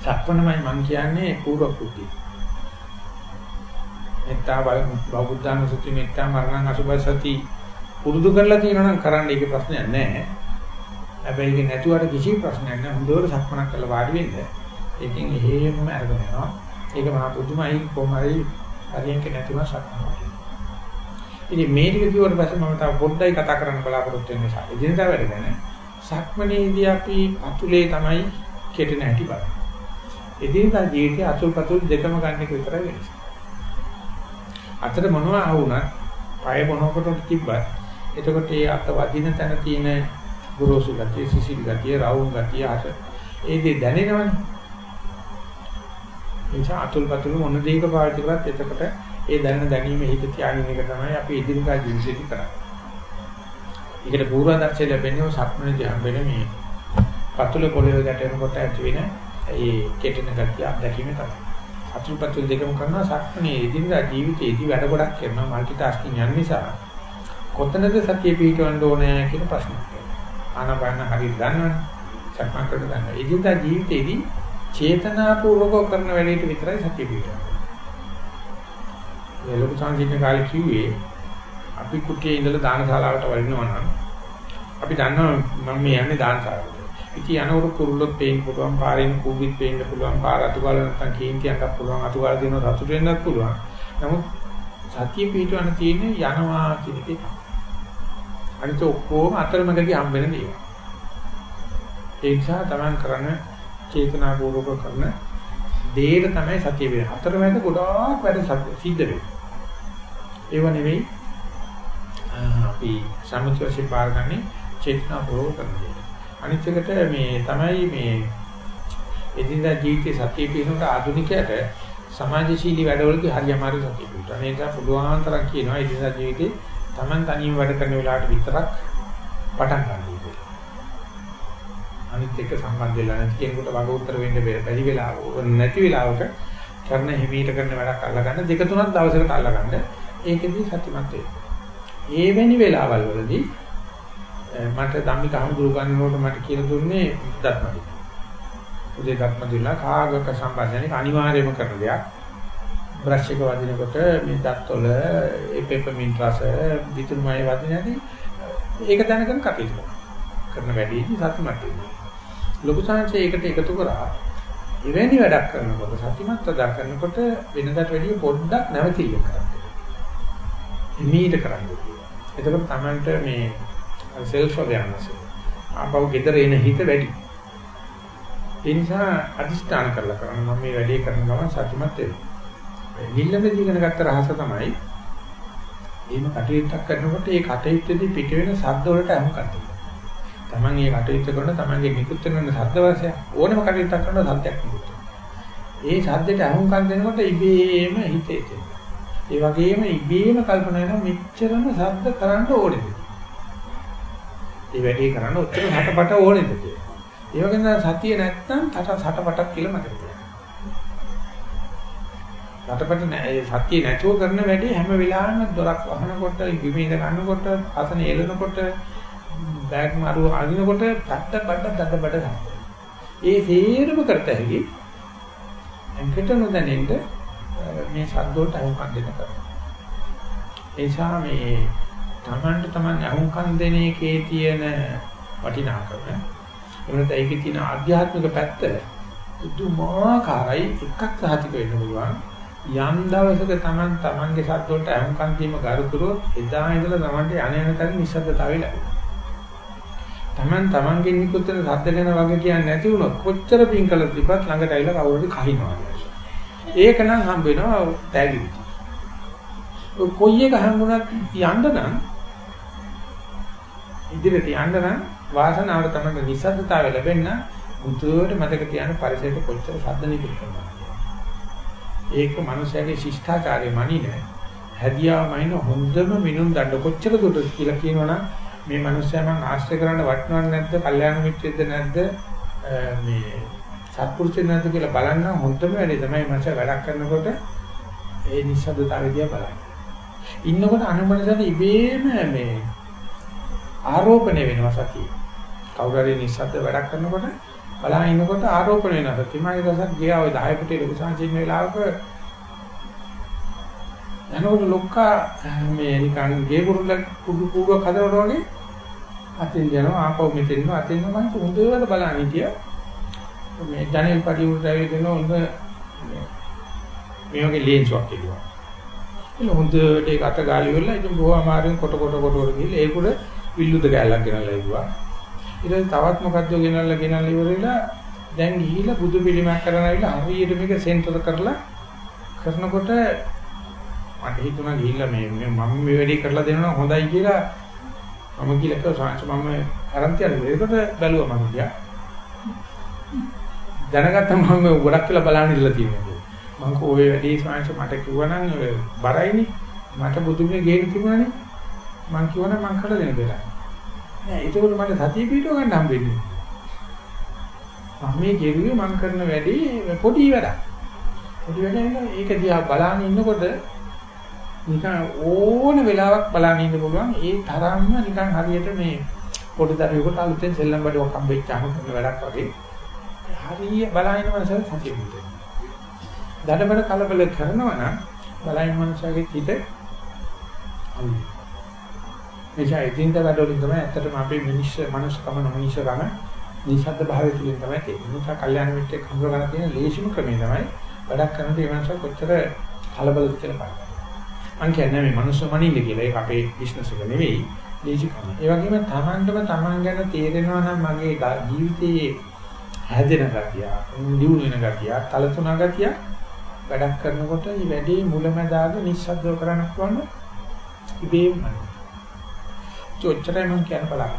සක්මනමයි මම කියන්නේ පූර්ව කෘති. මෙත්තා බෞද්ධාන සුත්‍රි මෙත්තා මරණං අසුභ සති පුරුදු කරලා තියෙනවා නම් කරන්න ඒකේ ප්‍රශ්නයක් නැහැ. හැබැයි ඒක නැතුවට කිසි ප්‍රශ්නයක් නැහැ. හොඳට සක්මනක් කරලා වාඩි වෙන්න. ඒකෙන් එහෙමම අරගෙන යනවා. ඒක මහා පුදුමයි කොහොමයි හරියන්ක නැතිව සක්මන. ඉතින් මේ ටික කිව්වට පස්සේ මම තව පොඩ්ඩයි කතා කරන්න බලාපොරොත්තු වෙන නිසා. එදිනදා වැඩ ගැන සක්මනේදී අපි අතුලේ තමයි කෙටෙන හැටි බලන්නේ. එදිනදා ජීවිතයේ අතුල් පතුල් දෙකම ගන්න එක විතරයි වෙනස. අතට මොනවා ආවුණත්, පය මොනකට තිබ්බත් එතකොට ඒ අත වදින තැන තියෙන ගුරුසු ගතිය, සිසිල් ගතිය, රවුම් ගතිය අත ඒ දේ දැනෙනවනේ. නිසා අතුල් පතුල් මොන දෙයක පාවිච්චි කරත් එතකොට ඒ දැනන දැනීම හිත තියාගෙන එක තමයි අපි ඉදිරියට ජීවිතේදී කරන්නේ. ඒකට පූර්වාදර්ශය ලැබෙන්නේ සක්මණේදී හම්බෙන මේ පතුල පොළවේ ගැටෙනකොට ඇති වෙන ඒ කෙටෙන ගතිය අත්දැකීම තමයි. අතුල් පතුල් දෙකම කරනවා සක්මණේ ඉදිරියට ජීවිතේදී වැඩ ගොඩක් කරනවා মালටි ටාස්කින් යන නිසා කොතනද සතිය පිටවන්න ඕනේ කියන ප්‍රශ්නයක්. ආනපාන හරියට දන්නවනේ. සක්මන් කරලා දන්නවා. ඉදිරියට ජීවිතේදී චේතනාපූර්වක කරන වැඩේට විතරයි සතිය පිටවන්නේ. ඒ ලොකු සංකීර්ණ කාලේ කිව්වේ අපි කුටියේ ඉඳලා දානශාලාවට වරිනවා නම් අපි දන්නවා මම මේ යන්නේ දානශාලාවට. ඉතින් යනකොට කුරුල්ලොත් පේන්න පුළුවන්, පාරෙන් කූඹිත් පේන්න පුළුවන්, පාර අතුගාල නැත්නම් කේන්තියක් පුළුවන්, අතුගාල දෙනවා සතුට වෙන්නත් පුළුවන්. නමුත් සතිය පිටවන්න තියෙන්නේ යනවා කියන එක. අනිත ඔක්කොම අතරමඟදී හම්බ වෙන දේවල්. ඒ නිසා තමන් කරන චේතනාපූර්වක කරන දේට තමයි සතිය වෙන්නේ. අතරමැද ගොඩාක් වැඩ සිද්ධ වෙනවා. ඒව නෙවෙයි අපි සම්මුති වශයෙන් පාරගන්නේ චේතනාපූර්වක කරන දේ. අනිත් එකට මේ තමයි මේ එදිනදා ජීවිතයේ සතිය පිළිබඳ ආධුනිකයට සමාජශීලී වැඩවලදී හරි අමාරු සතිය පිළිබඳ. ඒ නිසා පුළුවන් තරම් කියනවා එදිනදා ජීවිතේ Taman තනියම වැඩ කරන වෙලාවට විතරක් පටන් ගන්න. අනිත් එක සම්බන්ධ වෙලා නැති කෙනෙකුට වග උත්තර වෙන්න බැරි වෙලාව නැති වෙලාවක කරන හිමීට කරන වැඩක් අල්ලගන්න දෙක තුනක් දවසකට අල්ලගන්න ඒකෙදී සතුටුමත් වෙන්න. ඒ වෙනි වෙලාවල් වලදී මට ධම්මික හමුදුරු ගන්නකොට මට කියලා දුන්නේ දත්මදි. උදේ දත්මදිලා කාගක සම්බන්ධයෙන් අනිවාර්යයෙන්ම කරන දෙයක්. බ්‍රෂ් එක වදිනකොට මේ දත්වල ඒ පෙපර්මින්ට් රස විතුරුමයි වදිනදී ඒක දැනගෙන කටයුතු කරන වැඩේදී සතුටුමත් වෙනවා. ලොකු සංහසේ ඒකට එකතු කරා එවැනි වැඩක් කරනකොට සතිමත් අදා කරනකොට වෙනදාට වැඩිය පොඩ්ඩක් නැවතිල්ල කරන්න. හිමීට කරන්න. එතකොට Tamanට මේ self awareness ආපහු ගෙදර එන හිත වැඩි. ඒ නිසා අදිස්ථාන කරලා කරන්න මම මේ වැඩේ කරන ගමන් සතුටුමත් වෙනවා. නිල්ලම ජීගෙන ගත්ත රහස තමයි එහෙම කටයුත්තක් කරනකොට ඒ කටයුත්තේදී පිට වෙන ශබ්ද වලට අහුම්කම් Taman මේ කටයුත්ත කරන Tamanගේ නිකුත් වෙන ශබ්ද වාසය ඕනම කටයුත්තක් කරන සද්දයක් නිකුත් ඒ ශබ්දයට අහුම්කම් දෙනකොට ඉබේම හිතේ තියෙනවා. ඒ වගේම ඉබේම කල්පනා වෙනවා මෙච්චරම ශබ්ද කරන්න ඕනේද? ඒ වැඩේ කරන්න ඔච්චර හටපට ඕනේද කියලා. ඒ වගේම සතිය නැත්තම් තට හටපටක් කියලා මතක තියෙනවා. හටපට නෑ සතිය නැතුව කරන වැඩේ හැම වෙලාවෙම දොරක් වහනකොට බිමේ ඉඳ ගන්නකොට අසන එලනකොට බෑග් මාරු අනිනකොට තත්ත බඩ දඩ බඩ ගන්නවා. ඒ තේරම කරත හැකි එන්කට නොදැනෙන්න මේ ශබ්ද වලට අහුම්කම් දෙන්න කරනවා. ඒ නිසා මේ තමන්ට තමන් අහුම්කම් දෙන එකේ තියෙන වටිනාකම එවනත් ඒකේ තියෙන ආධ්‍යාත්මික පැත්ත පුදුමාකාරයි එකක් සහතික වෙන්න පුළුවන්. යම් දවසක තමන් තමන්ගේ ශබ්ද වලට අහුම්කම් දීම ගරු කරොත් එදා ඉඳලා තමන්ට යන යන තැන නිශ්ශබ්දතාවය ලැබෙනවා. Taman tamanගෙන් නිකුත් වෙන ශබ්ද ගැන වගේ කියන්නේ නැති වුණොත් කොච්චර පින් කළත් ඉපත් ළඟට ඇවිල්ලා කවුරුද කහිනවා ඒක නම් හම්බ වෙනවා තෑගි. කොයි එක හම්බුණත් යන්න නම් ඉදිරියට යන්න නම් වාසනාවට තමයි නිසද්දතාවය ලැබෙන්න මුතුවට මතක තියාගන්න පරිසරයට කොච්චර ශබ්ද නිකුත් කරනවා. ඒක මනුස්සයාගේ ශිෂ්ටාචාරය මනින හැදියාවමයින හොඳම මිනුම් දඬ කොච්චර දුරට කියලා කියනවනම් මේ මනුස්සයා මං ආශ්‍රය කරන්න වටනවද නැද්ද? කල්යාණ මිත්‍රෙද්ද නැද්ද? මේ සත්පුරුෂයෙක් නැද්ද කියලා බලන්න හොඳම වැඩේ තමයි මනස වැඩක් කරනකොට ඒ නිස්සද්දතාවය දිහා බලන්න. ඉන්නකොට අනුමනසට ඉබේම මේ ආරෝපණය වෙනවා සතිය. කවුරු හරි නිස්සද්ද වැඩක් කරනකොට බලා ඉන්නකොට ආරෝපණය වෙනවා සතිය. මම දවසක් ගියා ওই 10 කට ලොකු සංචින්න වෙලාවක යනකොට ලොක්කා මේ නිකන් ගේ කුරුල්ල කුඩු කුඩුවක් හදනවා වගේ අතින් යනවා ආපහු මෙතෙන් යනවා අතින් මම හොඳට බලන් හිටියා. මේ ජනෙල් පඩි උඩ ඇවිදින හොඳ මේ වගේ ලේන්සුවක් කිව්වා. ඒක හොඳට ඒක අත ගාලි වෙලා ඉතින් බොහොම අමාරුවෙන් කොට කොට කොට කොට ගිහලා ඒකුඩ විල්ලුද ගෑල්ලක් ගෙනල්ලා ඉවුවා. ඊට පස්සේ තවත් මොකද්ද ගෙනල්ලා ගෙනල්ලා ඉවරලා දැන් ගිහිලා බුදු පිළිමයක් කරන් ආවිලා හරියට මේක සෙන්ටර් කරලා කරනකොට මට හිතුණා ගිහිල්ලා මේ මම මේ වැඩේ කරලා දෙනවා හොඳයි කියලා මම කියලා කිව්වා. සාංශ මම අරන් තියන්නේ ඒකට බැලුවා මම ගියා. දැනගත්තා මම ගොඩක් කියලා බලන්න ඉල්ල තියෙනවා. මම කෝ ඔය වැඩේ සාංශ මට කිව්වනම් බරයිනේ. මට බුදුමේ ගේන්න තිබුණානේ. මම කිව්වනම් මම කරලා දෙන්න බැලුවා නෑ ඒකවල මට සතිය පිටව ගන්න හම්බෙන්නේ මම මේ ගෙරුවේ මම කරන වැඩේ පොඩි වැඩක් පොඩි වැඩක් ඒක දිහා බලන්න ඉන්නකොට නිකන් ඕන වෙලාවක් බලන්න ඉන්න පුළුවන් ඒ තරම්ම නිකන් හරියට මේ පොඩි දරුවෙකුට අලුතෙන් සෙල්ලම් බඩුවක් හම්බෙච්චාම කරන වැඩක් වගේ හරිය බලහින මනසට සතිය පිටේ. දඩබඩ කලබල කරනවා නම් බලහින මනසගේ හිත අලු. එනිසා ඉදින්ද වැඩවලින් තමයි ඇත්තටම අපේ මිනිස්සු මනුස්සකම නොමිනිස්සකම නිසද්ද භාවය තුලින් තමයි තියෙන්නේ. නිසා කල්යාණ මිත්‍රෙක් හඳුනා ගන්න තියෙන ලේසිම ක්‍රමය තමයි වැඩක් කරනකොට ඒ මනස කොච්චර කලබලද කියලා බලන්න. මං කියන්නේ මේ මනුස්ස මනින්න කියලා. ඒක අපේ බිස්නස් එක නෙවෙයි. ලේසිකම. ඒ වගේම Tamanටම Taman ගැන තේරෙනවා නම් මගේ ජීවිතයේ හැදෙන ගතිය, දියුණු වෙන ගතිය, තලතුණ ගතිය වැඩක් කරනකොට මේ වැඩේ මුලැමැදාග නිස්සද්දව කරන්න පුළුවන් ඉබේම. චොච්චරයි මං කියන බලන්න.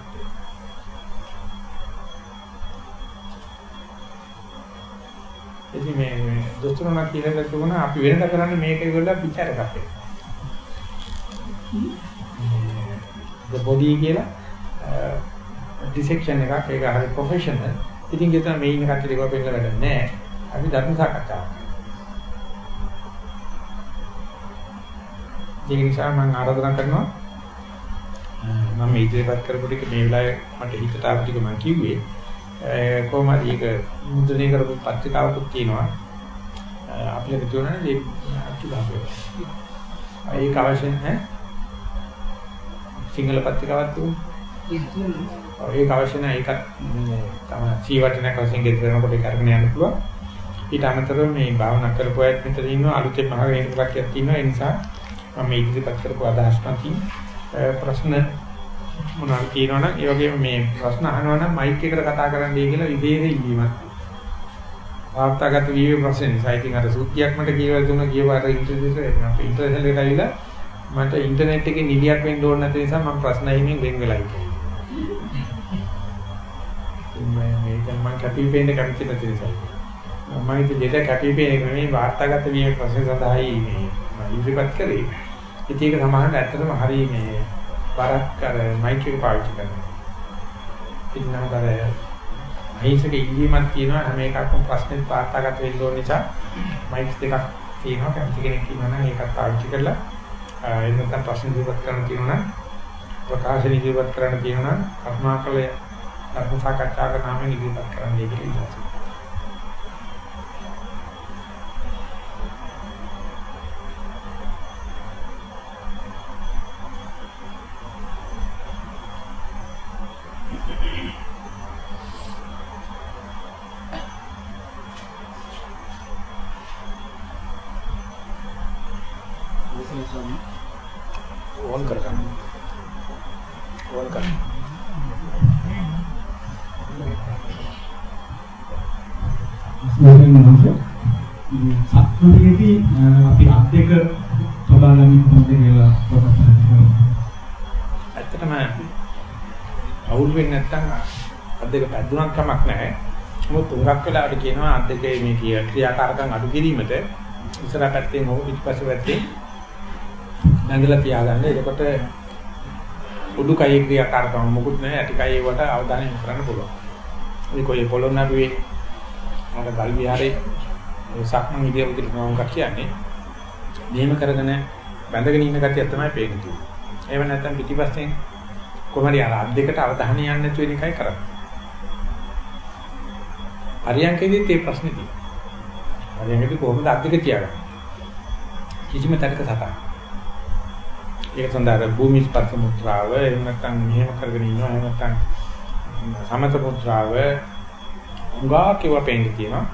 ඉතින් මේ දොස්තරණා කියලා තිබුණා අපි වෙනද කරන්නේ මේක ඒගොල්ලෝ විචාර කරලා. the body කියලා ඩිසෙක්ෂන් එකක් ඒක හරි ප්‍රොෆෙෂනල්. ඉතින් ඒක තමයි මේ ඉන්න කට්ටිය ඒක පෙන්නලා වැඩක් නැහැ. අපි ධර්ම සාකච්ඡාවක්. ඒ නිසා මම ආරාධනා කරනවා මම ඉදිරිපත් කරපු ටික මේ වෙලාවේ මට හිතට ආපු ටික මම කිව්වේ. කොහොමද ඒක මුද්‍රණය කරපු පත්‍රිකාවකුත් තියෙනවා. අපිට කියනනේ ඒ අතිභාගය. ඒක අවශ්‍ය නැහැ. සිංහල පත්‍රිකාවක් තිබුණා. ඒක අවශ්‍ය නැහැ. ඒකත් තමයි සීවටනක් වශයෙන් ගෙදරනකොට ඒක අරගෙන යන්න පුළුවන්. ඊට අමතරව මේ භාවනා කරපු අයත් මෙතන ඉන්නවා අලුතෙන් මහ වෙනකක් තියෙනවා. ඒ නිසා මම මේ ඉදිරිපත් කරපු අදහස් නැති ප්‍රශ්න මොනවාද කියනවනම් ඒ වගේම මේ ප්‍රශ්න අහනවා නම් මයික් එකට කතා කරන්නයි කියලා විදේශ ඉල්ලීමක්. වාර්තාගත වීමේ ප්‍රශ්න නිසා ඉතින් අර සූත්‍යයක් මට කියලා දුන්නා කියපාර ඉන්ටර්වියුස් එක අපේ ඉන්ටර්නෙට් එකට ඇවිල්ලා මට ඉන්ටර්නෙට් එකේ නිලියක් වෙන්න ඕන නැති නිසා මම ප්‍රශ්න අහිමින් වෙන් වෙලා ඉන්නේ. මම මේක මම කැපිපේන්න කැමති නැති නිසා. මම ඉතින් දෙක කැපිපේන එක නෙමෙයි වාර්තාගත වීමේ ප්‍රශ්න සඳහායි මේ මම ඉදිරිපත් කරේ. ඉතින් ඒක සමහරවිට ඇත්තටම හරි මේ බරක් අර මයික් එක පාවිච්චි කරනවා. ඉතින් අර අහිංසක ඉල්ලීමක් තියෙනවා හැම එකක්ම ප්‍රශ්නෙත් වාර්තාගත වෙන්න ඕන නිසා මයික්ස් දෙකක් තියෙනවා කැමති කෙනෙක් ඉන්නවා නම් ඒකත් පාවිච්චි කරලා එහෙම නැත්නම් ප්‍රශ්න ඉදිරිපත් කරන්න තියෙනවා නම් ප්‍රකාශන ඉදිරිපත් කරන්න තියෙනවා නම් කර්මාකල ධර්ම සාකච්ඡාක නාමයෙන් ඉදිරිපත් කරන්න කියලා ඉල්ලනවා. අවුල් වෙන්නේ නැත්නම් අත් දෙක පැද්දුනක් කමක් නැහැ. මොකද තුඟක් වෙලාවට කියනවා අත් දෙකේ මේ කිය ක්‍රියාකාරකම් අඩු කිරීමට ඉස්සරහ පැත්තෙන් හෝ පිටිපස්ස පැත්තෙන් බැඳලා තියාගන්න. එතකොට උඩුකය ක්‍රියාකාරකම මොකුත් නැහැ. ඇටිකය වට අවධානය යොමු කරන්න පුළුවන්. ඒ කොයි පොළොන්නරුවේ මට ගල් විහාරේ සක්මන් ඉදිරිය උදිට මම කියන්නේ. මෙහෙම කරගෙන බැඳගෙන ඉන්න ගතිය තමයි පේන්නේ. එහෙම නැත්නම් පිටිපස්සෙන් කොහමද අර අත් දෙකට අවධානය යන්නේ නැතු වෙන එකයි කරන්නේ. අරියංකේදීත් මේ ප්‍රශ්නේ තියෙනවා. අරියංකේදී කොහොමද අත් දෙක තියාගන්නේ? කිසිම තැනක සටහන්. ඒක සඳහා භූමි ස්පර්ශ මුද්‍රාව එහෙම නැත්නම් මෙහෙම කරගෙන ඉන්නවා එහෙම නැත්නම් සමත මුද්‍රාව උංගා කියව පෙන්නේ තියෙනවා.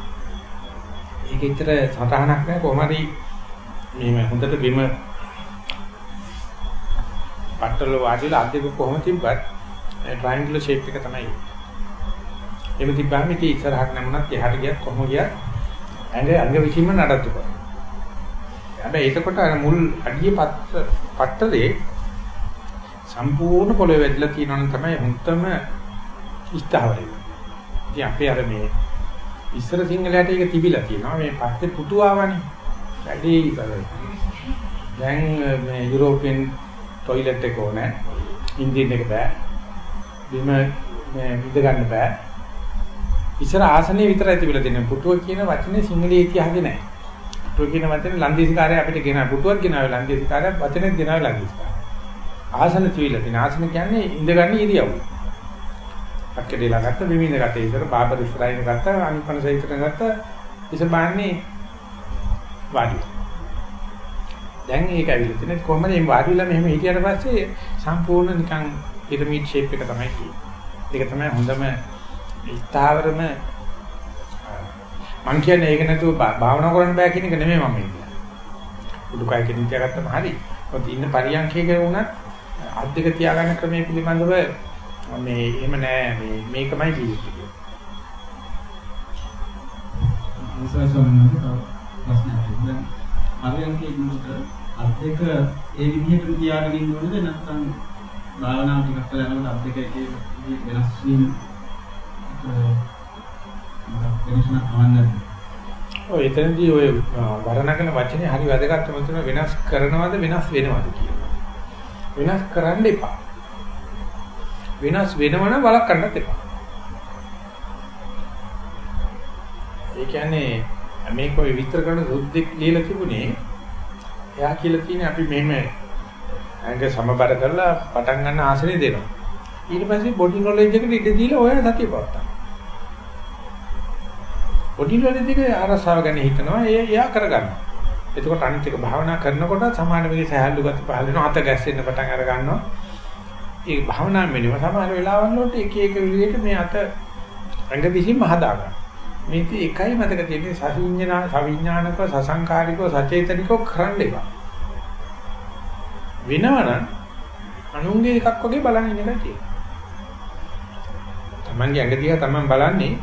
ඒක ඇතර සටහනක් නැහැ කොහොම හරි මෙහෙම හොඳට බිම පට්ටල වාඩිලා අද්දෙක කොහොම තිබ්බත් ට්‍රයැන්ගුලර් ෂේප් එක තමයි. එහෙම තිබ්බම ඉතින් ඉස්සරහට නැමුණත් එහාට ගියත් කොහොම ගියත් ඇඟ අංග විසින්ම නඩත්තු කරනවා. හැබැයි එතකොට අර මුල් අඩියේ පත්ත පට්ටලේ සම්පූර්ණ පොළවේ වැදිලා තියෙනවනම් තමයි හුත්තම ඉස්තාවරය. ඉතින් අපේ අර මේ ඉස්සර සිංහලයට ඒක තිබිලා තියෙනවා. මේ පස්සේ පුතු ආවනේ. වැඩි ඉතල. දැන් මේ යුරෝපියන් টয়ලට් එක ඕනේ. ඉන්දියන් එක බෑ. බිම මේ විද ගන්න බෑ. ඉස්සර ආසනේ විතරයි තිබිලා තියෙන්නේ. පුතුව කියන වචනේ සිංහලයේ ඉතිහාසෙ නැහැ. පුතුව කියන වචනේ ලන්දේසිකාරය අපිට ගෙනා පුතුවක් ගෙනාවේ ලන්දේසිකාරය වචනේ ගෙනාවේ ලන්දේසිකාරය. ආසන තිබිලා තියෙන. ආසන කියන්නේ ඉඳගන්න ඉරියව්ව. අක්කේ ලාගත්ත බිමින්ද ගත්තේ. ඉතර බාබර් ඉස්සරහින් ගත්තා අනිපන සහිතට ගත්තා. ඉස බාන්නේ වාඩි. දැන් ඒක ඇවිල්ලා තියෙනවා. කොහමද මේ වාඩි වෙලා මෙහෙම හිටියට පස්සේ සම්පූර්ණ නිකන් පිරමීඩ් ෂේප් එක තමයි තියෙන්නේ. ඒක තමයි හොඳම ස්ථාවරම මං කියන්නේ ඒක නැතුව භාවනා කරන්න බෑ කියන එක නෙමෙයි මම කියන්නේ. උඩුකය කෙනින් තියාගත්තම හරි. ඔත් ඉන්න පරියන්ඛයක වුණත් අත් දෙක තියාගන්න ක්‍රමයේ පිළිබඳව මේ එහෙම නෑ මේ මේකමයි ජීවිතය. ඉස්සර ස්වාමීන් වහන්සේ ප්‍රශ්නයක් දැන් පරියන්කේ ඉන්නකොට අත් දෙක ඒ විදිහට තියාගෙන ඉන්න ඕනද නැත්නම් භාවනාව ටිකක් කරලා යනකොට අත් දෙක එකේ වෙනස් වීම වෙනස්ම අවන්නද ඔය එතනදී ඔය වර්ණකන වචනේ හරි වැදගත් මොකද වෙනස් කරනවද වෙනස් වෙනවද කියලා. වෙනස් කරන්න එපා. වෙනස් වෙනවනම් වළක්වන්නත් එපා. ඒ කියන්නේ මේක ඔය විතර කරන සුද්ධෙක් ලියලා තිබුණේ එයා කියලා තියෙන්නේ අපි මෙහෙම ඇඟ සමබර කරලා පටන් ගන්න ආසනෙ දෙනවා. ඊට පස්සේ බොඩි නොලෙජ් එකට ඉඩ දීලා ඔය සතිය පවත්තා. බොඩි නොලෙජ් එක ආරසාව ගැන හිතනවා ඒ එයා කරගන්නවා. එතකොට අනිත් එක භාවනා කරනකොට සමාන වෙලේ සහැල්ලු ගති පහල වෙනවා අත ගැස්සෙන්න පටන් අර ගන්නවා. ඒ භාවනාවෙන් වෙනව සමහර වෙලාවල් වලට එක එක විදිහට මේ අත ඇඟ විසින්ම හදා ගන්න. මේක එකයි මතක තියෙන්නේ සවිඥාන සවිඥානිකව සසංකාරිකව සචේතනිකව කරන්න එපා. වෙනවනම් අනුන්ගේ එකක් වගේ බලන් ඉන්න එකයි තියෙන්නේ. Tamange ඇඟ දිහා Taman බලන්නේ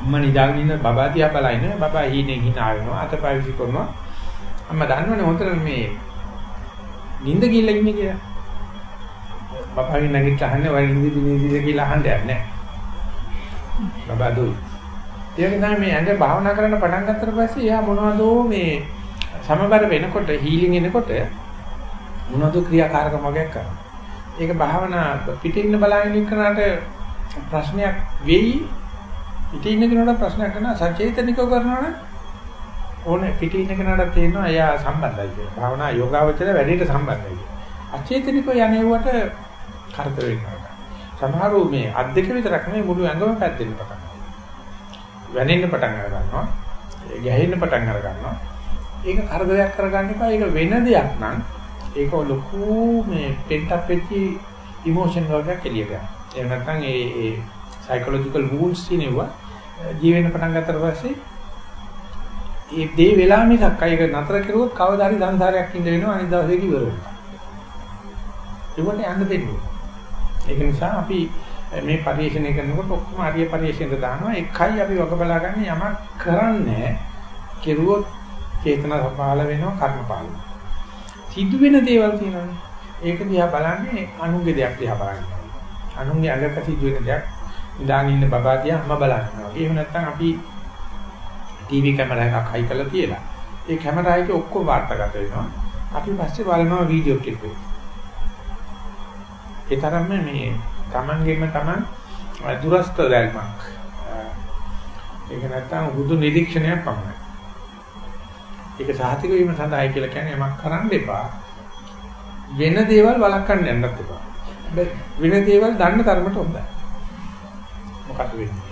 අම්මා නිදාගෙන ඉන්න බබා දිහා බලන්නේ බබා හීනෙන් hina වෙනවා අතපය විසි කරනවා අම්මා දන්නවනේ හොතර මේ නිින්ද ගිහලා ඉන්නේ කියලා. බබාගෙන් නැගිටලා අහන්නේ වයි නිදි නිදි කියලා අහන්නේ නැහැ. බබා දුයි. ඒක තමයි මේ ඇඟ භාවනා කරන්න පටන් ගත්තට පස්සේ එයා මොනවදෝ මේ සමබර වෙනකොට හීලින් එනකොට මොනවදෝ ක්‍රියාකාරකම් වගේක් කරනවා. ඒක භාවනා පිටින් බලන ඉන්නකනට ප්‍රශ්නයක් වෙයි. පිටින් ඉන්න කෙනාට ප්‍රශ්නයක් කරනවා සචේතනිකව කරනවනේ ඕනේ පිටින් ඉන්න කෙනාට තේරෙනවා එයා සම්බන්ධයි කියලා. භාවනා යෝගාවචර වැඩේට සම්බන්ධයි කියලා. අචේතනිකව යන්නේවට කරදර වෙනවා. සමහරව මේ අත් දෙක විතරක් නෙවෙයි මුළු ඇඟම පැද්දෙන්න පටන් වැනෙන්න පටන් අර ගන්නවා. ගැහෙන්න පටන් අර ගන්නවා. ඒක කරදරයක් කරගන්න එපා. ඒක වෙන දෙයක් නම් ඒක ලොකු මේ පෙන්ටප් වෙච්චි ඉමෝෂන් වර්ගයක් එළියට යනවා. එහෙම නැත්නම් ඒ ඒ සයිකොලොජිකල් වූන්ඩ්ස් තියෙනවා ජීවෙන්න පටන් ගත්තට පස්සේ ඒ දේ වෙලා මිසක් අයක නතර කරුවොත් කවදා හරි සංසාරයක් ඉඳ වෙනවා අනිත් දවසේ ඉවර වෙනවා. ඒකට යන්න දෙන්න. ඒක නිසා අපි මේ පරිශ්‍රණය කරනකොට ඔක්කොම ආර්ය පරිශ්‍රණයට දානවා. එකයි අපි වග බලාගන්නේ යමක් කරන්නේ. කෙරුවොත් චේතනා සපාල වෙනවා කර්ම පාල සිදු වෙන දේවල් තියෙනවානේ. ඒක දිහා බලන්නේ අනුන්ගේ දෙයක් දිහා බලන්නේ. අනුන්ගේ අඟක සිදු වෙන දෙයක්. ඉඳාගෙන ඉන්න බබා දිහා අම්මා බලනවා. එහෙම නැත්නම් අපි ටීවී කැමරා එකක් හයි කරලා තියලා. ඒ කැමරා එකේ ඔක්කොම වාර්තාගත වෙනවා. අපි පස්සේ බලනවා වීඩියෝ ක්ලිප් එක. ඒ තරම්ම මේ Tamanගෙම Taman දුරස්ත දැල්මක්. ඒක නැත්තම් බුදු නිරීක්ෂණයක් පමණයි. ඒක සාහිතික වීම සඳහායි කියලා කියන්නේ යමක් කරන්න එපා. වෙන දේවල් වළක්වන්න යන්නත් එපා. වෙන දේවල් දන්න තරමට හොඳයි. මොකද වෙන්නේ?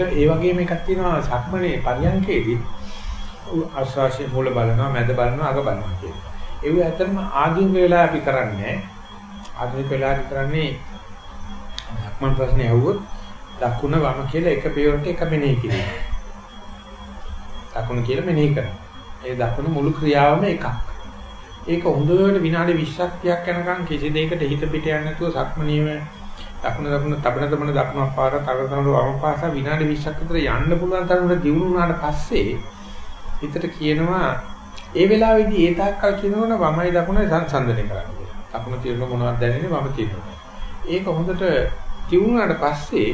ඒක ඒ වගේම එකක් තියෙනවා සක්මනේ පරියන්කේදී ආශ්වාසයේ මූල බලනවා මැද බලනවා අග බලනවා කියන. ඒව ඇත්තටම ආධුනික වෙලා අපි කරන්නේ ආධුනික වෙලා කරන්නේ සක්මන් ප්‍රශ්නේ ඇහුවොත් දකුණ වම කියලා එක පියවරට එක මෙනෙහි කිරීම. දකුණ කියලා මෙනෙහි කරනවා. ඒ දකුණු මුළු ක්‍රියාවම එකක්. ඒක හොඳට විනාඩි 20ක් 30ක් යනකම් කිසි දෙයකට හිත පිට යන්නේ නැතුව සක්මනීයම දකුණ දකුණ තබන තබන දකුණක් පාර තබන තබන වම පාස විනාඩි 20ක් විතර යන්න පුළුවන් තරමට දියුණු වුණාට පස්සේ හිතට කියනවා ඒ වෙලාවේදී ඒ තාක්කල් කියනවනේ වමයි දකුණයි සංසන්දනය කරන්න කියලා. දකුණ තියෙන මොනවද දැනෙන්නේ වම තියෙනවා. ඒක හොඳට දියුණුවාට පස්සේ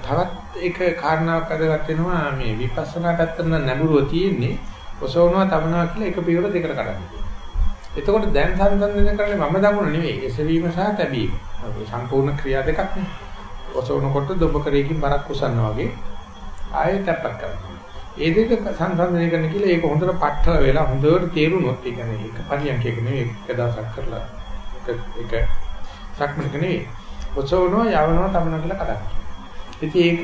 තවත් එක කාරණාවක් අදගත් වෙනවා මේ විපස්සනා පැත්තට නැඹුරුව තියෙන්නේ ඔසවනවා තබනවා කියලා එක පියවර දෙකට කඩන්න. එතකොට දැන් සංසන්දනය කරන්නේ මම දඟුණ නෙවෙයි එසවීම සහ තැබීම. සම්පූර්ණ ක්‍රියා දෙකක් නේ. ඔසවනකොට දොබ කරේකින් බරක් උසන්නා වගේ ආයෙත් තැප්පක් කරනවා. ඒ දෙක සංසන්දනය කරන කියලා ඒක හොඳට පටල වෙලා හොඳට තේරුනොත් ඒ කියන්නේ එක පරියන්කයක නෙවෙයි එක දවසක් කරලා එක එක සක්මනක නෙවෙයි. ඔසවනවා යවනවා තබනවා කියලා කඩන්න. ඉතින් ඒක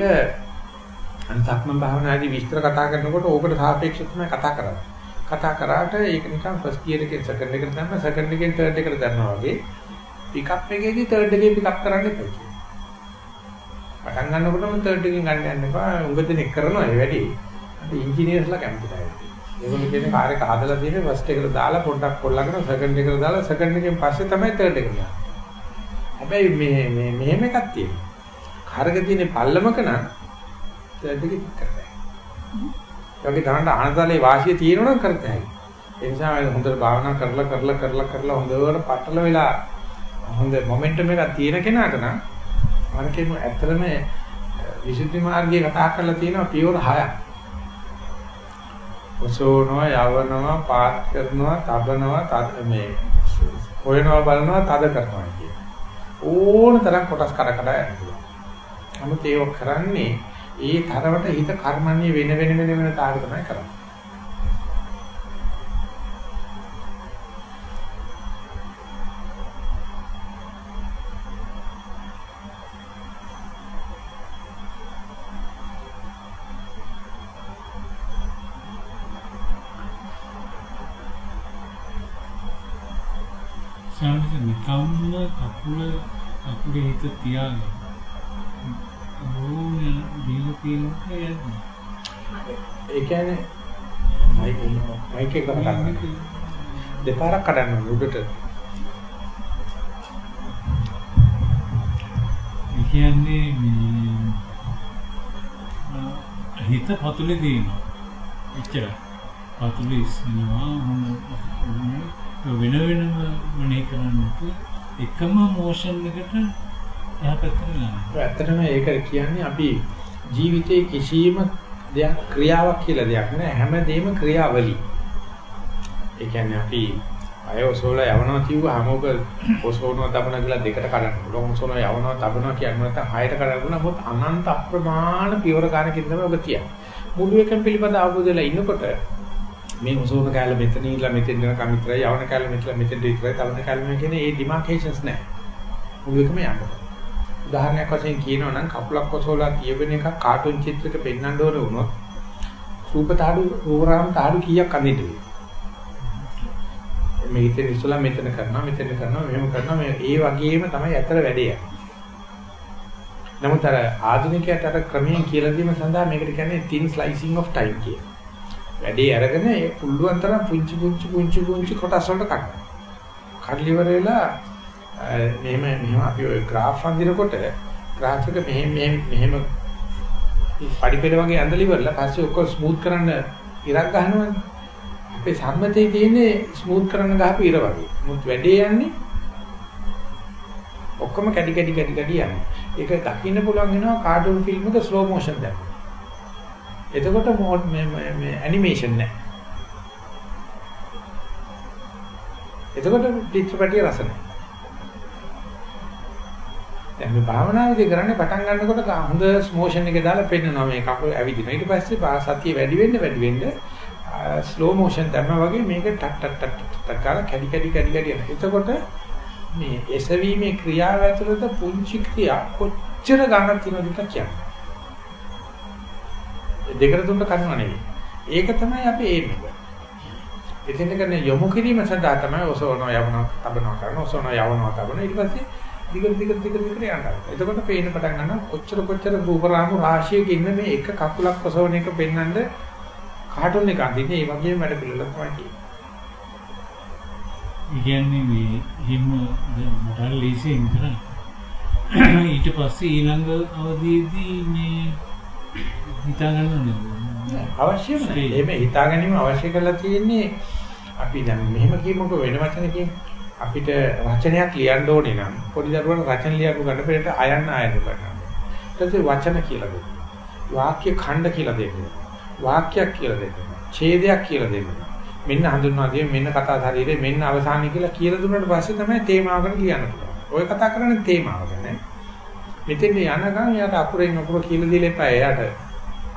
අන්තක්ම භාවනාදී විස්තර කතා කරනකොට ඕකට සාපේක්ෂව තමයි කතා කරන්නේ. කතා කරාට ඒක නිකන් ෆස්ට් ගියර් එකෙන් සෙකන්ඩ් එකට දැම්ම සෙකන්ඩ් එකෙන් තර්ඩ් එකට දැම්මා වගේ පිකප් එකේදී තර්ඩ් එකේ පිකප් කරන්න එපා. පටන් ගන්නකොටම තර්ඩ් එකෙන් ගන්න යන්න එපා. උඟ දෙනෙක් කරනවා ඒ වැඩේ. අපි ඉංජිනේර්ස්ලා කැමති නැහැ. ඒගොල්ලෝ කියන්නේ කාර් එක හදලා තියෙන්නේ ෆස්ට් එකට දාලා පොඩ්ඩක් කොල්ලගෙන සෙකන්ඩ් එකට දාලා සෙකන්ඩ් එකෙන් පස්සේ තමයි තර්ඩ් එකට යන්නේ. හැබැයි මේ මේ මෙහෙම එකක් තියෙනවා. කාර්ක තියෙන පල්ලමක නම් තර්ඩ් එකේ පික් කරලා. ඒකේ තරන්න ආනතලේ වාසිය තියෙනවනම් කරතයි. ඒ නිසා හොඳට භාවනා කරලා කරලා කරලා කරලා හොඳට පටල වෙලා හොඳ මොමන්ටම් එකක් තියෙන කෙනාට නම් අරකේම ඇත්තටම විසුද්ධි මාර්ගයේ කතා කරලා තියෙනවා පියවර 6ක්. ඔසෝනවා යවනවා පාත් කරනවා තබනවා තද මේ හොයනවා බලනවා තද කරනවා කියන ඕන තරම් කොටස් කඩ කඩ යනවා. නමුත් ඒක කරන්නේ ඒ තරමට හිත කර්මන්නේ වෙන වෙන වෙන වෙන තාර තමයි කරන්නේ. සාමිත නිකම්ම කකුල කකුලේ හිත තියාගෙන ඕන දීලා යන්නේ. ඒ කියන්නේ මයික් මයික් එක කඩන්න. දෙපාරක් කඩන්න උඩට. කියන්නේ මේ හිත පතුලේ තියෙනවා. එච්චරයි. පතුලේ ඉස්සෙනවා වෙන වෙනම මොනේ කරන්නේ එකම මෝෂන් එකට එහා පැත්තට යනවා. ඇත්තටම ඒක කියන්නේ අපි ජීවිතේ කිසියම් දෙයක් ක්‍රියාවක් කියලා දෙයක් නෑ හැමදේම ක්‍රියාවලි. ඒ කියන්නේ අපි අයෝසෝල යවනවා කිව්වහම ඔබ ඔසෝනවා තබනවා කියලා දෙකට කඩන්න පුළුවන්. ඔසෝනවා යවනවා තබනවා කියන්නේ නැත්නම් හයට කඩන්න පුළුවන්. මොකද අනන්ත අප්‍රමාණ පියවර ගන්නකින් තමයි ඔබ තියන්නේ. මුළු එකම පිළිබඳ අවබෝධයලා ඉන්නකොට මේ ඔසෝන කැල මෙතන ඉඳලා මෙතෙන් යනකම් විතරයි යවන කැල මෙතන මෙතෙන් විතරයි තවන කැල මේ කියන්නේ ඒ ඩිමාර්කේෂන්ස් නෑ. මුළු එකම යනවා. උදාහරණයක් වශයෙන් කියනවා නම් කකුලක් ඔසවලා කියවෙන එක කාටුන් චිත්‍රයක පෙන්වන්න ඕන වුණොත් රූප තාඩු රූපරාම තාඩු කීයක් අඳින්න වෙයි. මේ හිතේ ඉස්සලා මෙතන කරනවා මෙතන කරනවා මෙහෙම කරනවා මේ ඒ වගේම තමයි ඇතර වැඩේ යන්නේ. නමුත් අර ආධුනිකයට අර ක්‍රමයෙන් කියලා දීම සඳහා මේකට කියන්නේ thin slicing of time කිය. වැඩේ අරගෙන ඒ පුළුවන් තරම් පුංචි පුංචි පුංචි පුංචි කොටස් වලට කඩනවා. කඩලිවර වෙලා මෙහෙම මෙහෙම අපි ඔය graph අඳිනකොට graph එක මෙහෙම මෙහෙම මෙහෙම පඩිපෙළ වගේ ඇඳලා ඉවරලා පස්සේ ඔක්කොම ස්මූත් කරන්න ඉරක් ගහනවනේ. අපේ සම්මතයේ තියෙන්නේ ස්මූත් කරන්න ගහපු ඉර වගේ. මුත් වැඩේ යන්නේ ඔක්කොම කැඩි කැඩි කැඩි කැඩි යනවා. ඒක දකින්න පුළුවන් වෙනවා කාටුන් ෆිල්ම් එක ස්ලෝ මෝෂන් දැක්ක. එතකොට මේ මේ ඇනිමේෂන් නැහැ. එතකොට චිත්‍රපටිය රස නැහැ. දැන් මේ භාවනාවේදී කරන්නේ පටන් ගන්නකොට හොඳ ස්මෝෂන් එක දාලා පෙන්නනවා මේ කකුල ඇවිදිනවා. ඊට පස්සේ සතිය වැඩි වෙන්න වැඩි වෙන්න ස්ලෝ මෝෂන් තමයි වගේ මේක ටක් ටක් ටක් ටක් ගාලා කැඩි කැඩි කැඩි කැඩි යනවා. එතකොට මේ එසවීමේ ක්‍රියාව ඇතුළත පුංචි ක්‍රියා කොච්චර ගණන් තියෙනවද කියලා කියන්නේ. දෙකට තුනට කනවා නෙවෙයි. ඒක තමයි අපි ඒම් එක. එතෙන් කරන යොමු කිරීම සඳහා තමයි ඔසවනවා යවනවා තබනවා කරනවා ඔසවනවා යවනවා තබනවා ඊට පස්සේ දිගට දිගට දිගට දිගට යනවා. එතකොට පේන්න පටන් ගන්නවා කොච්චර කොච්චර රූපරාමු රාශියක ඉන්න මේ එක කකුලක් ඔසවන එක පෙන්වන්න කාටුන් එක අඳින්නේ ඒ වගේම වැඩ පිළිවෙලක් තමයි. කියන්නේ මේ හිම මොටල් ලීසින් කරන්නේ. ඊට පස්සේ ඊළඟ අවධියේදී මේ හිතා ගන්න ඕනේ. අවශ්‍යම නැහැ. එහෙම හිතා ගැනීම අවශ්‍ය කරලා තියෙන්නේ අපි දැන් මෙහෙම කියමුකෝ වෙන වචනකින් අපිට වචනයක් ලියන්න ඕනේ නම් පොඩි දරුවන් වචන ලියපු ගන්න පෙරට අයන්න ආයත කරනවා. ඊට පස්සේ වචන කියලා දෙන්න. වාක්‍ය ඛණ්ඩ කියලා දෙන්න. වාක්‍යයක් කියලා දෙන්න. ඡේදයක් කියලා දෙන්න. මෙන්න හඳුන්වා දෙන්නේ මෙන්න කතා ශරීරේ මෙන්න අවසානයි කියලා කියලා දුන්නාට පස්සේ තමයි තේමාවකට කියන්න පුළුවන්. ඔය කතා කරන්නේ තේමාව ගැන. මෙතෙන් යනකම් එයාට අකුරෙන් අකුර කියලා දෙන්න එපා. එයාට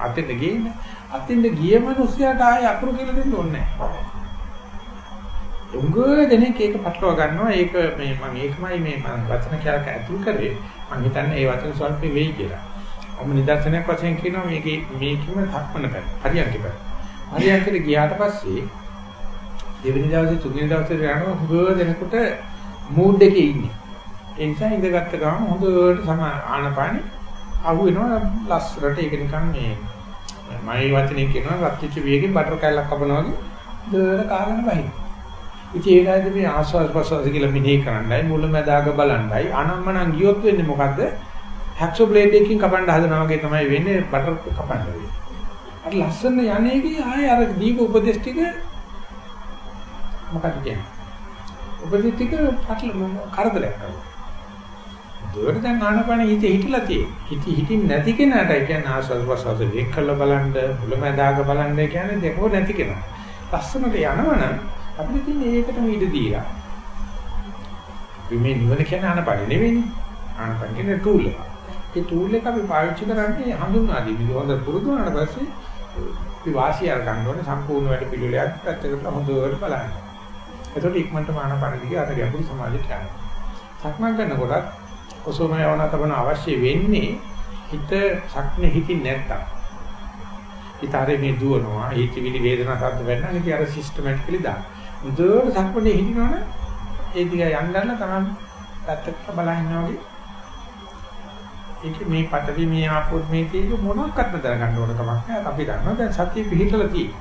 අතෙන්ද ගියේ අතෙන්ද ගිය මිනිස්සයාට ආයේ අකුරු කියලා දෙන්න ඕනේ නැහැ. උංග දෙනෙක් ඒක පටලවා ගන්නවා. ඒක මේ මම ඒකමයි මේ මම වචන කියලාක ඇතුල් කරේ. මම හිතන්නේ ඒ වචන ස්වල්ප වෙයි කියලා. ඔම නිදර්ශනයක් වශයෙන් කියනවා මේකේ මේකම ධක්මන පැත්ත. හරියට පැත්ත. හරියට ගියාට පස්සේ දෙවෙනි දවසේ තුන්වෙනි දවසේ යනවා හුඟ දෙනෙකුට මූඩ් එකේ ඉන්නේ. ඒ නිසා ඉඳගත්ත ගමන් හොඳට සම ආනපානෙ අහු වෙනවා ලස්සරට ඒක නිකන් මේ මයි වචනේ කියනවා රත්විච්ච වියකින් බටර් කෑල්ලක් කපනවා වගේ දර කාගෙන බහින. ඉතින් ඒ කාලේදී මේ ආස්වාද ප්‍රසවාස කියලා මෙනෙහි කරන්නයි මුලමදාග බලන්නයි අනම්මනම් ගියොත් වෙන්නේ මොකද්ද? හැක්සෝ බ්ලේඩ් එකකින් කපන්න හදනවා වගේ තමයි වෙන්නේ බටර් කපන්න වෙන්නේ. අර ලස්සන යන්නේදී ආයේ අර දීප උපදේශ ටික මොකක්ද කියන්නේ? උපදේශ ටික පටල කරදරයක් කරනවා. දුවට දැන් ආනපන හිත හිටලා තියෙන්නේ. හිත හිටින් නැති කෙනාට කියන්නේ ආස්වාද ප්‍රසවාස වෙක් කළ බලන්න, මුලමදාග බලන්න කියන්නේ දෙකෝ නැති කෙනා. ලස්සනට යනවනම් අපිට තියෙන්නේ ඒකටම ඉඩ දීලා. මේ නිවන කියන්නේ ආනපන නෙවෙයිනේ. ආනපන කියන්නේ ටූල් එක. ඒ ටූල් එක අපි පාවිච්චි කරන්නේ හඳුන්වා දීලා. හොඳ පුරුදු වුණාට පස්සේ අපි වාසිය අර ගන්න ඕනේ සම්පූර්ණ වැඩ පිළිවෙලක් පැත්තකට හොඳට බලන්න. එතකොට ඉක්මනට ආනපන දිගේ අර ගැඹුරු සමාජයට යනවා. සක්මන් කරනකොටත් ඔසෝම යවන තබන අවශ්‍ය වෙන්නේ හිත සක්නේ හිතින් නැත්තම්. හිත ආරේ මේ දුවනවා, හිතවිලි වේදනා සද්ද වෙනවා. ඉතින් අර සිස්ටමැටිකලි දාන්න. මුදුවට සක්මනේ හිටිනවනේ ඒ දිහා යන්න ගන්න තමයි පැත්තට බලන් ඉන්නවා වගේ. ඒක මේ පටවි මේ ආපෝත් මේ තියෙක මොනක්වත් දැනගන්න ඕන කමක් නැහැ. අපි දන්නවා දැන් සතිය පිළිතලා තියෙන්නේ.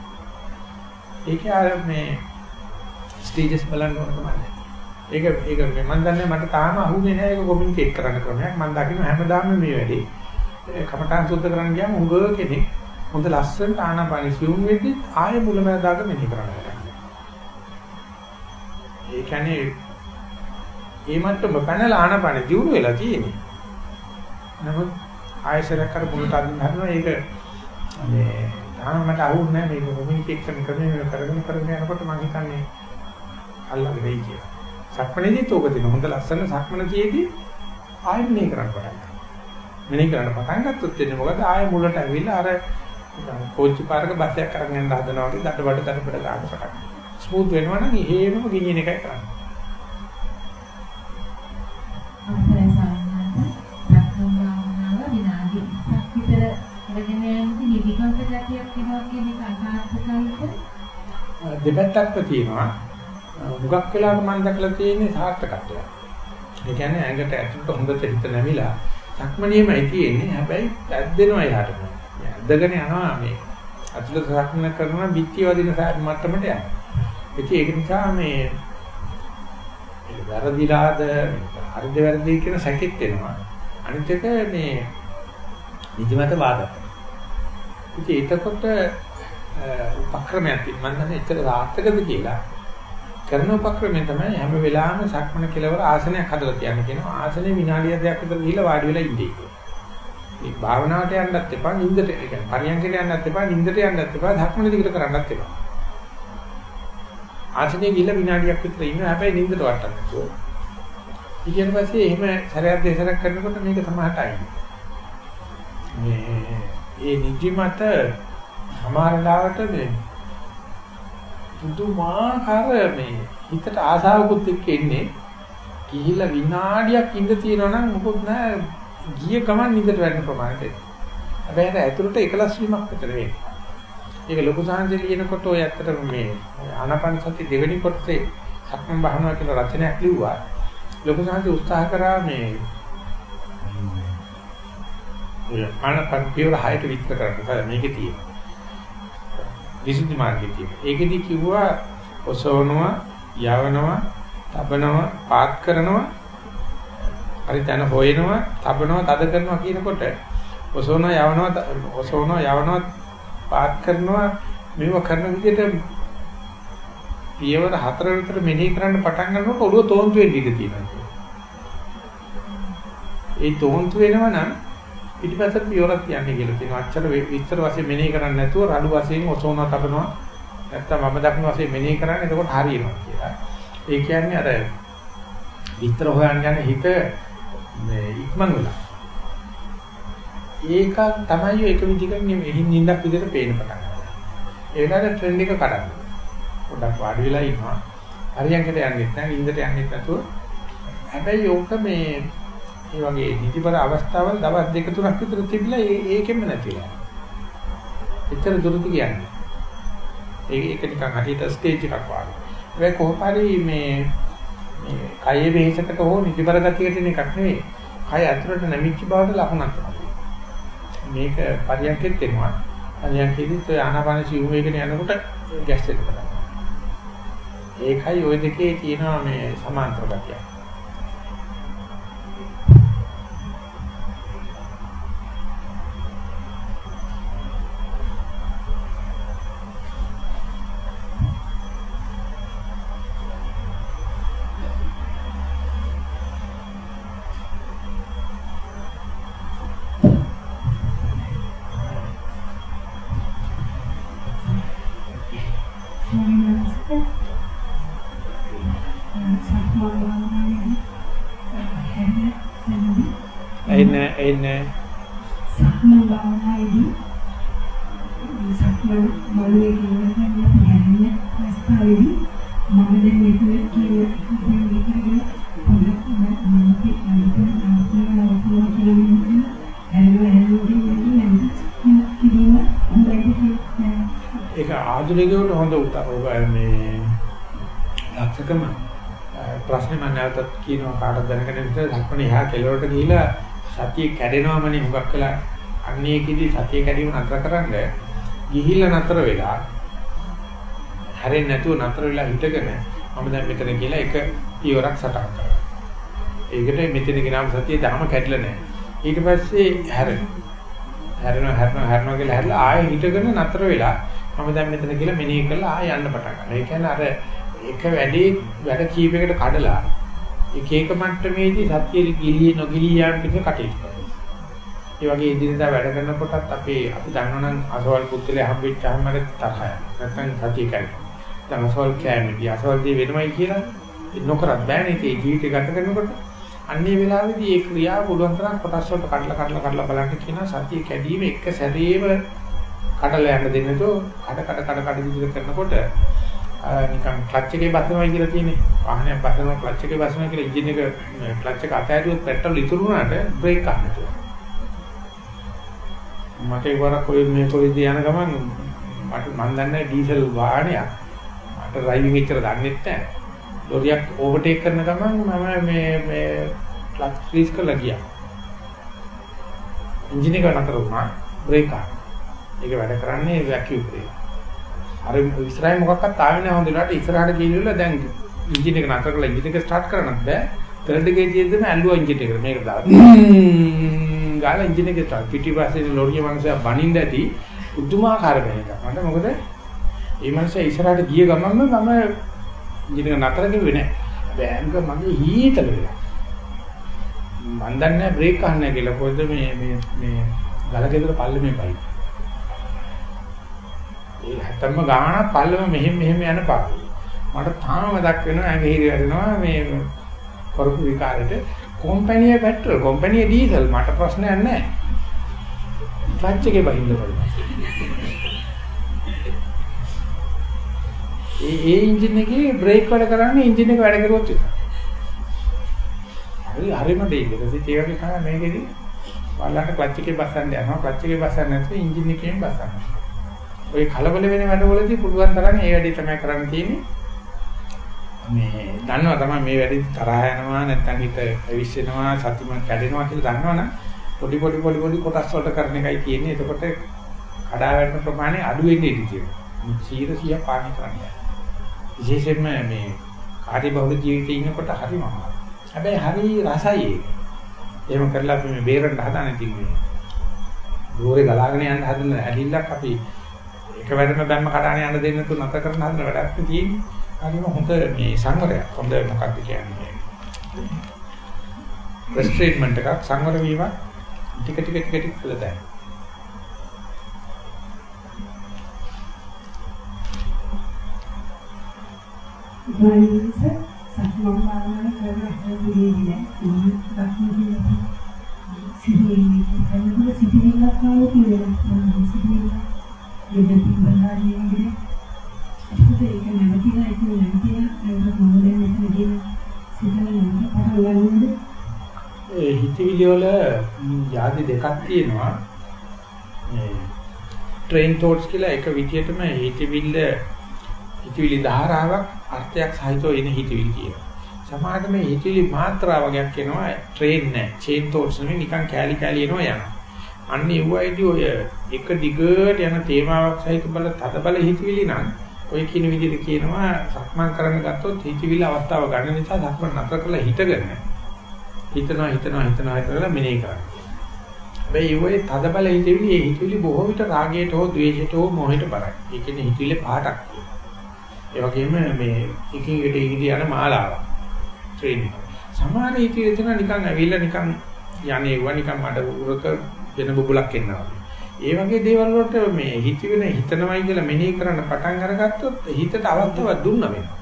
ඒක ආර මේ ස්ටේජස් බලන්න ඕන කමක් නැහැ. ඒක ඒක මම දන්නේ මට තාම අහුනේ නැහැ ඒක කොමියුනිකේට් කරන්න ක්‍රමයක්. මම දකින්න හැමදාම මේ වැඩේ. කමඨාන් සුද්ධ කරන්න ගියාම උගව කෙනෙක් හොඳ ලස්සනට ආනාපානි සිවුම් වෙද්දි ආයෙ මුලමඳාක මෙහෙ කරන්න ඒ කියන්නේ ඒ මට්ටම පැනලා ආනපන දියුණු වෙලා තියෙන්නේ. නමුත් ආයසරයක් කර මුලට අදින්න හදනවා ඒක මේ තාම මට අහුන්නේ නැහැ මේක කොමියුනිකේට් කරන ක්‍රමය කරගෙන කරගෙන යනකොට මම හිතන්නේ අල්ලගෙන වෙයි කියලා. සක්මණේදීත් ඕක තියෙන හොඳ ලස්සන සක්මණතියේදී ආයෙත් මේ කරන්න පටන් ගන්නවා. මෙනේ කරන්න පටන් ගත්තොත් එන්නේ මොකද ආයෙ මුලට ඇවිල්ලා අර කෝච්චි පාරක බස් එකක් අරගෙන යන්න හදනවා වගේ දඩබඩ දඩබඩ ගන්න පටන් ගන්නවා. ස්මූත් වෙනවා නම් එහෙමම ගෙනියන එකයි කරන්නේ. අවසරයි සාමාන්‍යයෙන් ලක්ෂණ භාවනාව විනාඩි 20ක් විතර කරගෙන යනකොට නිදිමත ගැටියක් වෙනවා කියන එක අසාර්ථකයිද? දෙපැත්තක්ම තියෙනවා. මුගක් වෙලාවට මම දැකලා තියෙන්නේ සාර්ථකත්වය. ඒ කියන්නේ ඇඟට ඇතුළට හොඳට හිත නැමිලා සක්මණේමයි තියෙන්නේ. හැබැයි ඇද්දෙනවා යාට. ඇද්දගෙන යනවා මේ. ඇතුළත සක්මන කරනවා පිටිය වදින මට්ටමට යනවා. ඉතින් ඒක නිසා මේ වැරදිලාද හරිද වැරදි කියන සැකෙත් එනවා. අනිත් එක මේ නිදිමත වාදයක්. ඉතින් එතකොට උපක්‍රමයක් තියෙනවා. මම දන්නේ එච්චර සාර්ථකද කියලා. කරන උපක්‍රමය තමයි හැම වෙලාවෙම සක්මන කෙලවර ආසනයක් හදලා තියන්න කියනවා. ආසනේ විනාඩිය දෙකක් විතර ගිහිල්ලා වාඩි වෙලා ඉඳී කියලා. මේ භාවනාවට යන්නත් එපා, නිින්දට ඒ කියන්නේ පරියන්කට යන්නත් එපා, නිින්දට යන්නත් එපා, ධක්මන දිගට කරන්නත් එපා. ආසනේ ගිහිල්ලා විනාඩියක් විතර ඉන්න හැබැයි නිින්දට වටන්න නැතුව. ඊට පස්සේ එහෙම සැරයක් දෙසරක් කරනකොට මේක සමහරට අයින්. මේ ඒ නිදිමත සමහරලාවට මේ පුදුමාකාර මේ හිතට ආසාවකුත් එක්ක එන්නේ ගිහිල්ලා විනාඩියක් ඉඳ තියෙනවා නම් මොකොත් නෑ ගිය ගමන් නිදට වැටෙන ප්‍රමාණයට. හැබැයි ඒක ඇතුළට එකලස් වීමක් විතර වෙන්නේ. ඒක ලොකු සාංශය ලියනකොට ඔය ඇත්තට මේ ආනාපාන සති දෙවෙනි කොටසේ සක්මන් භාවනාව කියලා රචනයක් ලිව්වා. ලොකු සාංශය උත්සාහ කරා මේ ඔය ආනාපාන පියවර හයට විස්තර කරන්න. මේකේ තියෙනවා. විසුද්ධි මාර්ගයේ තියෙන. ඒකෙදි කිව්වා ඔසවනවා, යවනවා, තබනවා, පාත් කරනවා, හරි තැන හොයනවා, තබනවා, තද කරනවා කියනකොට ඔසවනවා, යවනවා, ඔසවනවා, යවනවා, පාත් කරනවා මේව කරන විදිහට පියවර හතර විතර මෙනෙහි කරන්න පටන් ගන්නකොට ඔළුව තෝන්තු වෙන්න ඉඩ තියෙනවා. ඒ තෝන්තු වෙනවා නම් පිටිපස්සට පියවරක් කියන්නේ කියලා තියෙනවා. අච්චර විස්තර වශයෙන් මෙනෙහි කරන්නේ නැතුව රළු වශයෙන් ඔසවනවා තබනවා. නැත්තම් මම දක්න වශයෙන් මෙනෙහි කරන්නේ එතකොට හරියනවා කියලා. ඒ කියන්නේ අර විස්තර හොයන්න යන හිත මේ ඉක්මන් වෙලා. ඒක තමයි එක විදිහකින් මෙහින් නිින්දක් විදිහට පේන පටන් ගන්නවා. ඒ වෙලාවට ට්‍රෙන්ඩ් එක කඩන්න. පොඩ්ඩක් වාඩි වෙලා ඉන්නවා. හරියන්කට යන්නේ නැහැ, නිින්දට යන්නේ නැතුව. හැබැයි ඕක මේ ඒ වගේ නිදිබර අවස්ථාවල් දවස් දෙක තුනක් විතර තිබිලා ඒකෙම නැතිලා. එච්චර දුරට කියන්නේ. ඒක ඒක නිකන් හරියට ස්ටේජ් එකක් වගේ. ඒක කොහොම හරි මේ මේ කයේ වෙහෙසකට හෝ නිදිබර ගතියකට එන එකක් නෙවෙයි. කය ඇතුළට නැමිච්ච බවට ලකුණක් තමයි. මේක පරියන්කෙත් එනවා. පරියන්කෙදිත් ආනාපාන සිවුම් එකගෙන යනකොට ගැස්සෙන්න පටන් ඒකයි ওই දෙකේ තියෙනවා මේ සමාන්තර ගතියක්. උත්තර මේ ලක්ෂකම ප්‍රශ්නේ මම නැවතත් කියනවා කාටද දැනගෙන ඉන්න ධක්මනේ එහා කෙළවරට ගිහිලා සතිය කැඩෙනවමනේ හුඟක් වෙලා අන්නේකෙදි සතිය කැඩීම නතර කරන්න ගිහිල්ලා නතර වෙලා හැරෙන්නේ නැතුව නතර වෙලා හිටගෙන මම දැන් මෙතන කියලා එක පියවරක් සටහන් කරනවා. ඒකට මෙතන ගෙනාම සතිය දහම කැඩිලා නැහැ. ඊට පස්සේ හැරෙන. හැරෙනවා හැරෙනවා හැරෙනවා කියලා හැරලා ආයෙ හිටගෙන නතර වෙලා මම දැන් මෙතන කියලා මෙනෙහි කරලා ආයෙ යන්න පටන් ගන්නවා. ඒ කියන්නේ අර එක වැඩේ වැඩ කීපයකට කඩලා එක එක මට්ටමේදී සත්‍ය ගිලී නොගිලී යාම පිට කටයුතු කරනවා. ඒ වගේ ඉදිරියට වැඩ කරනකොටත් අපේ අපි දන්නවනම් අසවල් පුත්‍රලේ හම්බෙච්චාම මට තරහය. නැත්නම් සතිය කැඩෙනවා. දැන් අසවල් කැමති අසවල් දේ වෙනවයි කියලා නොකරත් බෑනේ ඒ ජීවිතය ගත කරනකොට අන්නේ වෙලාවේදී ඒ ක්‍රියාව පුළුවන් තරම් කොටස් වලට කඩලා කඩලා කඩලා බලන්න කියන සතිය කැඩීම එක සැරේම කඩලා යන්න දෙන්නතෝ කඩ කඩ කඩ කඩ විදිහට කරනකොට නිකන් ක්ලච් එකේ බස්සනවා කියලා තියෙන්නේ. වාහනයක් බස්සනවා ක්ලච් එකේ බස්සනවා කියලා එන්ජින් එක ක්ලච් එක අතහැරියොත් පෙට්‍රල් ඉතුරු වුණාට බ්‍රේක් ගන්න මට ඒවර කොයි මේ කොයිද යන ගමන් මට මන් දන්නේ ඩීසල් වාහනයක්. මට ඩ්‍රයිවිං එච්චර දන්නේ නැහැ. ලොරියක් ඕවර්ටේක් කරන ගමන් මම මේ මේ ක්ලච් ෆ්‍රීස් කරලා ගියා. එන්ජින් එක නතර වුණා. බ්‍රේක් ගන්න. ඒක වැඩ කරන්නේ වැකියුම් බ්‍රේක්. අර ඉස්සරහින් මොකක්වත් ආවේ නැහැ හොඳ වෙලාවට ඉස්සරහට ගිහිල්ලා දැන් එන්ජින් එක නතර කරලා එන්ජින් එක ස්ටාර්ට් කරන්නත් බෑ. තර්ඩ් එකේ තියෙද්දිම ඇල්ලුවා එන්ජින් එකට මේක දාලා ගාලා එන්ජින් එක ස්ටාර්ට් පිටිපස්සේ ලොරිය මනුස්සයා බනින්න ඇති පුදුමාකාර වෙනක. මට මොකද මේ මනුස්සයා ඉස්සරහට ගිය ගමන්ම මම එන්ජින් එක නතර කරුවේ නෑ. බෑන්ක මගේ හීතල වෙලා. මන් දන්නේ නැහැ බ්‍රේක් ගන්න කියලා. කොහෙද මේ මේ මේ ගලගෙදර පල්ලමේ පයි. ඒ හැතම්ම ගාන පල්ලම මෙහෙම මෙහෙම යන පාර. මට තාම මතක් වෙනවා ඇඟ හිරි වැටෙනවා මේ කරපු විකාරෙට කම්පැනි පෙට්‍රල් කම්පැනි ඩීසල් මට ප්‍රශ්නයක් නැහැ. ක්ලච් එකේ බහින්න බලන්න. ඒ ඒ එන්ජින් එකේ බ්‍රේක් වැඩ කරන්නේ එන්ජින් එක වැඩ කරුවොත් විතරයි. හරි හරිම දෙයක්. ඊට පස්සේ ඒ වගේ තමයි මේකෙදි වලකට ක්ලච් එකේ බස්සන්න යනවා. ක්ලච් එකේ බස්සන්න නැත්නම් එන්ජින් එකෙන් බස්සන්න. ඔය කලබල වෙන වැඩවලදී පුළුවන් තරම් ඒ වැඩේ තමයි කරන්න තියෙන්නේ. මේ දන්නවා තමයි මේ වැඩේ තරහ යනවා නැත්නම් හිත ඇවිස්සෙනවා සතිම කැඩෙනවා කියලා දන්නවනම් පොඩි පොඩි පොඩි පොඩි කොටස් වලට කරන එකයි තියෙන්නේ. එතකොට කඩා වැටෙන ප්‍රමාණය අඩු වෙන්නේ ඉඳී තියෙනවා. 100 පාණි කරන්නේ. විශේෂයෙන්ම මේ කාර්ය බහුල ජීවිතේ ඉන්නකොට හරිම අමාරුයි. හැබැයි හරි රසයි ඒක. එහෙම කරලා අපි මේ බේරන්න හදාන තින්නේ. දෝරේ ගලාගෙන යන්න හදන ඇලිල්ලක් අපි එකවරම බැම්ම කඩාන යන්න දෙන්න තු නැත කරන හදන වැඩක් තියෙන්නේ. හරිම හොඳ මේ සංවරයක්. හොඳ මොකක්ද කියන්නේ. රෙස්ට්‍රේට්මන්ට් එකක් සංවර වීම ටික ටික ටික ටික කළා දැන්. වයින්ස සක්මන් භාවනා කරන හැටිදී මම දක්න්නේ සිහිනේ එතනක සිහිනක් ආව කියලා මම සිහිනේ දෙවියන් බලන්නේ ඒකත් ඒක නැවතිලා ඒක නැවතිලා ඒක මොන දෙයක් නැතිදී සිහිනේ පටලවන්නේ ඒ හිතවිලි වල යාදි දෙකක් තියෙනවා. මේ ට්‍රේන් thoughts කියලා එක විදියටම හිතවිල්ල හිතවිලි ධාරාවක් අර්ථයක් සහිතව එන හිතවිලි කියනවා. සමහරට මේ හිතවිලි මාත්‍රා වගේක් එනවා ට්‍රේන් නැහැ. චේන් thoughts නෙවෙයි නිකන් කෑලි කෑලි එනවා යනවා. අන්න ඒවයිදී ඔය එක දිගට යන තේමාවක් සහිත බල තද බල හිතවිලි නම් ඔය කියන විදිහට කියනවා සක්මන් කරන්න ගත්තොත් හිතවිලි අවස්ථාව ගන්න නිසා සක්මන් නතර කරලා හිතගන්න. හිතනවා හිතනවා හිතනවා හිතනවා මෙනෙහි කරනවා. හැබැයි ඒ තද බල හිතවිලි ඒ හිතවිලි බොහෝ විට රාගයට හෝ ද්වේෂයට හෝ මොහයට බරයි. ඒ කියන්නේ හිතවිලි පාටක්. ඒ වගේම මේ එකින් එකට ඉදිරි යන මාලාවක්. ට්‍රේනින්. සමහර හිතවිලි තියෙනවා නිකන් ඇවිල්ලා නිකන් යන්නේ වා නිකන් මඩ උරක වෙන බුබුලක් එනවා. ඒ වගේ දේවල් වලට මේ හිතවෙන හිතනවයි කියලා මෙනෙහි කරන්න පටන් අරගත්තොත් හිතට අවස්ථාවක් දුන්න වෙනවා.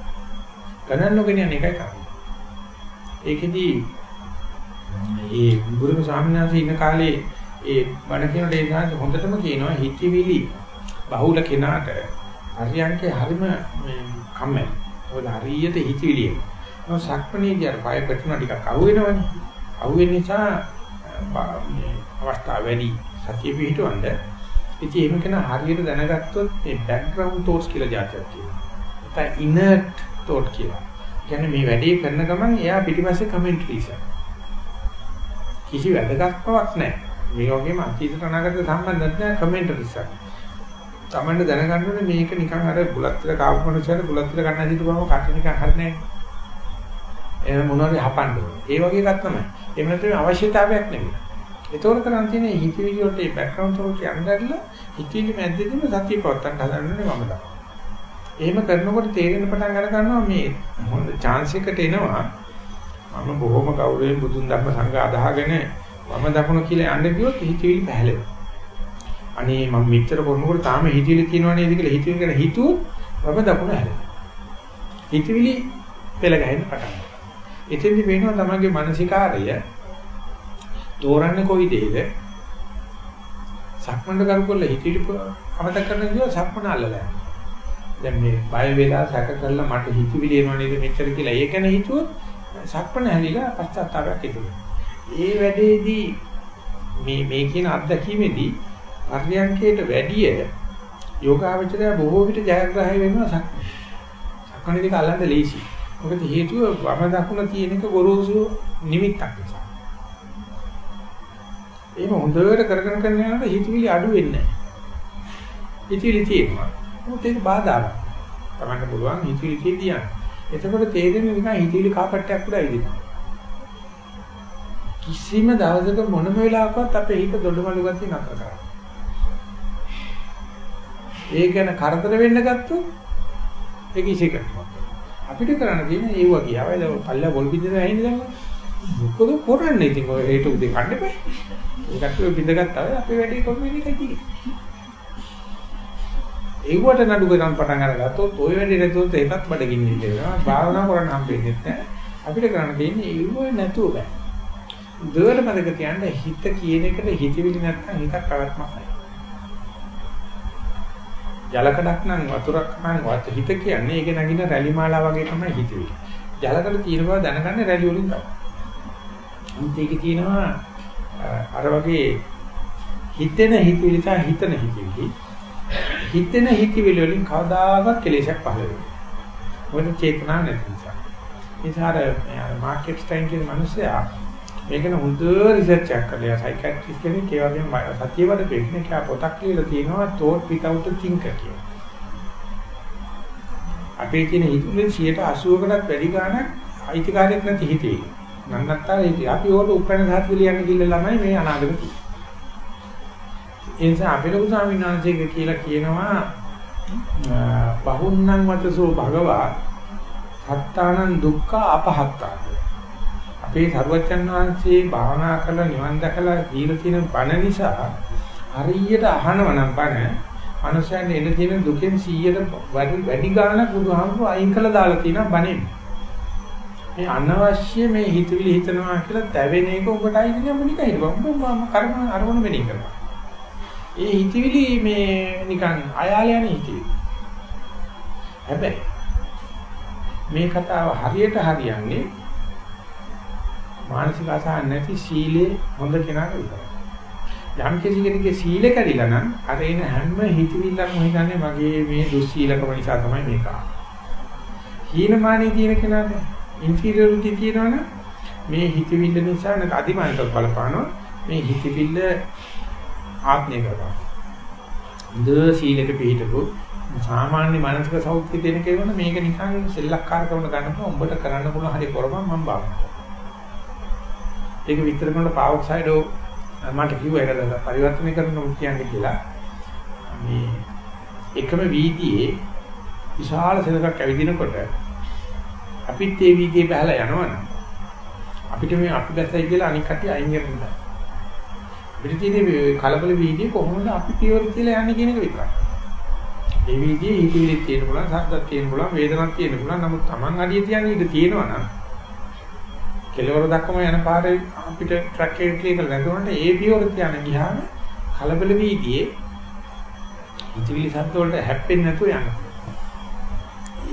ගණන් නොගෙන යන එකයි කරන්නේ. ඒකෙදී ඒ ගුරුම ස්වාමීන් වහන්සේ ඉන්න කාලේ ඒ බණ කියන දේශනාව හොඳටම කියනවා හිතවිලි බහුල කෙනාට හරියන්කේ හරිම මේ කම්මැලි. මොකද හරියට හිතවිලි එන. මොකද සක්මණේදී අර බය පැතුණා ටිකක් අහු වෙනවනේ. අහු වෙන නිසා මේ අවස්ථාව වැඩි සතිය පිහිටවන්න. ඉතින් එහෙම කෙනා හරියට දැනගත්තොත් මේ බෑග්ග්‍රවුන්ඩ් තෝට්ස් කියලා જાතියක් තියෙනවා. නැත්නම් ඉනර්ට් තෝට් කියලා. කියන්නේ මේ වැඩේ කරන ගමන් එයා පිටිපස්සේ කමෙන්ටරිස් කිසි වැදගත්කමක් නැහැ. මේ වගේම අතීතට අනාගතට සම්බන්ධයක් නැහැ කමෙන්ටරිස් එක. තමන්ට දැනගන්න ඕනේ මේක නිකන් අර බුලත් විතර කාපු මනුස්සයර බුලත් විතර ගන්න හිටපුවම කට නිකන් හරිනේ. එහෙනම් මොනවාරි හපන්න ඕනේ. ඒ වගේ එකක් තමයි. එහෙම නැත්නම් අවශ්‍යතාවයක් නෙමෙයි. ඒතකොට කරන් තියෙන හිතවිලි වලට මේ බෑග්ග්‍රවුන්ඩ් වලට යන්නදලා හිතවිලි මැද්දේදීම සතිය පවත්තන්න හදන්නේ මම තමයි. එහෙම කරනකොට තේරෙන පටන් අර ගන්නවා මේ හොඳ chance එකට එනවා. මම බොහොම ගෞරවයෙන් බුදුන් ධර්ම සංඝ අදහගෙන මම දකුණු කියලා යන්න ගියොත් හිතවිලි පහළෙනවා. අනේ මම මෙච්චර කරනකොට තාම හිතවිලි කියනවා නේද කියලා හිතවිලි ගැන හිතුවොත් මම දකුණ හැරෙනවා. හිතවිලි පෙළ ගැහෙන්න පටන් ගන්නවා. එතෙන්දි වෙනවා තමන්ගේ මානසිකාරය තෝරන්නේ කොයි දෙයද? සක්මන්ඩ කරුකොල්ල හිතවිලි අමතක කරන ගියොත් සක්මන අල්ලලා යනවා. දැන් මේ බය වෙලා සැක කරලා මට හිතවිලි එනවා නේද මෙච්චර කියලා ඒක ගැන හිතුවොත් සක්මන හැලිලා පශ්චාත්තාවයක් ඉතුරු ඒ වැඩේදී මේ මේ කියන අත්දැකීමේදී පර්යංකයට වැඩිය යෝගාවචරය බොහෝ විට ජයග්‍රහයි වෙනවා සක්මන. සක්මන දෙක අල්ලන්න ලේසි. මොකද හේතුව වම දකුණ තියෙන එක ගොරෝසු නිමිත්තක් නිසා. ඒක හොඳට කරගෙන කරගෙන යනකොට හිතවිලි අඩු වෙන්නේ නැහැ. හිතවිලි තියෙනවා. මොකද ඒක බාධාවක්. තමන්න පුළුවන් හිතවිලි තියන්න. එතකොට තේරෙන්නේ නිකන් හිතවිලි කාපට්ටයක් උඩ ඇවිදිනවා. කිසිම දවසක මොනම වෙලාවකවත් අපේ හිත දොඩමළු ගතිය නතර කරන්නේ. ඒ ගැන කරදර වෙන්න ගත්තොත් ඒක ඉසේ කරනවා. අපිට කරන්න තියෙන්නේ ඒව කියාවයි දැන් පල්ලා බොල් බින්දන ඇහින්නේ දැන් මොකද කරන්නේ ඉතින් ඔය හේතු උදේ කන්න එපා. ඒකට ඔය බින්දගත්තා වෙයි අපේ වැඩේ කොහොමද එකයි ඒවට නඩු ගන්න පටන් අරගත්තොත් ওই වැඩේ නැතුවොත් ඒකත් බඩගින්න ඉන්නවා. භාවනා කරන්න හම්බෙන්නේ නැහැ. අපිට කරන්න තියෙන්නේ ඒව නැතුව බෑ. දෙවල මතක තියන්න හිත කියන එකට හිතවිලි නැත්නම් හිතක් පැවැත්මක් නැහැ. ජලකඩක් නම් වතුරක් නම් වත් හිත කියන්නේ ඒක නැගින රැලි මාලා වගේ තමයි හිතවිලි. ජලකඩ තියෙන බව දැනගන්න රැලි වලින් තමයි. අනිත් ඒකේ තියෙනවා අර වගේ හිතෙන හිතවිලි සහ හිතන හිතවිලි. හිතෙන හිතවිලි වලින් කවදාකවත් කෙලෙසක් පහළ වෙන්නේ. මොකද චේතනා නැති නිසා. ඒ නිසා අර මාක් එක්ස්ටයින් කියන මිනිසයා මේකන හොඳ රිසර්ච් එකක් කළා සයිකියාට්‍රිස්ට් කෙනෙක් ඒ වගේම සතියවල දෙන්නේ කියලා පොතක් ලියලා තියෙනවා thought without a thinker කියලා. අපේ තියෙන හිතුවේ 80කටත් වැඩි ගාණක් අයිතිකාරයක් නැති හිතේ. නන්නත්තර හිතේ. අපි ඕකට උපකරණ සාහිත්‍ය ලියන්න ගිල්ල ළමයි මේ අනාගත තියෙන්නේ. ඒ නිසා අපේ ලොකු ස්වාමීන් වහන්සේ කියලා කියනවා බහුන්නං වතසෝ භගවා සත්තානං දුක්ඛ අපහත්තා අපේ සර්වචන් වහන්සේ භාවනා කරලා නිවන් දැකලා දීලා තියෙන බණ නිසා හරියට අහනව නම් බණ මනුෂ්‍යයන් එන තියෙන දුකෙන් 100ට වැඩි වැඩි ගාණක් බුදුහාමුදුරුවෝ අයින් කළා දාලා තියෙනවා බණෙන්. මේ අනවශ්‍ය මේ හිතවිලි හිතනවා කියලා දැවෙන එක ඔබට අයිති නෑ මොනික හිතපන්. ඔබ මම කර්ම අරමුණු මෙනි කරනවා. ඒ හිතවිලි මේ නිකන් අයාල යන හිතවිලි. හැබැයි මේ කතාව හරියට හරියන්නේ මානසික අසහන නැති සීලේ හොඳ කෙනාට විතරයි. යම් කිසි කෙනෙකුගේ සීල කැඩිලා නම් අර එන හැම හිතවිල්ලක්ම හිතන්නේ මගේ මේ දුස්සීලකම නිසා තමයි මේක. හීනමානී තියෙන කෙනාට ඉන්ෆීරියරිටි තියෙනවනම් මේ හිතවිල්ල නිසා නැත් අධිමානකට බලපානවා මේ හිතවිල්ල ආත්මය කරනවා. හොඳ සීලක පිළිහිටපු සාමාන්‍ය මානසික සෞඛ්‍ය තියෙන කෙනෙකුට මේක නිකන් සෙල්ලක්කාරකම ගන්නකොට උඹට කරන්න පුළුවන් හරි කරපම් මම බානවා. ඒක විතර කරන පාවොක්සයිඩෝ මට කිව්වා ඒක පරිවර්තනය කරන්න කියන්නේ කියලා. මේ එකම වීදියේ විශාල සෙනඟක් ඇවිදිනකොට අපිත් ඒ වීදියේ බහලා යනවනම් අපිට මේ අපි දැසයි කියලා අනික් කටි අයින් කරනවා. අපිට තියෙන කලබල වීදියේ කොහොමද අපි පියවර කියලා යන්නේ කියන එක විතරයි. ඒ වීදියේ හිතවිලි තියෙන පුළුවන්, සද්දක් තියෙන පුළුවන්, වේදනාවක් තියෙන පුළුවන්. නමුත් Taman අඩිය තියන්නේ ඉඳ තියෙනවා නම් කෙලවර දක්වම යන පාරේ අපිට ට්‍රක් එක ක්ලියර් නැතුනට ඒ පියවර තියන ගියාම කලබල වීදියේ ඉතිවිලි සද්ද වලට හැප්පෙන්නේ නැතුව යනවා.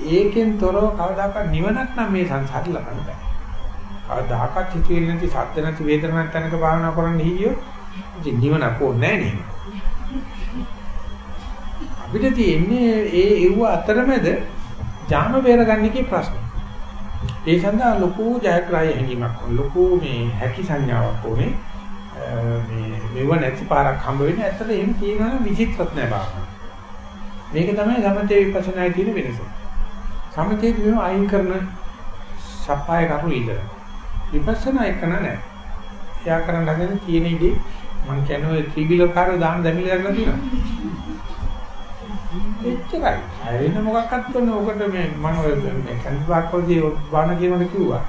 ඒකෙන් තොරව කවදාකවත් නිවනක් නම් මේ සංසාරේ ලබන්න බෑ. කවදාකවත් ඉතිවිලි නැති සද්ද නැති වේදනාවක් නැති තැනක භාවනා කරන්න හිියෝ ඉතින් නිවනක් ඕනේ නෑ නේද? අපිට තියෙන්නේ ඒ එව්ව අතරමැද ජාම බේරගන්න එකේ ප්‍රශ්න. ඒ සඳහා ලොකු ජයග්‍රහය හැඟීමක් ඕන. ලොකු මේ හැකි සංඥාවක් ඕනේ. මේ මෙව නැති පාරක් හම්බ වෙන්නේ ඇත්තට එහෙම කියනවා විචිත්‍රත් නෑ බාහම. මේක තමයි සමතේ විපස්සනායි තියෙන වෙනස. සමතේ කියනවා අයින් කරන සප්පාය කරු ඉඳලා. විපස්සනා එක නෑ. එයා කරන්න හදන තියෙන ඉදී මම කියන්නේ ත්‍රිබිලකාරය දාන දැමිලා ගන්න තියෙනවා. එච්චරයි. ඇරෙන්න මොකක්වත් කරන්න ඕකට මේ මම මේ කන්පාක්කෝදී වණ කියනකොට කිව්වා.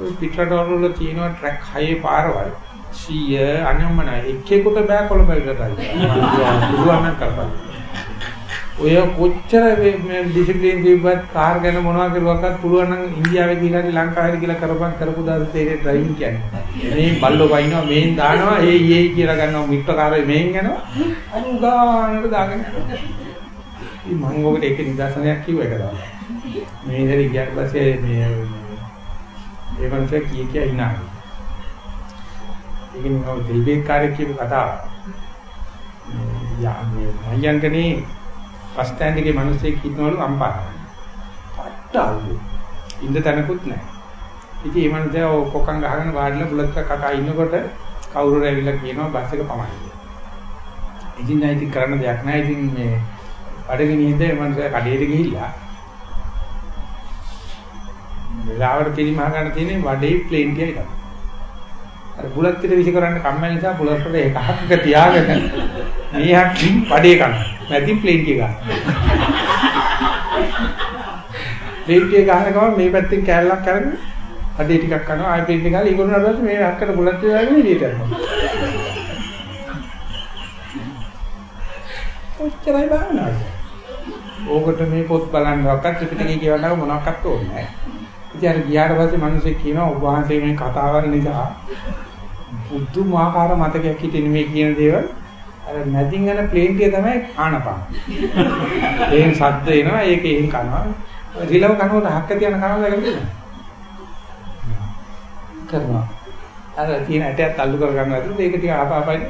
ඔය පිටරටවල වල තියෙනවා ට්‍රැක් හයේ පාරවල්. 100 අනම්මන එකෙකුට බෑ කොළඹ. පුළුවන් (laughs) නම් කරපන්. ඔය කොච්චර මේ ඩිසිප්ලින් තිබ්බත් කාර් ගැන මොනවා කරුවක්වත් පුළුවන් නම් ඉන්දියාවේ ගිහලා හරි ලංකාවේ ගිහලා කරපන් කරපු දාස තේරේ ඩ්‍රයිවිං කියන්නේ. මේ බල්ලෝ වයින්නවා මේන් දානවා ඒ ඒ කියලා ගන්නවා මිත්‍ර කාර්යය මේන් යනවා. අනු ගානට දාගෙන යනවා. ඉතින් මම ඔකට ඒක නිදර්ශනයක් කිව්ව එක තමයි. මේ ඉතින් ගියාට පස්සේ මේ ඒ වන්ට කී කිය ඉනා. ඒකෙන් මම දෙවියෙක් කාර්යයක් කියපු කතාව. යා මේ මයංගනේ බස් ස්ටෑන්ඩ් එකේ මිනිස්සෙක් ඉන්නවලු අම්පාර. පට්ටල්ලු. ඉන්න තැනකුත් නැහැ. ඉතින් මේ මිනිස්සයා කොකන් ගහගෙන වාඩිලා බුලත් කකා ඉන්නකොට කවුරු හරි ඇවිල්ලා කියනවා බස් එක පමණයි. ඉතින් නැයි ඉතින් කරන්න දෙයක් නැහැ. ඉතින් මේ බඩගිනින්ද මේ මිනිස්සයා කඩේට ගිහිල්ලා වෙලාවට පිරිමහ ගන්න තියෙන්නේ වඩේ ප්ලේන් ටික එකක්. අර බුලත් පිට විසි කරන්න කම්මැලි නිසා බුලත් වල එක හක්ක තියාගෙන මේ හක්කින් වඩේ කන. නැති ප්ලේන් ටික ගන්න. ප්ලේන් ටික ගන්න ගමන් මේ පැත්තෙන් කෑල්ලක් කරගෙන අඩේ ටිකක් කරනවා ආයෙ ප්ලේන් ටික ගාලා ඊගොල්ලෝ නඩවලා මේ හක්කට බුලත් ටික දාගෙන එළියට යනවා. ඔච්චරයි භාවනාව. ඕකට මේ පොත් බලන්නවත් ත්‍රිපිටකය කියවන්නව මොනවක්වත් ඕනේ නැහැ. ඉතින් අර ගියාට පස්සේ මිනිස්සු කියනවා ඔබ වහන්සේ මේ කතාවල් නිසා පුදුමාකාර මතකයක් හිටින්නේ මේ කියන දේවල් අර මැදින් යන ප්ලේන් ටික තමයි ආනපාන. ඒන් ශබ්ද එනවා ඒක එහෙන් කනවා. රිලව කනකොට හක්ක තියන කනවා කියලා කරනවා. අර තියෙන ඇටයත් අල්ලු කර ගන්න ඇතුළේ ඒක ටික ආපාපයි.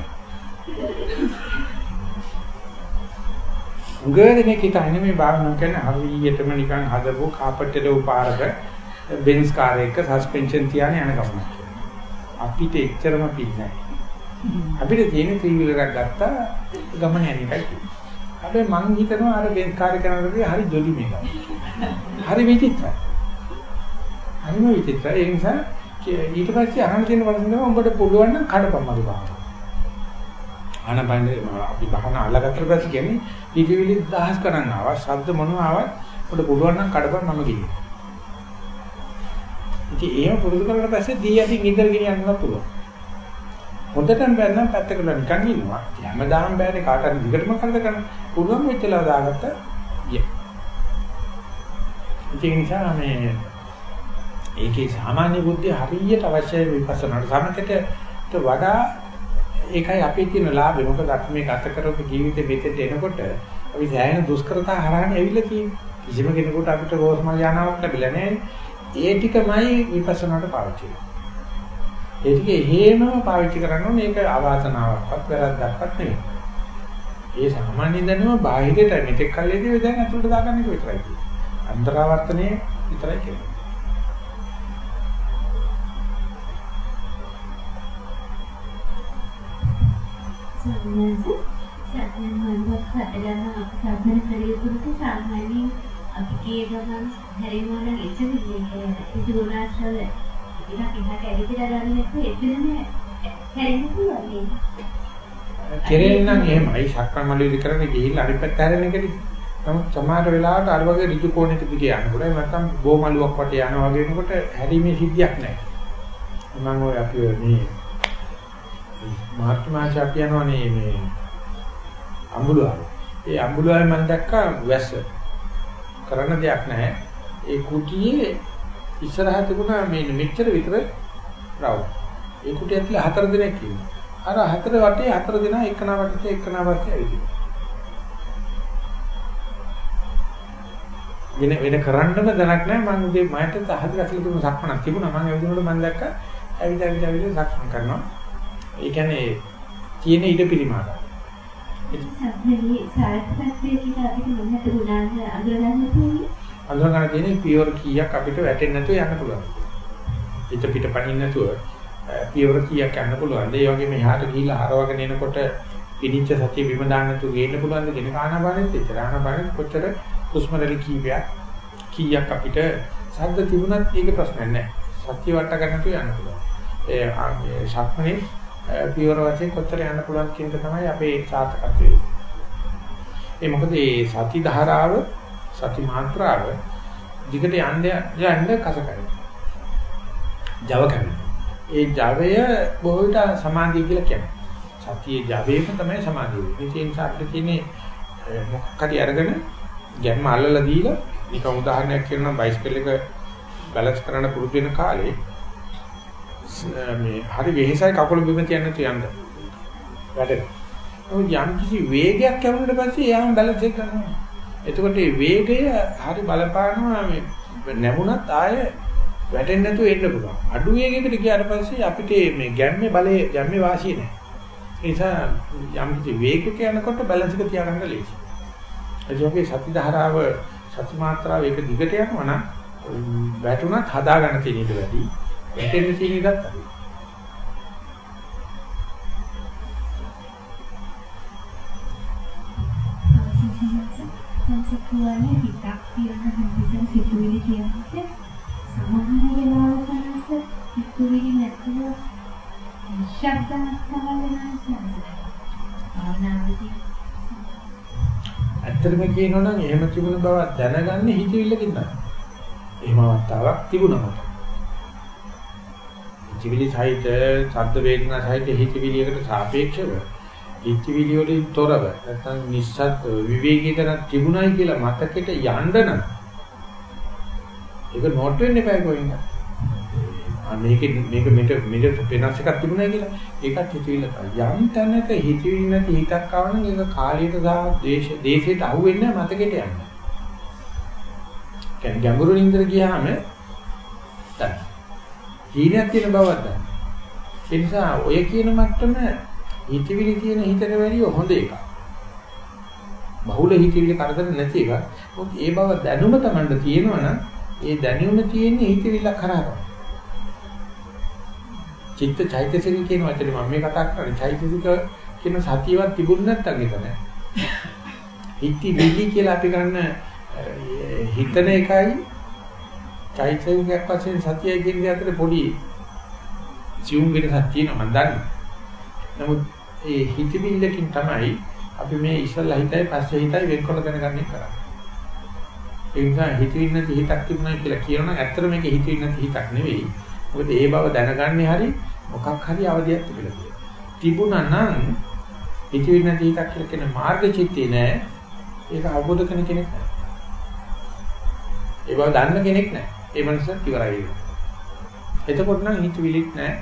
උගදෙනේ කිතන්නේ මේ භාවනාව කියන්නේ හරියටම නිකන් හදපු කාපට් එක උපාරක බෙන්ස් කාර් එක සස්පෙන්ෂන් තියාගෙන යන ගමනක්. අපිට එච්චරම පින්නේ අපිට තියෙන ත්‍රී වීලරයක් ගත්තා ගමන යන එකයි. හැබැයි මං හිතනවා අර බෙන්ස් කාර් එක කරනකොට හරි ජොලි මේක. හරි විචිත්‍රයි. හරිම විචිත්‍රයි. ඒ නිසා ඊට පස්සේ අහන්න තියෙන ප්‍රශ්න තමයි උඹට පුළුවන් නම් කඩපම් මගේ බාහන. ආනපනේ අපි බහන අල්ලගත්තට පස්සේ කියන්නේ පිටිවිලි දහස් කරන්න ආවා ශබ්ද මොනවා ආවත් උඹට පුළුවන් නම් කඩපම් මම කියන්නේ. ඉතින් එහෙම පුරුදු කරලා පස්සේ දී යටින් ඉඳලා ගෙනියන්න පුළුවන්. හොඳටම බැන්නම් පැත්තකට නිකන් ඉන්නවා. හැමදාම බෑනේ කාට හරි දිගටම කරද කරන්න. පුළුවන් වෙච්චලා දාගත්ත ය. ඒ නිසා මේ ඒකේ සාමාන්‍ය බුද්ධිය හරියට අවශ්‍යයි විපස්සනාට සමතට වඩා ඒකයි අපේ තියෙන ලාභය. මොකද අපි මේ ගත කරපු ජීවිතේ මෙතෙට එනකොට අපි සෑහෙන දුෂ්කරතා හරහානේ ඇවිල්ලා තියෙන්නේ. කිසිම කෙනෙකුට අපිට රෝස්මල් යානාවක් ලැබිලා නැහැ. ඒ ටිකමයි විපස්සනාට පාවිච්චි කරන්නේ. ඒ ටික එහෙමම පාවිච්චි කරනවා මේක අවාසනාවක්වත් වැරද්දක්වත් නෙවෙයි. ඒ සාමාන්‍ය දැනුම බාහිරට මෙතෙක් කල්යේදී දැන් අතුලට දාගන්න එක විතරයි කියන්නේ. අන්තරාවර්තනයේ විතරයි කියන්නේ. සාමාන්‍යයෙන් සාධන සාධන කරියුතුට සාමාන්‍යයෙන් අපි කිය ගමන් හැරෙනවා නම් එතනදී ඒක උනාසල ටිකක් එහාට ඇවිදලා ගන්න නැත්නම් එතනනේ හැරෙන්න පුළුවන් නේ. කෙරෙන්නේ නම් එහෙමයි ශක්‍රමලි කරන්නේ ගිහිල්ලා අනිත් පැත්ත හැරෙන එකනේ. නමුත් සමහර වෙලාවට අර වගේ ඍජු කෝණෙට දිගේ යනකොට නැත්නම් බෝමලුවක් වටේ යනවා වගේ වෙනකොට හැරීමේ සිද්ධියක් නැහැ. මම ඔය අපි මේ මාර්ච් මාසය අපි යනවනේ මේ අඹුලාව. ඒ අඹුලාවේ මම දැක්කා වැස්ස. කරන්න දෙයක් නැහැ. ඒ කුටියේ ඉස්සරහ තිබුණා මේ මෙච්චර විතර රවුම්. ඒ කුටිය ඇතුලේ හතර දෙනෙක් ඉන්නවා. අර හතර වටේ හතර දෙනා එකනා වටේ එකනා වටේ ඇවිදිනවා. වෙන වෙන කරන්නම දැනක් නැහැ මම උදේ මයට තහද ගැසලා තිබුණ සක්මනක් තිබුණා මම ඇවිදිනකොට මම දැක්කා ඇවිද ඇවිද ඇවිද සක්මන් කරනවා ඒ කියන්නේ තියෙන ඉඩ පිළිමාවක් සත්‍යයේ සාර්ථකත්වයේ කියලා අපිට මොනවද උනාද අඳුරගන්න තියෙන්නේ? අඳුරගන්න තියෙන්නේ පියවර කීයක් අපිට වැටෙන්නේ නැතුව යන්න පුළුවන්. පිට පිට පනින්න නැතුව පියවර කීයක් යන්න පුළුවන්. ඒ වගේම එහාට ගිහිල්ලා හරවගෙන එනකොට පිනිච්ච සතිය බිම දාන්න නැතුව ගේන්න පුළුවන් දෙන කානාපානෙත් එච්චර ආනාපානෙත් කොච්චර හුස්ම රැලි කීපයක් කීයක් අපිට ශබ්ද තිබුණත් ඒක ප්‍රශ්නයක් නැහැ. සත්‍ය වට ගන්න තු යන්න පුළුවන්. ඒ ශක්මනේ පියවර වශයෙන් කොච්චර යන්න පුළුවන් කියන එක තමයි අපේ සාර්ථකත්වය. ඒ මොකද මේ සති ධාරාව සති මාත්‍රාව දිගට යන්න යන්න කස කරනවා. Java කරනවා. ඒ Javaය බොහෝ විට සමාධිය කියලා කියනවා. සතියේ Javaේම තමයි සමාධිය. ඒ නිසා අපිට තියෙන්නේ මොකක් හරි අරගෙන ගැම්ම අල්ලලා දීලා නිකන් උදාහරණයක් කියනවා බයිසිකල් එක බැලන්ස් කරන්න පුරුදු වෙන කාලේ මේ හරි වෙහෙසයි කකුල බිම තියන්න තියන්න. වැඩ. යම් කිසි වේගයක් යවුනට පස්සේ එයාම බැලන්ස් එක කරනවා. එතකොට මේ වේගය හරි බලපානවා මේ නැමුණත් ආය වැටෙන්නේ නැතුව එන්න පුළුවන්. අඩු වේගයකට ගියාට පස්සේ අපිට මේ ගැම්මේ බලයේ ගැම්මේ වාසිය නැහැ. ඒ නිසා යම් කිසි වේගයක යනකොට බැලන්ස් එක තියාගන්න ලේසි. ඒ වගේ සති ධාරාව සති මාත්‍රාව එක දිගට යනවා නම් වැටුණත් හදාගන්න තියෙන ඉඩ වැඩි. වැටෙන්න තියෙන එකත් අඩුයි. සංසිකුවනේ හිතක් තියෙන හැමතිස්සෙම සිතුවිලි කියන්නේ සමහර වෙලාවක සිතුවිලි නැතුව ශබ්දයක් තමයි වෙනස් භාවනාවේදී ඇත්තටම කියනවනම් එහෙම තිබුණ බව දැනගන්නේ හිතවිල්ලකින් තමයි. එහෙම අවස්ථාවක් තිබුණා මට. හිතවිලි සහිත, ශබ්ද වේදනා සහිත හිතවිලියකට සාපේක්ෂව හිතවිලි වලින් තොරව නැත්නම් නිස්සත් විවේකීකරණ තිබුණයි කියලා මතකෙට යන්න නම් ඒක නෝට් වෙන්න එපා කොයින්ද? ආ මේක මේක මේක මේක වෙනස් එකක් තිබුණා කියලා ඒකත් හිතවිල්ල යම් තැනක හිතවිලි නැති හිතක් ආවනම් ඒක කාලයට සහ දේශ දේශයට අහු වෙන්නේ මතකෙට යන්නේ. කියන්නේ ගැඹුරු නින්දර ගියාම දැන් හීනයක් තියෙන බවක් දැන්. ඒ නිසා ඔය කියන මට්ටම හිතවිලි තියෙන හිතට වැඩිය හොඳ එකක්. බහුල හිතවිලි කරදර නැති එක. මොකද ඒ බව දැනුම Tamanට තියෙනවනම් ඒ දැනුම තියෙන්නේ හිතවිල්ල කරා. චිත්ත චෛතසික කියන වචනේ මම මේ කතා කරන්නේ චෛතසික කියන සතියවත් තිබුණ නැත්නම් ඒක නෑ. හිති විලි කියලා අපි ගන්න හිතන එකයි චෛතසිකයක් වශයෙන් සතියයි කියන දේ අතර පොඩි සියුම් වෙනසක් තියෙනවා මම දන්නවා. නමුත් ඒ හිතවිල්ලකින් තමයි අපි මේ ඉස්සල්ලා හිතයි පස්සේ හිතයි වෙන්කොට දැනගන්නේ කරන්නේ. ඒ නිසා හිතවිල්ල නැති හිතක් තිබුණා කියලා කියනනම් ඇත්තට මේක හිතවිල්ල නැති හිතක් නෙවෙයි. මොකද ඒ බව දැනගන්නේ හරි මොකක් හරි අවදියක් තිබිලා තියෙනවා. තිබුණා නම් හිතවිලි නැති හිතක් කියලා කියන මාර්ග චිත්තේ නෑ. ඒක අවබෝධ කරන කෙනෙක් නෑ. ඒ බව දන්න කෙනෙක් නෑ. ඒ මනසත් ඉවරයි. එතකොට නම් හිතවිලිත් නෑ.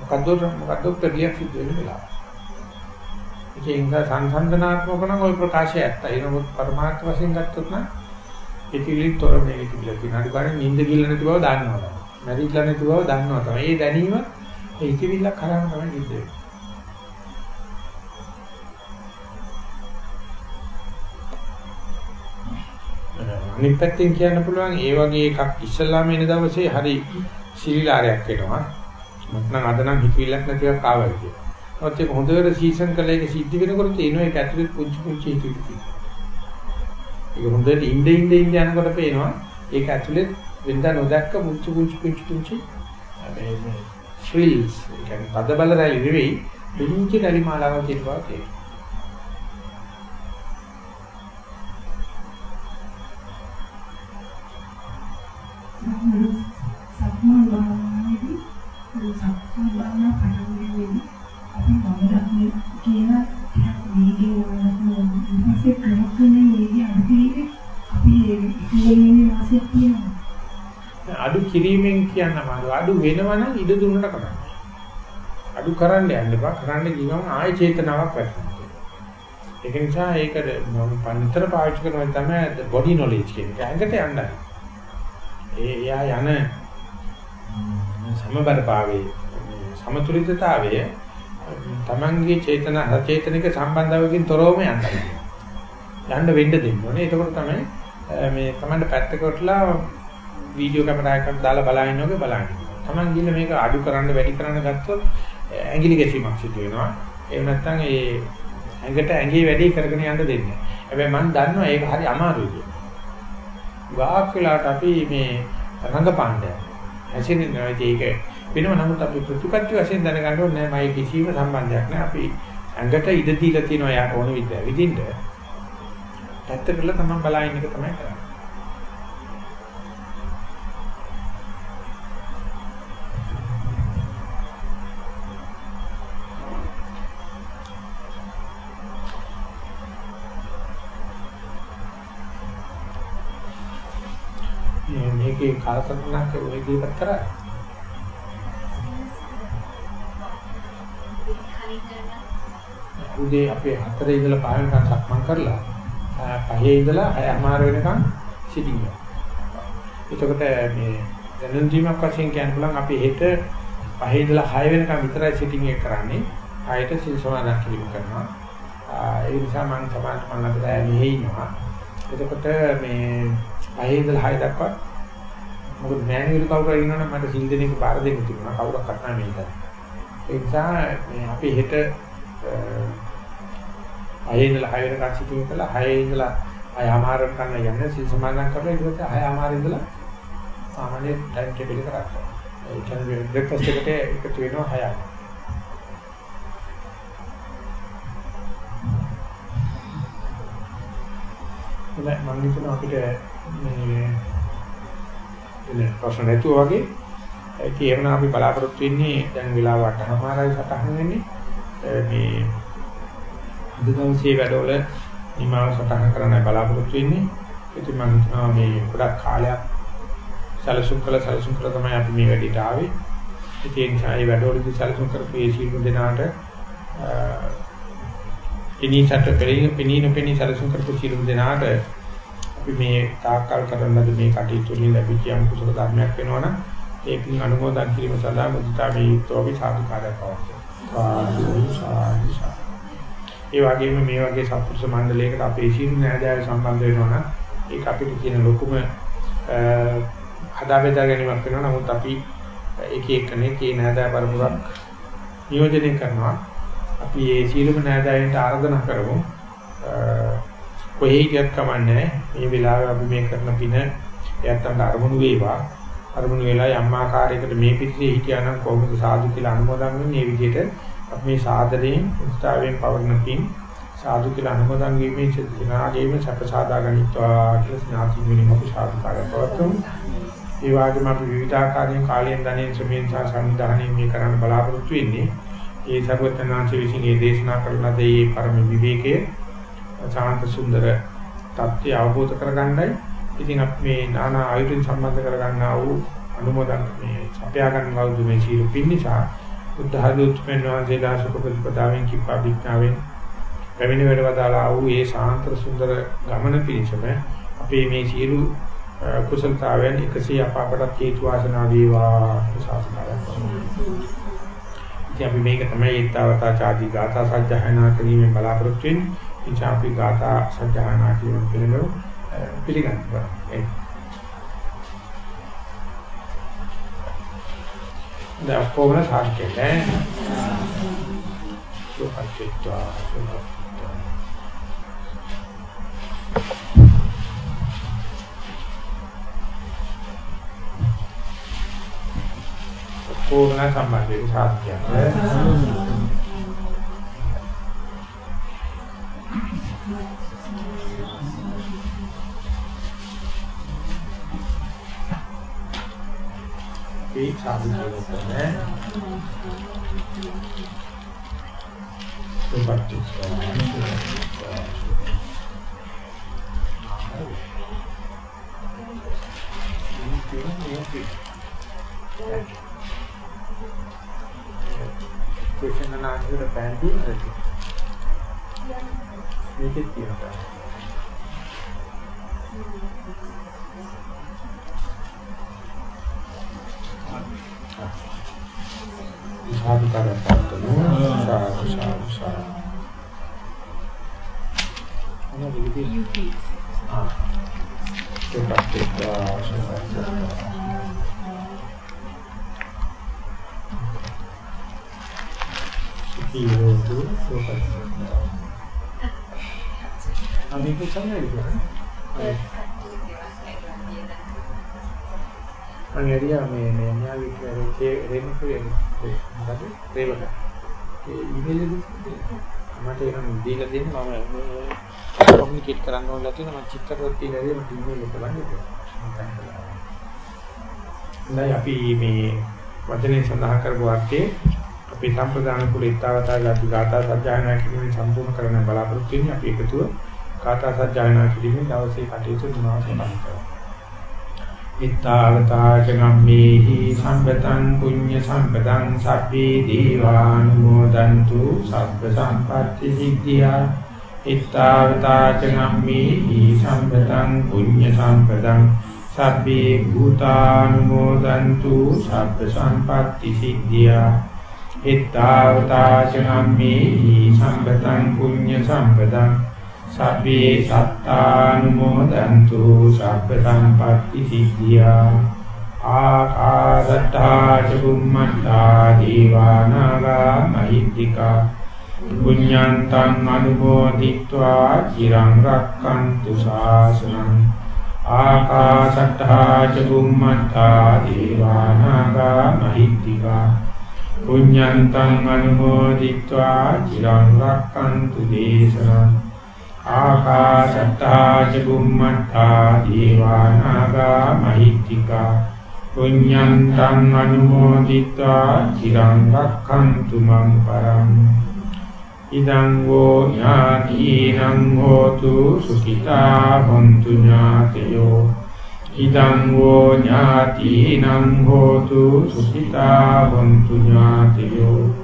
මොකද්ද මොකද්ද පෙරලියක් සිද්ධ වෙන වෙලාව. ඒකෙන් සංසන්දනාත්මක නම් ওই ප්‍රකාශය ඇත්තයි. නමුත් පරමාර්ථ වශයෙන් ගත්තොත් නම් හිතවිලිත් තොර මේක තිබිලා තියෙනවා. අනිත් ගානේ නිින්ද කිල්ල නැති බව දන්නවා. මැරිලා නැති බව දන්නවා තමයි. ඒ දැනීම ඒ හිතවිල්ලක් කරාම තමයි නිදේ. අනිත් පැත්තෙන් කියන්න පුළුවන් ඒ වගේ එකක් ඉස්සල්ලාම එන දවසේ හරි සිලිලාරයක් එනවා. නැත්නම් අද නම් හිතවිල්ලක් නැති එකක් ආවයි කියලා. ඔත් ඒක හොඳට සීසන් කළා ඒක සිද්ධ වෙනකොට තේනවා ඒක ඇතුලේ පුංචි පුංචි හිතවිලි. ඒක හොඳට ඉඳ ඉඳ ඉඳ යනකොට පේනවා ඒක ඇතුලේ වෙනදා නොදැක්ක මුංචු මුංචු පුංචි පුංචි මේ මේ ෆ්‍රිල්ස් කියන්නේ පද බල රැලි නෙවෙයි පුංචි රැලි මාලාවක් තියෙනවා කියන්නේ. කිරීමෙන් කියන්න අමාරු අඩු වෙනවනම් ඉඩ දුන්නට කරන්න. අඩු කරන්න යන්න එපා. කරන්න ගියම ආය චේතනාවක් වැටෙනවා. ඒක නිසා ඒකට මම පන්තර පාවිච්චි කරනවා තමයි බොඩි නොලෙජ් කියන එක. ඇඟට යන්නයි. ඒ එයා යන සමබරභාවයේ සමතුලිතතාවය තමන්ගේ චේතන අචේතනික සම්බන්ධවකින් තොරවම යන්නයි. යන්න වෙන්න දෙන්න ඕනේ. එතකොට තමයි මේ තමන්ට පැත්තකටලා වීඩියෝ කැමරාවකට දාලා බලන වගේ බලන්න. තමන් ගිහින් මේක අඩු කරන්න වැඩි කරන්න ගත්තොත් ඇඟිලි ගැසීමක් සිදු වෙනවා. එහෙම නැත්නම් ඒ ඇඟට ඇඟේ වැඩි කරගෙන යන්න දෙන්නේ. හැබැයි මම දන්නවා ඒක හරි අමාරුයි කියලා. ගාක් වෙලාට අපි මේ රංගපාණ්ඩය ඇසිරිනවා ඒක වෙනම නමුත් අපි ප්‍රතිපත්ති වශයෙන් දැනගන්න ඕනේ නෑ මයි කිසිම සම්බන්ධයක් නෑ අපි ඇඟට ඉඩ දීලා තියෙනවා යාට ඕන විදිහට විදින්න පැත්ත කරලා තමයි බලන එක තමයි කරන්නේ මේකේ කාලසටහනක් ඔය දීපත් කරා උදේ අපේ හතරේ ඉඳලා පහ වෙනකන් සක්මන් කරලා පහේ ඉඳලා හයමාර වෙනකන් සිටින්න. එතකොට මේ දැනුම් දීමක් වශයෙන් කියන්න පුළුවන් අපි හෙට පහේ ඉඳලා 6 වෙනකන් විතරයි සිටින් එක කරන්නේ. ආයෙත් සිල් සමාදන් කිරීම කරනවා. ඒ නිසා මම සමාජ මම ළඟට මෙහෙ ඉන්නවා. එතකොට මේ පහේ ඉඳලා 6 දක්වා මොකද මෑණියුරු කවුරු හරි ඉන්නවනම් මට සිල් දෙන එක බාර දෙන්න තිබුණා. කවුරක්වත් නැහැ මේක. ඒ නිසා මේ අපි හෙට අයේ ඉඳලා 6 වෙනකන් සිටින් කළා 6 ඉඳලා 6 අමාරට කන්න යන්නේ සිල් සමාදන් කරලා ඊට පස්සේ 6 අමාර ඉඳලා සාමාන්‍ය ටයිම් ටේබල් එක කරා. ඒ කියන්නේ බ්‍රේක්ෆාස්ට් එකට එකතු වෙනවා හයක්. නෑ මම හිතනවා අපිට මේ එනේ ප්‍රශ්න නැතුව වගේ. ඒක එවන අපි බලාපොරොත්තු වෙන්නේ දැන් වෙලාව 8:00මාරයි සටහන් වෙන්නේ. මේ අද දවසේ වැඩවල නිමාව සටහන් කරන්න බලාපොරොත්තු වෙන්නේ. ඉතින් මම හිතනවා මේ ගොඩක් කාලයක් සැලසුම් කළ සැලසුම් කළ තමයි අපි මේ වැඩේට ආවේ. ඉතින් ඒ නිසා මේ වැඩවලදී සැලසුම් කරපු ඒ සීල දෙනාට පිනීසට පිනීන පිනී සැලසුම් කරපු සීල දෙනාට අපි මේ තාක්කල් කරන ලද මේ කටයුතු වලින් ලැබිච්ච යම් කුසල ධර්මයක් වෙනවනම් ඒකින් අනුමෝදන් කිරීම සඳහා මුදිතාවේ යුක්තව අපි සාදුකාරයක් පවත්වනවා. ඒ වගේම මේ වගේ සත්පුරුෂ මණ්ඩලයකට අපේ සීල නෑදෑයෝ සම්බන්ධ වෙනවා නම් ඒක අපිට තියෙන ලොකුම හදා බෙදා ගැනීමක් වෙනවා. නමුත් අපි එක එකනේ කේ නෑදෑ පරපුරක් නියෝජනය කරනවා. අපි මේ සීලම නෑදෑයන්ට ආරාධනා කරමු. කොහේ හිටියත් කමන්නේ මේ වෙලාවේ අපි මේ කරන පින එයත්න්ට අරමුණු වේවා. අරමුණු වෙලා යම් ආකාරයකට මේ පිටිසේ හිටියා නම් කොහොමද සාදු කියලා අනුමೋದන් වෙන්නේ මේ විදිහට අපි මේ සාදරයෙන් උත්සාහයෙන් පවර්ණ පින් සාදු කියලා අනුමೋದන් වීමේ චේතනාගේම සැප සාදා ගනිත්වා කියලා ස්නාති වෙනින් අපි සාදු කාර්ය පවත්වමු. ඒ වගේම අපි විවිධාකාරයෙන් කාලයෙන් ධනෙන් ශ්‍රමයෙන් සහ සංවිධානයෙන් මේ කරන්න බලාපොරොත්තු වෙන්නේ ඒ සර්වඥාන්සේ විසින් මේ දේශනා කරන දේ පරම විවේකයේ ප්‍රශාන්ත සුන්දර தත්ත්වය අවබෝධ කරගන්නයි ඉතින් අපි මේ নানা ආයුධ සම්බන්ධ කරගන්නා වූ අනුමೋದන මේ සපයා ගන්නා වූ මේ සීල පින් නිසා බුද්ධ ආධුත්මෙන් වාසේලා සුඛ ප්‍රතිපදාවෙන් කිප්පා විඥාවෙන් පැමිණ වැඩවදාලා වූ ඒ ශාන්ත සුන්දර ගමන පිණිසම අපේ මේ සියලු කුසලතාවයන් 100 අපාපටත් හේතු වාසනා වේවා ප්‍රසාසනාවක්. ඉතින් අපි මේක තමයි ඊතාවතා ආදී ගාථා සජ්ජහනා කිරීමෙන් බලාපොරොත්තු වෙන්නේ. ඉතින් අපි ගාථා සජ්ජහායනා කිරීම පිළිබඳව පිළිගන්නවා. දැන් කොහොමද සාකච්ඡා සුපච්චිත්වා සුපච්චිත්වා ඕන සම්බන්ධයෙන් यही साधु जीवों को है तो बत्तीस Question and answer the pan too, is it? Make it clear. තියෙනවද? මේකෙත් තියෙනවා. සාදු කරා පත්තනෝ සාදු සාදු සාදු. මොනවද විදිහට? ආ. ඒකත් ඒක සීලෝතු සෝපස්. අපි කොහොමද කරන්නේ? අනිවාර්යයෙන් මේ මේ න්යායිකයේ රේණුකේ මොකද? රේවක. ඒ ඊමේල් එක මට එනම් දීලා දෙන්න මම කොමියුනිකේට් කරන්න ඕන නැතිනම් මම චිත්‍රපට තියෙනවා මට ඊමේල් එක බලන්න. නැයි අපි මේ වචනේ සඳහන් කරපු අර්ථයේ අපේ සම්ප්‍රදාන කුල ඊතාවතා ගාති ගාථා සජ්ජායනා කිරීමෙන් සම්පූර්ණ කරන්න බලාපොරොත්තු වෙන්නේ අපි එකතුව ගාථා සජ්ජායනා කිරීමෙන් දවසේ කටයුතු නිමාව සඳහන් කරනවා. ඊතාවතා චගම්මේහි සම්පතං පුඤ්ඤ සම්පතං සබ්බේ දීවානුමෝදන්තු සබ්බ සම්පatti සිද්ධියා ඊතාවතා චගම්මේහි සම්පතං පුඤ්ඤ සම්පතං සබ්බේ භූතානුමෝදන්තු සබ්බ සම්පatti සිද්ධියා ittavatacanammi සම්පතං පුඤ්ඤ සම්පතං සබ්බේ සත්තානුමෝදන්තු සබ්බ සම්පatti සිද්ධියා. ආකාශට්ටා චුම්මට්ටා දීවානාගා මහිද්దికා. පුඤ්ඤන්තං අනුමෝදිත්වා චිරං රක්칸තු ශාසනං ආකාශට්ඨා චුම්මත්තා දීවානාගා මහිත්‍තිකා පුඤ්ඤන්තං අනුමෝදිත්වා චිරං රක්칸තු දේශනං. ආකාශත්තා ච බුම්මත්තා දීවා නාගා මහිත්‍තිකා පුඤ්ඤන්තං අනුමෝදිතා චිරං රක්ඛන්තු මං පරං ඉදං වූ ඥාතිනං හෝතු සුඛිතා හොන්තු ඥාතයෝ ඉදං වූ ඥාතිනං හෝතු සුඛිතා හොන්තු ඥාතයෝ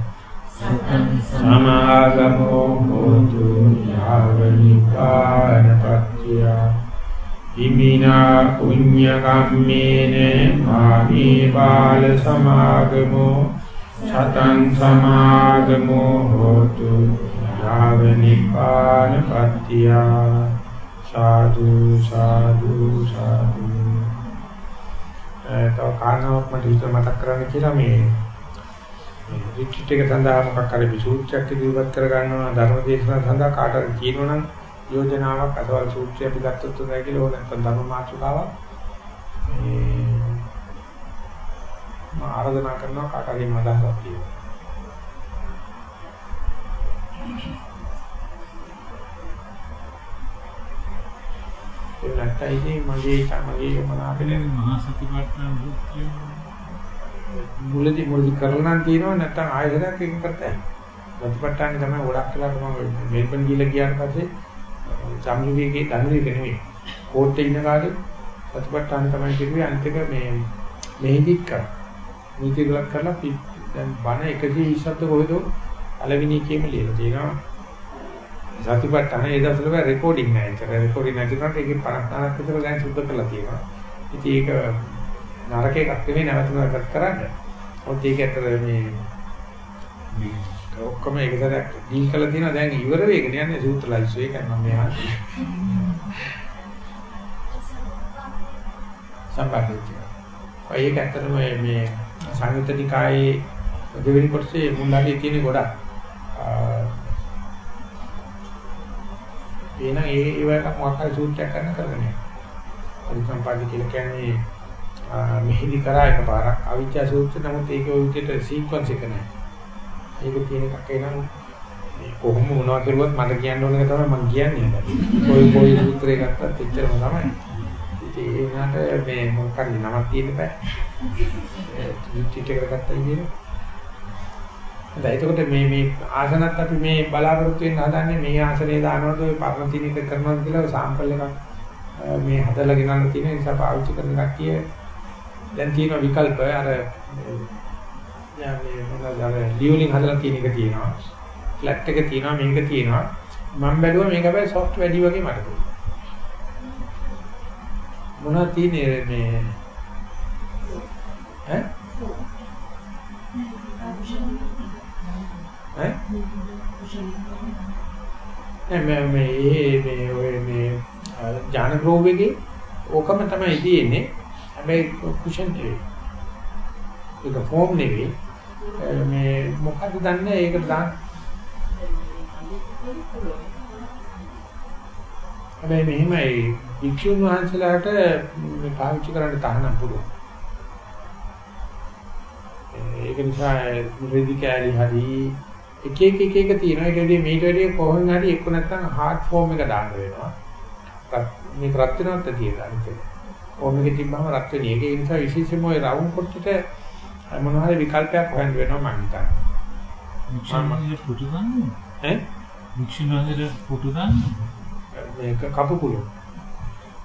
සමාගමෝ හෝතු යාව නිපානපත්තිය ඉමිනා පුඤ්ඤ කම්මේන මාමේ බාල සමාගමෝ සතං සමාගමෝ හෝතු යාව නිපාන පත්‍තිය සාදු සාදු සාදු. ඒ තව කාරණාවක් මට විතර මතක් කරන්න කියලා මේ රිට්‍රීට් එක සඳහා මොකක් හරි විසූත්‍රයක් ඉදිරිපත් කර ගන්නවා ධර්ම දේශනාව සඳහා කාටද කියනවනම් යෝජනාවක් අසවල් සූත්‍රය අපි ගත්තොත් හොඳයි කියලා ඕන නැත්නම් ධර්ම මාතෘකාවක් මේ මම ආරාධනා කරනවා කාටගේ මදහසක් තියෙනවා. ඒ නැත්නම් ඉතින් මගේ මගේ මනාපනේ මහා සතිපට්ඨාන සූත්‍රය මුලදී මුලදී කරලා නම් තියෙනවා නැත්නම් ආයෙත් එක කරතයි. සතිපට්ඨාන තමයි ගොඩක් වෙලාවට මම මෙල්බන් ගිහලා ගියාට පස්සේ සම්මුතියේ ධනුරේක නෙවෙයි. කෝට්ටේ ඉන්න කාලේ සතිපට්ඨාන තමයි කිව්වේ අන්තික මේ මෙහිදිත් කරා. නීති ගලක් කරලා දැන් බණ 120ත් කොහෙද පළවෙනි එකේම ලියලා තියෙනවා. සතිපට්ඨාන ඒ දවස්වල බෑ රෙකෝඩින් නෑ. ඒක රෙකෝඩින් නැති කරාට ඒකේ 50ක් විතර දැන් සුද්ධ කරලා තියෙනවා. ඉතින් ඒක නරක එකක් නෙවෙයි නැවත නැවතත් කරන්න. මොකද ඒක ඇත්තට මේ මේ ඔක්කොම එක සැරයක් ඩීල් කරලා තියෙනවා දැන් ඉවර වෙගෙන යන්නේ සූත්‍ර ලයිස් ඒක මම මේ අහන්නේ. සම්බන්ධයි. ඒක ඇත්තටම මේ සංයුත්ත නිකායේ දෙවෙනි කොටසේ මුල්ලාගේ තියෙන ගොඩක් එන ඒ ඒ වගේ මොකක් හරි සූත්‍රයක් කරන්න කරගෙන පරිසම්පාදි කියලා කියන්නේ මෙහිදි කරා එකපාරක් අවිචා සූත්‍ර නමුත් ඒක ඔය විදිහට සීක්වන්ස් එක නෑ. ඒක තියෙන එකක් එනම් කොහොම මොනවා කරුවත් මට කියන්න ඕන එක තමයි මම කියන්නේ. කොයි කොයි සූත්‍රයක් ගත්තත් එච්චරම තමයි. ඉතින් ඒ වුණාට මේ මොකක් හරි නමක් තියෙන්න බෑ. ට්‍රීට් එක කරගත්තා කියන්නේ. දැන් එතකොට මේ මේ ආසනත් අපි මේ බලාපොරොත්තු වෙන්න හදන්නේ මේ ආසනේ දානවද ඔය පරණ තින එක කරනවද කියලා සාම්පල් එකක් මේ හදලා ගෙනල්ලා තියෙන නිසා පාවිච්චි කරන කට්ටිය දැන් තියෙන විකල්ප අර යා මේ මොනවාද අර ලියුලින් හදලා තියෙන එක තියෙනවා. ෆ්ලැට් එක තියෙනවා මේක තියෙනවා. මම බැලුවා මේක හැබැයි සොෆ්ට් වැඩි වගේ මට දුන්නා. මොනවද තියෙන්නේ මේ ඈ ඈ මේ මේ මේ ඔය මේ ඥාන ග්‍රෝව් එකේ ඕකම තමයි තියෙන්නේ හැබැයි කුෂන් නෙවෙයි. ඒක ෆෝම් නෙවෙයි. මේ මොකද්ද දන්නේ? ඒකට දාන්න හැබැයි මෙහිමයි. වික්ෂුන් වහන්සේලාට මේ පාවිච්චි කරන්න තහනම් පුළුවන්. ඒක නිසා රෙදි කෑලි හරි එක එක එක එක තියෙනවා. ඒක වැඩි මේට වැඩි කොහොම හරි එක්ක නැත්තම් හાર્ඩ් ෆෝම් එක දාන්න වෙනවා. මේ රත් වෙනවත් තියෙනවා ෆෝම් එක තිබ්බම රත් වෙන එක ඒ නිසා විශේෂයෙන්ම ওই රවුන්ඩ් කොට්ටට මොන හරි විකල්පයක් හොයන්න වෙනවා මම හිතන්නේ. මික්ෂන්වලට පුටු දාන්න ඈ? මික්ෂන්වලට පුටු දාන්න මේක කපු කුළු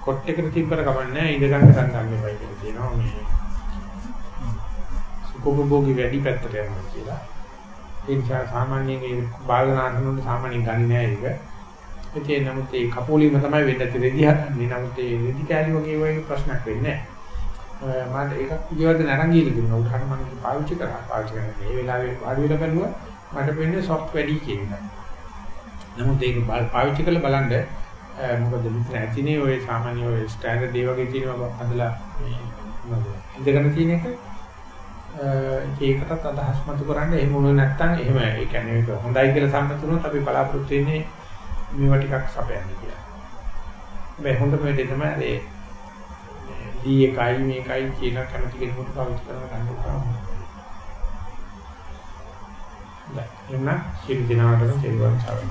කොට් එකට තිබ්බර කමන්නේ ඉඳ ගන්න ගන්න එපයි කියලා කියනවා මේ. සුඛෝපභෝගී වැඩි පැත්තට යනවා කියලා. ඒ නිසා සාමාන්‍යයෙන් ඒ බාලනාසනුන්ට සාමාන්‍යයෙන් ගන්නේ නැහැ ඒක. ඒ නමුත් ඒ කපෝලිම තමයි වෙන්න ඇති රෙදි හදන්නේ. නමුත් ඒ රෙදි කැලි වගේ වගේ ප්‍රශ්නයක් වෙන්නේ නැහැ. මම ඒකක් පිළිවෙලට නරන් ගිහලා තිබුණා. උදාහරණ මම ඒක පාවිච්චි කරා. පාවිච්චි කරන මේ වෙලාවේ වාඩි වෙලා බලුවා මට වෙන්නේ සොෆ්ට් වැඩි කියන එක. නමුත් ඒක පාවිච්චි කරලා බලන්න මොකද මෙතන ඇතිනේ ඔය සාමාන්‍ය ඔය ස්ටෑන්ඩඩ් දේ වගේ තියෙනවා අදලා මේ මොනවද ඉඳගෙන තියෙන එක ඒකටත් අදහස් මතු කරන්න එහෙම වුණේ නැත්නම් එහෙම ඒ කියන්නේ ඒක හොඳයි කියලා සම්මත වුණොත් අපි බලාපොරොත්තු වෙන්නේ මේවා ටිකක් සපයන්න කියලා. මේ හොඳ වෙලේ තමයි ඒ දී එකයි මේකයි කියන කැමති කෙනෙකුට පාවිච්චි කරන ගන්න පුළුවන්. දැන් එන්න සිල් දිනාටම කෙරුවන් සාරයි.